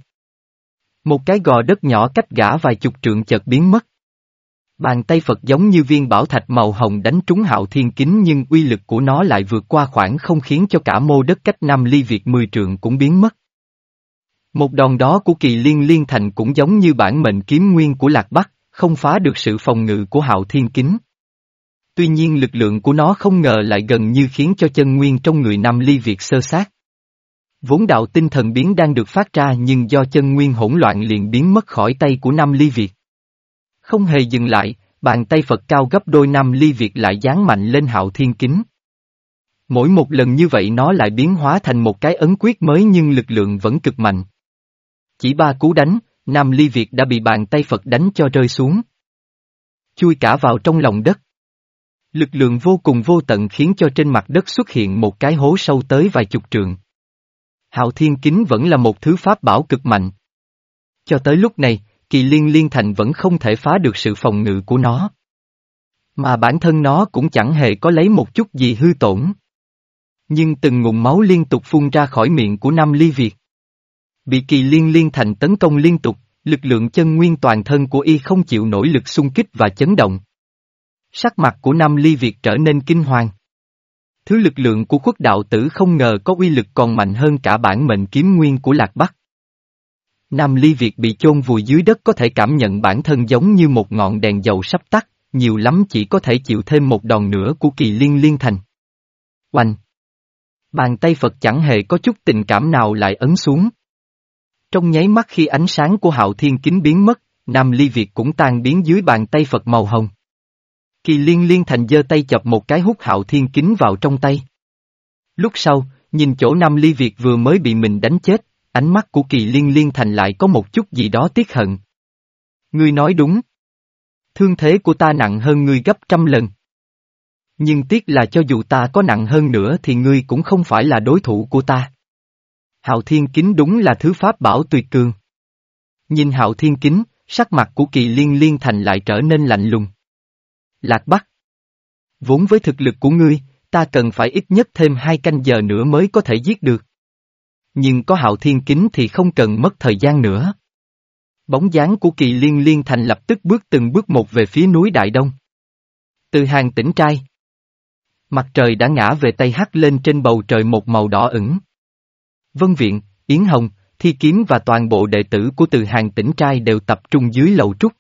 Một cái gò đất nhỏ cách gã vài chục trượng chợt biến mất. Bàn tay Phật giống như viên bảo thạch màu hồng đánh trúng hạo thiên kính nhưng uy lực của nó lại vượt qua khoảng không khiến cho cả mô đất cách năm ly Việt mười trượng cũng biến mất. Một đòn đó của kỳ liên liên thành cũng giống như bản mệnh kiếm nguyên của Lạc Bắc, không phá được sự phòng ngự của hạo thiên kính. Tuy nhiên lực lượng của nó không ngờ lại gần như khiến cho chân nguyên trong người Nam Ly Việt sơ sát. Vốn đạo tinh thần biến đang được phát ra nhưng do chân nguyên hỗn loạn liền biến mất khỏi tay của Nam Ly Việt. Không hề dừng lại, bàn tay Phật cao gấp đôi Nam Ly Việt lại dán mạnh lên hạo thiên kính. Mỗi một lần như vậy nó lại biến hóa thành một cái ấn quyết mới nhưng lực lượng vẫn cực mạnh. Chỉ ba cú đánh, Nam Ly Việt đã bị bàn tay Phật đánh cho rơi xuống. Chui cả vào trong lòng đất. Lực lượng vô cùng vô tận khiến cho trên mặt đất xuất hiện một cái hố sâu tới vài chục trường. Hạo Thiên Kính vẫn là một thứ pháp bảo cực mạnh. Cho tới lúc này, kỳ liên liên thành vẫn không thể phá được sự phòng ngự của nó. Mà bản thân nó cũng chẳng hề có lấy một chút gì hư tổn. Nhưng từng ngụm máu liên tục phun ra khỏi miệng của Nam Ly Việt. Bị kỳ liên liên thành tấn công liên tục, lực lượng chân nguyên toàn thân của y không chịu nổi lực xung kích và chấn động. Sắc mặt của Nam Ly Việt trở nên kinh hoàng. Thứ lực lượng của khuất đạo tử không ngờ có uy lực còn mạnh hơn cả bản mệnh kiếm nguyên của Lạc Bắc. Nam Ly Việt bị chôn vùi dưới đất có thể cảm nhận bản thân giống như một ngọn đèn dầu sắp tắt, nhiều lắm chỉ có thể chịu thêm một đòn nữa của kỳ liên liên thành. Oanh! Bàn tay Phật chẳng hề có chút tình cảm nào lại ấn xuống. Trong nháy mắt khi ánh sáng của hạo thiên kính biến mất, Nam Ly Việt cũng tan biến dưới bàn tay Phật màu hồng. Kỳ liên liên thành giơ tay chập một cái hút hạo thiên kính vào trong tay. Lúc sau, nhìn chỗ Nam Ly Việt vừa mới bị mình đánh chết, ánh mắt của kỳ liên liên thành lại có một chút gì đó tiếc hận. Ngươi nói đúng. Thương thế của ta nặng hơn ngươi gấp trăm lần. Nhưng tiếc là cho dù ta có nặng hơn nữa thì ngươi cũng không phải là đối thủ của ta. Hạo thiên kính đúng là thứ pháp bảo tuyệt cường. Nhìn hạo thiên kính, sắc mặt của kỳ liên liên thành lại trở nên lạnh lùng. Lạc Bắc. Vốn với thực lực của ngươi, ta cần phải ít nhất thêm hai canh giờ nữa mới có thể giết được. Nhưng có hạo thiên kính thì không cần mất thời gian nữa. Bóng dáng của kỳ liên liên thành lập tức bước từng bước một về phía núi Đại Đông. Từ hàng tỉnh trai. Mặt trời đã ngã về tây hắt lên trên bầu trời một màu đỏ ửng. Vân Viện, Yến Hồng, Thi Kiếm và toàn bộ đệ tử của từ hàng tỉnh trai đều tập trung dưới lầu trúc.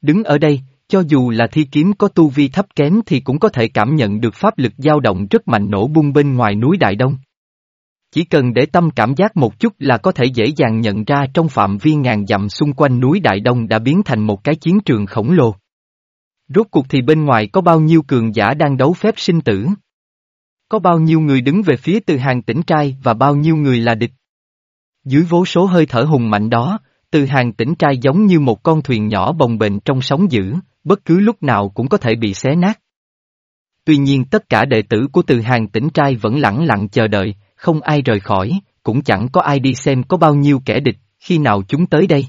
Đứng ở đây, cho dù là thi kiếm có tu vi thấp kém thì cũng có thể cảm nhận được pháp lực dao động rất mạnh nổ bung bên ngoài núi Đại Đông. Chỉ cần để tâm cảm giác một chút là có thể dễ dàng nhận ra trong phạm vi ngàn dặm xung quanh núi Đại Đông đã biến thành một cái chiến trường khổng lồ. Rốt cuộc thì bên ngoài có bao nhiêu cường giả đang đấu phép sinh tử? Có bao nhiêu người đứng về phía từ hàng tỉnh trai và bao nhiêu người là địch? Dưới vô số hơi thở hùng mạnh đó, từ hàng tỉnh trai giống như một con thuyền nhỏ bồng bềnh trong sóng dữ, bất cứ lúc nào cũng có thể bị xé nát. Tuy nhiên tất cả đệ tử của từ hàng tỉnh trai vẫn lặng lặng chờ đợi, không ai rời khỏi, cũng chẳng có ai đi xem có bao nhiêu kẻ địch, khi nào chúng tới đây.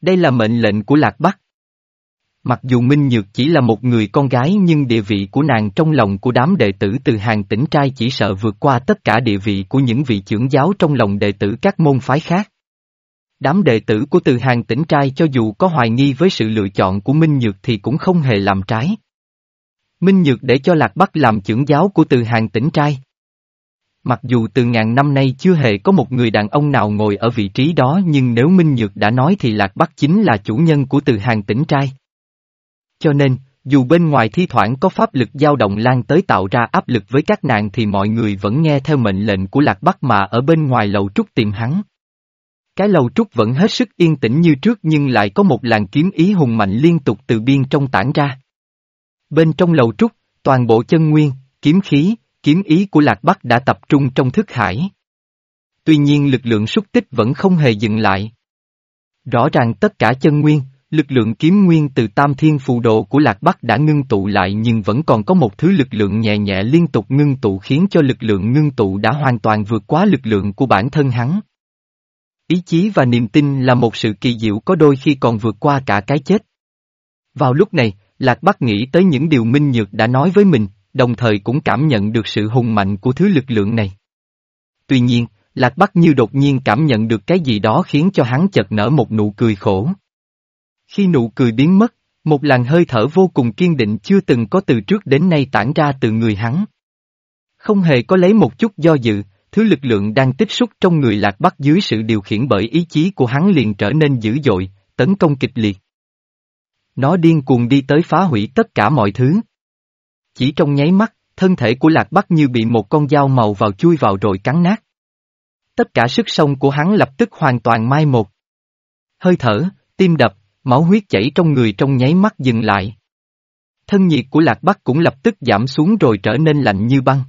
Đây là mệnh lệnh của Lạc Bắc. Mặc dù Minh Nhược chỉ là một người con gái nhưng địa vị của nàng trong lòng của đám đệ tử từ hàng tỉnh trai chỉ sợ vượt qua tất cả địa vị của những vị trưởng giáo trong lòng đệ tử các môn phái khác. Đám đệ tử của từ hàng tỉnh trai cho dù có hoài nghi với sự lựa chọn của Minh Nhược thì cũng không hề làm trái. Minh Nhược để cho Lạc Bắc làm trưởng giáo của từ hàng tỉnh trai. Mặc dù từ ngàn năm nay chưa hề có một người đàn ông nào ngồi ở vị trí đó nhưng nếu Minh Nhược đã nói thì Lạc Bắc chính là chủ nhân của từ hàng tỉnh trai. Cho nên, dù bên ngoài thi thoảng có pháp lực dao động lan tới tạo ra áp lực với các nàng thì mọi người vẫn nghe theo mệnh lệnh của Lạc Bắc mà ở bên ngoài lầu trúc tìm hắn. Cái lầu trúc vẫn hết sức yên tĩnh như trước nhưng lại có một làn kiếm ý hùng mạnh liên tục từ biên trong tản ra. Bên trong lầu trúc, toàn bộ chân nguyên, kiếm khí, kiếm ý của Lạc Bắc đã tập trung trong thức hải. Tuy nhiên lực lượng xúc tích vẫn không hề dừng lại. Rõ ràng tất cả chân nguyên, lực lượng kiếm nguyên từ tam thiên phù độ của Lạc Bắc đã ngưng tụ lại nhưng vẫn còn có một thứ lực lượng nhẹ nhẹ liên tục ngưng tụ khiến cho lực lượng ngưng tụ đã hoàn toàn vượt quá lực lượng của bản thân hắn. Ý chí và niềm tin là một sự kỳ diệu có đôi khi còn vượt qua cả cái chết. Vào lúc này, Lạc Bắc nghĩ tới những điều Minh Nhược đã nói với mình, đồng thời cũng cảm nhận được sự hùng mạnh của thứ lực lượng này. Tuy nhiên, Lạc Bắc như đột nhiên cảm nhận được cái gì đó khiến cho hắn chợt nở một nụ cười khổ. Khi nụ cười biến mất, một làn hơi thở vô cùng kiên định chưa từng có từ trước đến nay tản ra từ người hắn. Không hề có lấy một chút do dự, thứ lực lượng đang tích xúc trong người lạc bắc dưới sự điều khiển bởi ý chí của hắn liền trở nên dữ dội, tấn công kịch liệt. Nó điên cuồng đi tới phá hủy tất cả mọi thứ. Chỉ trong nháy mắt, thân thể của lạc bắc như bị một con dao màu vào chui vào rồi cắn nát. Tất cả sức sống của hắn lập tức hoàn toàn mai một. Hơi thở, tim đập, máu huyết chảy trong người trong nháy mắt dừng lại. Thân nhiệt của Lạc Bắc cũng lập tức giảm xuống rồi trở nên lạnh như băng.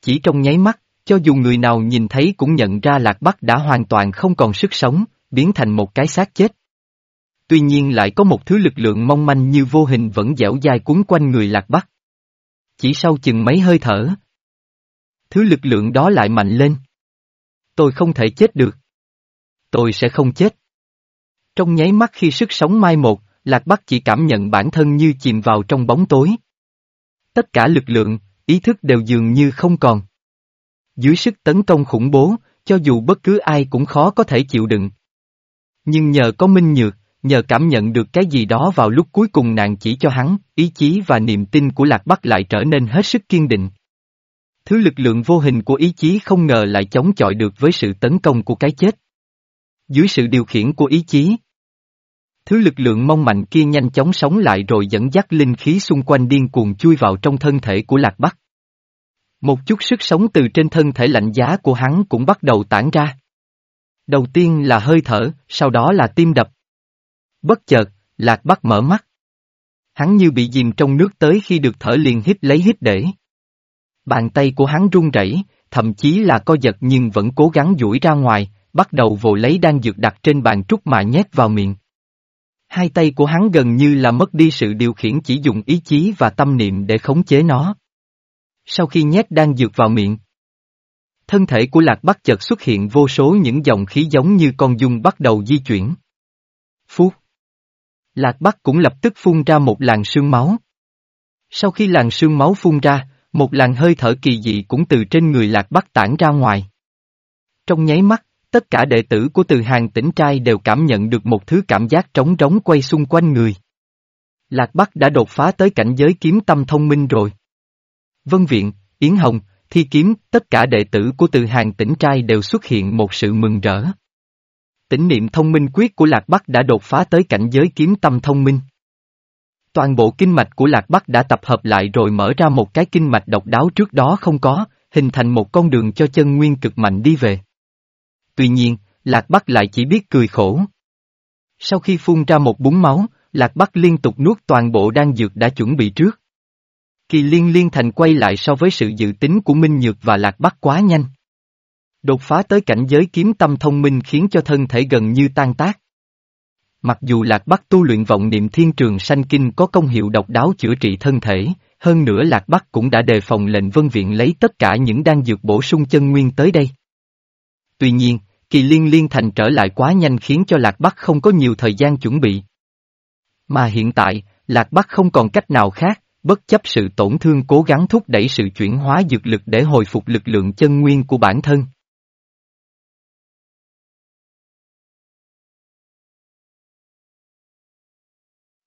Chỉ trong nháy mắt, cho dù người nào nhìn thấy cũng nhận ra Lạc Bắc đã hoàn toàn không còn sức sống, biến thành một cái xác chết. Tuy nhiên lại có một thứ lực lượng mong manh như vô hình vẫn dẻo dai cuốn quanh người Lạc Bắc. Chỉ sau chừng mấy hơi thở. Thứ lực lượng đó lại mạnh lên. Tôi không thể chết được. Tôi sẽ không chết. Trong nháy mắt khi sức sống mai một, Lạc Bắc chỉ cảm nhận bản thân như chìm vào trong bóng tối. Tất cả lực lượng, ý thức đều dường như không còn. Dưới sức tấn công khủng bố, cho dù bất cứ ai cũng khó có thể chịu đựng. Nhưng nhờ có Minh Nhược, nhờ cảm nhận được cái gì đó vào lúc cuối cùng nàng chỉ cho hắn, ý chí và niềm tin của Lạc Bắc lại trở nên hết sức kiên định. Thứ lực lượng vô hình của ý chí không ngờ lại chống chọi được với sự tấn công của cái chết. Dưới sự điều khiển của ý chí, thứ lực lượng mong mạnh kia nhanh chóng sống lại rồi dẫn dắt linh khí xung quanh điên cuồng chui vào trong thân thể của Lạc Bắc. Một chút sức sống từ trên thân thể lạnh giá của hắn cũng bắt đầu tản ra. Đầu tiên là hơi thở, sau đó là tim đập. Bất chợt, Lạc Bắc mở mắt. Hắn như bị dìm trong nước tới khi được thở liền hít lấy hít để. Bàn tay của hắn run rẩy, thậm chí là co giật nhưng vẫn cố gắng duỗi ra ngoài, bắt đầu vồ lấy đan dược đặt trên bàn trúc mà nhét vào miệng. Hai tay của hắn gần như là mất đi sự điều khiển chỉ dùng ý chí và tâm niệm để khống chế nó. Sau khi nhét đan dược vào miệng, thân thể của Lạc Bắc chợt xuất hiện vô số những dòng khí giống như con dung bắt đầu di chuyển. Phút. Lạc Bắc cũng lập tức phun ra một làn sương máu. Sau khi làn sương máu phun ra, một làn hơi thở kỳ dị cũng từ trên người Lạc Bắc tản ra ngoài. Trong nháy mắt, tất cả đệ tử của từ hàng tỉnh trai đều cảm nhận được một thứ cảm giác trống trống quay xung quanh người. Lạc Bắc đã đột phá tới cảnh giới kiếm tâm thông minh rồi. Vân Viện, Yến Hồng, Thi Kiếm, tất cả đệ tử của từ hàng tỉnh trai đều xuất hiện một sự mừng rỡ. Tỉnh niệm thông minh quyết của Lạc Bắc đã đột phá tới cảnh giới kiếm tâm thông minh. Toàn bộ kinh mạch của Lạc Bắc đã tập hợp lại rồi mở ra một cái kinh mạch độc đáo trước đó không có, hình thành một con đường cho chân nguyên cực mạnh đi về. Tuy nhiên, Lạc Bắc lại chỉ biết cười khổ. Sau khi phun ra một búng máu, Lạc Bắc liên tục nuốt toàn bộ đan dược đã chuẩn bị trước. Kỳ liên liên thành quay lại so với sự dự tính của Minh Nhược và Lạc Bắc quá nhanh. Đột phá tới cảnh giới kiếm tâm thông minh khiến cho thân thể gần như tan tác. Mặc dù Lạc Bắc tu luyện vọng niệm thiên trường sanh kinh có công hiệu độc đáo chữa trị thân thể, hơn nữa Lạc Bắc cũng đã đề phòng lệnh vân viện lấy tất cả những đan dược bổ sung chân nguyên tới đây. Tuy nhiên, kỳ liên liên thành trở lại quá nhanh khiến cho Lạc Bắc không có nhiều thời gian chuẩn bị. Mà hiện tại, Lạc Bắc không còn cách nào khác, bất chấp sự tổn thương cố gắng thúc đẩy sự chuyển hóa dược lực để hồi phục lực lượng chân nguyên của bản thân.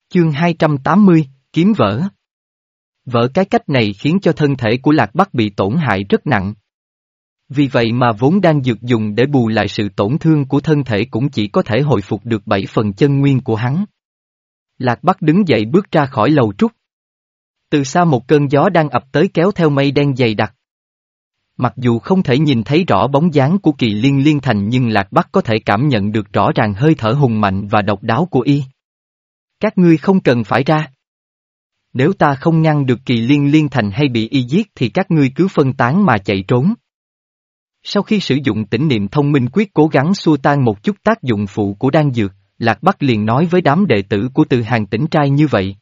Chương 280, Kiếm vỡ Vỡ cái cách này khiến cho thân thể của Lạc Bắc bị tổn hại rất nặng. Vì vậy mà vốn đang dược dùng để bù lại sự tổn thương của thân thể cũng chỉ có thể hồi phục được bảy phần chân nguyên của hắn. Lạc Bắc đứng dậy bước ra khỏi lầu trúc. Từ xa một cơn gió đang ập tới kéo theo mây đen dày đặc. Mặc dù không thể nhìn thấy rõ bóng dáng của kỳ liên liên thành nhưng Lạc Bắc có thể cảm nhận được rõ ràng hơi thở hùng mạnh và độc đáo của y. Các ngươi không cần phải ra. Nếu ta không ngăn được kỳ liên liên thành hay bị y giết thì các ngươi cứ phân tán mà chạy trốn. Sau khi sử dụng tỉnh niệm thông minh quyết cố gắng xua tan một chút tác dụng phụ của đan dược, Lạc Bắc liền nói với đám đệ tử của từ hàng tỉnh trai như vậy.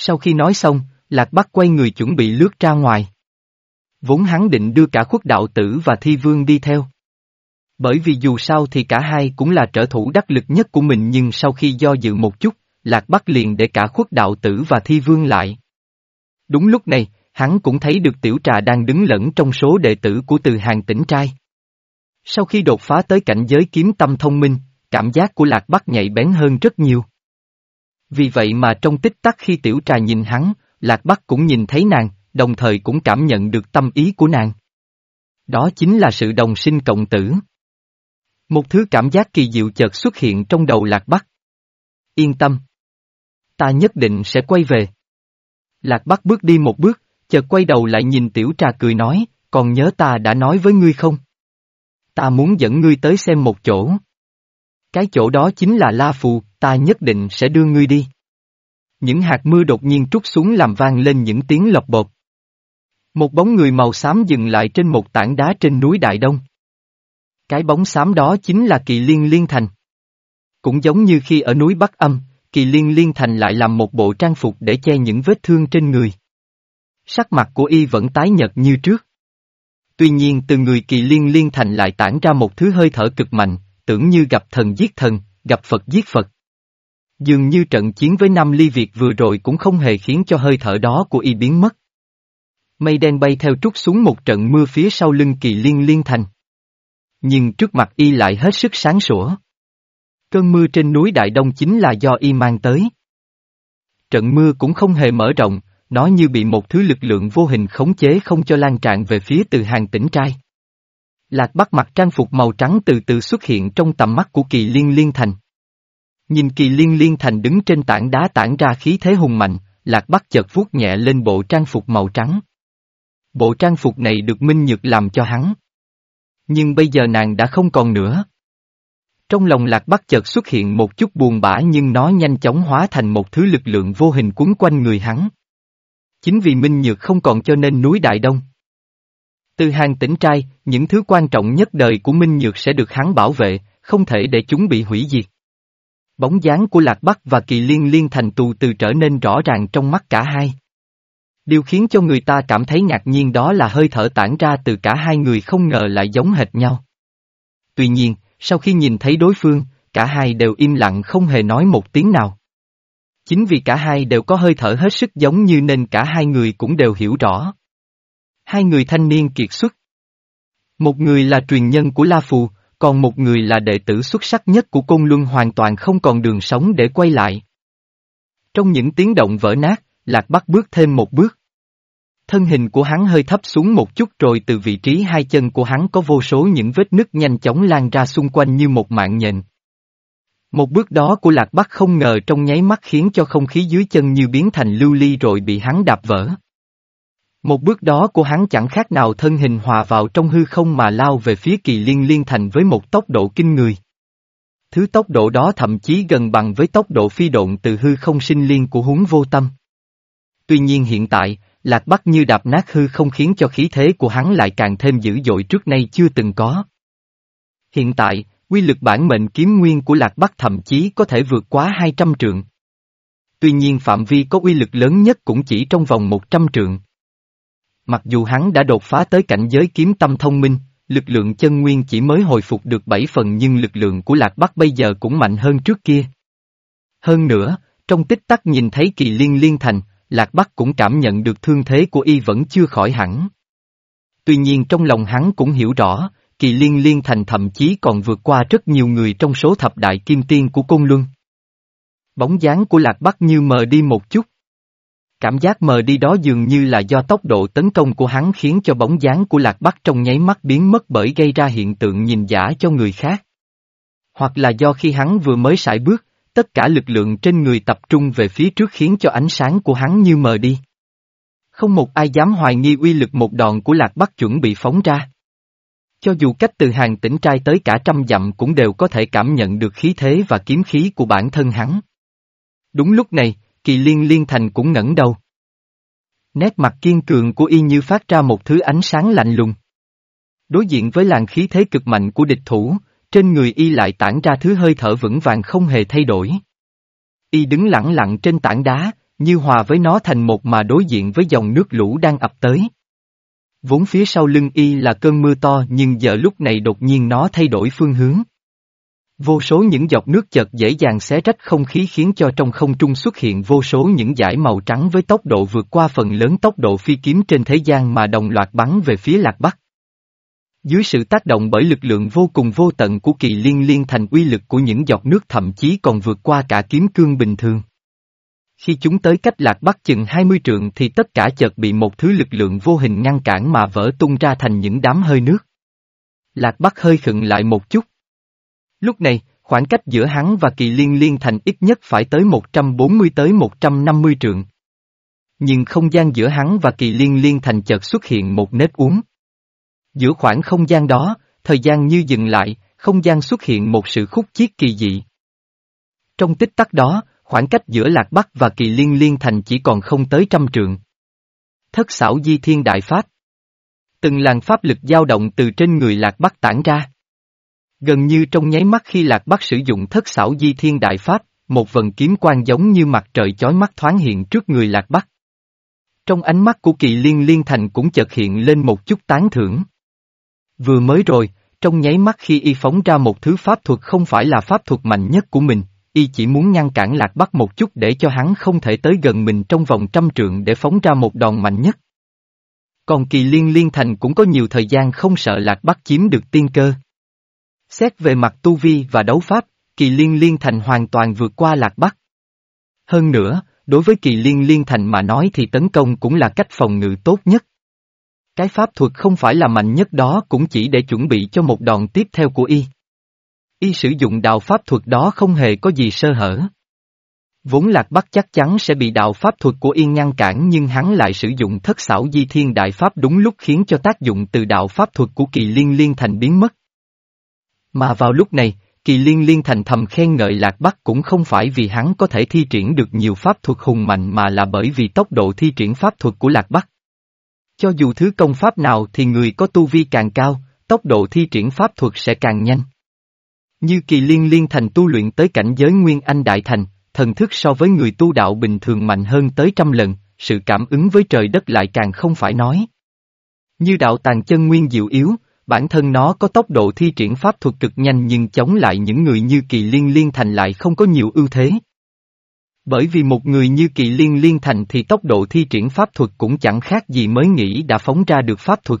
Sau khi nói xong, Lạc Bắc quay người chuẩn bị lướt ra ngoài. Vốn hắn định đưa cả khuất đạo tử và thi vương đi theo. Bởi vì dù sao thì cả hai cũng là trợ thủ đắc lực nhất của mình nhưng sau khi do dự một chút, Lạc Bắc liền để cả khuất đạo tử và thi vương lại. Đúng lúc này, hắn cũng thấy được tiểu trà đang đứng lẫn trong số đệ tử của từ hàng tỉnh trai. Sau khi đột phá tới cảnh giới kiếm tâm thông minh, cảm giác của Lạc Bắc nhạy bén hơn rất nhiều. Vì vậy mà trong tích tắc khi tiểu trà nhìn hắn, Lạc Bắc cũng nhìn thấy nàng, đồng thời cũng cảm nhận được tâm ý của nàng. Đó chính là sự đồng sinh cộng tử. Một thứ cảm giác kỳ diệu chợt xuất hiện trong đầu Lạc Bắc. Yên tâm. Ta nhất định sẽ quay về. Lạc Bắc bước đi một bước, chợt quay đầu lại nhìn tiểu trà cười nói, còn nhớ ta đã nói với ngươi không? ta muốn dẫn ngươi tới xem một chỗ. Cái chỗ đó chính là La Phù, ta nhất định sẽ đưa ngươi đi. Những hạt mưa đột nhiên trút xuống làm vang lên những tiếng lọc bột. Một bóng người màu xám dừng lại trên một tảng đá trên núi Đại Đông. Cái bóng xám đó chính là kỳ liên liên thành. Cũng giống như khi ở núi Bắc Âm, kỳ liên liên thành lại làm một bộ trang phục để che những vết thương trên người. Sắc mặt của y vẫn tái nhợt như trước. Tuy nhiên từ người kỳ liên liên thành lại tản ra một thứ hơi thở cực mạnh, tưởng như gặp thần giết thần, gặp Phật giết Phật. Dường như trận chiến với Nam Ly Việt vừa rồi cũng không hề khiến cho hơi thở đó của y biến mất. Mây đen bay theo trút xuống một trận mưa phía sau lưng kỳ liên liên thành. Nhưng trước mặt y lại hết sức sáng sủa. Cơn mưa trên núi Đại Đông chính là do y mang tới. Trận mưa cũng không hề mở rộng, nó như bị một thứ lực lượng vô hình khống chế không cho lan tràn về phía từ hàng tỉnh trai. Lạc bắt mặc trang phục màu trắng từ từ xuất hiện trong tầm mắt của kỳ liên liên thành. Nhìn kỳ liên liên thành đứng trên tảng đá tản ra khí thế hùng mạnh, Lạc Bắc chợt vuốt nhẹ lên bộ trang phục màu trắng. Bộ trang phục này được Minh Nhược làm cho hắn. Nhưng bây giờ nàng đã không còn nữa. Trong lòng Lạc Bắc chợt xuất hiện một chút buồn bã nhưng nó nhanh chóng hóa thành một thứ lực lượng vô hình cuốn quanh người hắn. Chính vì Minh Nhược không còn cho nên núi Đại Đông. Từ hàng tỉnh trai, những thứ quan trọng nhất đời của Minh Nhược sẽ được hắn bảo vệ, không thể để chúng bị hủy diệt. Bóng dáng của Lạc Bắc và Kỳ Liên Liên thành tù từ trở nên rõ ràng trong mắt cả hai. Điều khiến cho người ta cảm thấy ngạc nhiên đó là hơi thở tản ra từ cả hai người không ngờ lại giống hệt nhau. Tuy nhiên, sau khi nhìn thấy đối phương, cả hai đều im lặng không hề nói một tiếng nào. Chính vì cả hai đều có hơi thở hết sức giống như nên cả hai người cũng đều hiểu rõ. Hai người thanh niên kiệt xuất. Một người là truyền nhân của La Phù, còn một người là đệ tử xuất sắc nhất của Côn Luân hoàn toàn không còn đường sống để quay lại. Trong những tiếng động vỡ nát, Lạc Bắc bước thêm một bước. Thân hình của hắn hơi thấp xuống một chút rồi từ vị trí hai chân của hắn có vô số những vết nứt nhanh chóng lan ra xung quanh như một mạng nhện. Một bước đó của Lạc Bắc không ngờ trong nháy mắt khiến cho không khí dưới chân như biến thành lưu ly rồi bị hắn đạp vỡ. Một bước đó của hắn chẳng khác nào thân hình hòa vào trong hư không mà lao về phía kỳ liên liên thành với một tốc độ kinh người. Thứ tốc độ đó thậm chí gần bằng với tốc độ phi độn từ hư không sinh liên của huống vô tâm. Tuy nhiên hiện tại, Lạc Bắc như đạp nát hư không khiến cho khí thế của hắn lại càng thêm dữ dội trước nay chưa từng có. Hiện tại, quy lực bản mệnh kiếm nguyên của Lạc Bắc thậm chí có thể vượt quá 200 trượng. Tuy nhiên phạm vi có uy lực lớn nhất cũng chỉ trong vòng 100 trượng. Mặc dù hắn đã đột phá tới cảnh giới kiếm tâm thông minh, lực lượng chân nguyên chỉ mới hồi phục được 7 phần nhưng lực lượng của Lạc Bắc bây giờ cũng mạnh hơn trước kia. Hơn nữa, trong tích tắc nhìn thấy kỳ liên liên thành, Lạc Bắc cũng cảm nhận được thương thế của y vẫn chưa khỏi hẳn. Tuy nhiên trong lòng hắn cũng hiểu rõ, kỳ liên liên thành thậm chí còn vượt qua rất nhiều người trong số thập đại kim tiên của Côn Luân. Bóng dáng của Lạc Bắc như mờ đi một chút. Cảm giác mờ đi đó dường như là do tốc độ tấn công của hắn khiến cho bóng dáng của Lạc Bắc trong nháy mắt biến mất bởi gây ra hiện tượng nhìn giả cho người khác. Hoặc là do khi hắn vừa mới sải bước, tất cả lực lượng trên người tập trung về phía trước khiến cho ánh sáng của hắn như mờ đi. Không một ai dám hoài nghi uy lực một đòn của Lạc Bắc chuẩn bị phóng ra. Cho dù cách từ hàng tỉnh trai tới cả trăm dặm cũng đều có thể cảm nhận được khí thế và kiếm khí của bản thân hắn. Đúng lúc này, kỳ liên liên thành cũng ngẩng đầu. Nét mặt kiên cường của y như phát ra một thứ ánh sáng lạnh lùng. Đối diện với làn khí thế cực mạnh của địch thủ, trên người y lại tản ra thứ hơi thở vững vàng không hề thay đổi. Y đứng lặng lặng trên tảng đá, như hòa với nó thành một mà đối diện với dòng nước lũ đang ập tới. Vốn phía sau lưng y là cơn mưa to nhưng giờ lúc này đột nhiên nó thay đổi phương hướng. Vô số những giọt nước chợt dễ dàng xé rách không khí khiến cho trong không trung xuất hiện vô số những dải màu trắng với tốc độ vượt qua phần lớn tốc độ phi kiếm trên thế gian mà đồng loạt bắn về phía lạc bắc. Dưới sự tác động bởi lực lượng vô cùng vô tận của kỳ liên liên thành uy lực của những giọt nước thậm chí còn vượt qua cả kiếm cương bình thường. Khi chúng tới cách lạc bắc chừng 20 trượng thì tất cả chợt bị một thứ lực lượng vô hình ngăn cản mà vỡ tung ra thành những đám hơi nước. Lạc bắc hơi khựng lại một chút. Lúc này, khoảng cách giữa hắn và kỳ liên liên thành ít nhất phải tới 140 tới 150 trượng. Nhưng không gian giữa hắn và kỳ liên liên thành chợt xuất hiện một nếp uống. Giữa khoảng không gian đó, thời gian như dừng lại, không gian xuất hiện một sự khúc chiết kỳ dị. Trong tích tắc đó, khoảng cách giữa Lạc Bắc và Kỳ Liên Liên Thành chỉ còn không tới trăm trượng. Thất xảo di thiên đại pháp. Từng làn pháp lực dao động từ trên người Lạc Bắc tản ra. Gần như trong nháy mắt khi Lạc Bắc sử dụng thất xảo di thiên đại pháp, một vần kiếm quang giống như mặt trời chói mắt thoáng hiện trước người Lạc Bắc. Trong ánh mắt của kỳ liên liên thành cũng chợt hiện lên một chút tán thưởng. Vừa mới rồi, trong nháy mắt khi y phóng ra một thứ pháp thuật không phải là pháp thuật mạnh nhất của mình, y chỉ muốn ngăn cản Lạc Bắc một chút để cho hắn không thể tới gần mình trong vòng trăm trượng để phóng ra một đòn mạnh nhất. Còn kỳ liên liên thành cũng có nhiều thời gian không sợ Lạc Bắc chiếm được tiên cơ. Xét về mặt tu vi và đấu pháp, kỳ liên liên thành hoàn toàn vượt qua Lạc Bắc. Hơn nữa, đối với kỳ liên liên thành mà nói thì tấn công cũng là cách phòng ngự tốt nhất. Cái pháp thuật không phải là mạnh nhất đó cũng chỉ để chuẩn bị cho một đòn tiếp theo của y. Y sử dụng đạo pháp thuật đó không hề có gì sơ hở. Vốn Lạc Bắc chắc chắn sẽ bị đạo pháp thuật của Yên ngăn cản nhưng hắn lại sử dụng thất xảo di thiên đại pháp đúng lúc khiến cho tác dụng từ đạo pháp thuật của kỳ liên liên thành biến mất. Mà vào lúc này, kỳ liên liên thành thầm khen ngợi Lạc Bắc cũng không phải vì hắn có thể thi triển được nhiều pháp thuật hùng mạnh mà là bởi vì tốc độ thi triển pháp thuật của Lạc Bắc. Cho dù thứ công pháp nào thì người có tu vi càng cao, tốc độ thi triển pháp thuật sẽ càng nhanh. Như kỳ liên liên thành tu luyện tới cảnh giới Nguyên Anh Đại Thành, thần thức so với người tu đạo bình thường mạnh hơn tới trăm lần, sự cảm ứng với trời đất lại càng không phải nói. Như đạo tàn chân nguyên diệu yếu, bản thân nó có tốc độ thi triển pháp thuật cực nhanh nhưng chống lại những người như kỳ liên liên thành lại không có nhiều ưu thế. Bởi vì một người như kỳ liên liên thành thì tốc độ thi triển pháp thuật cũng chẳng khác gì mới nghĩ đã phóng ra được pháp thuật.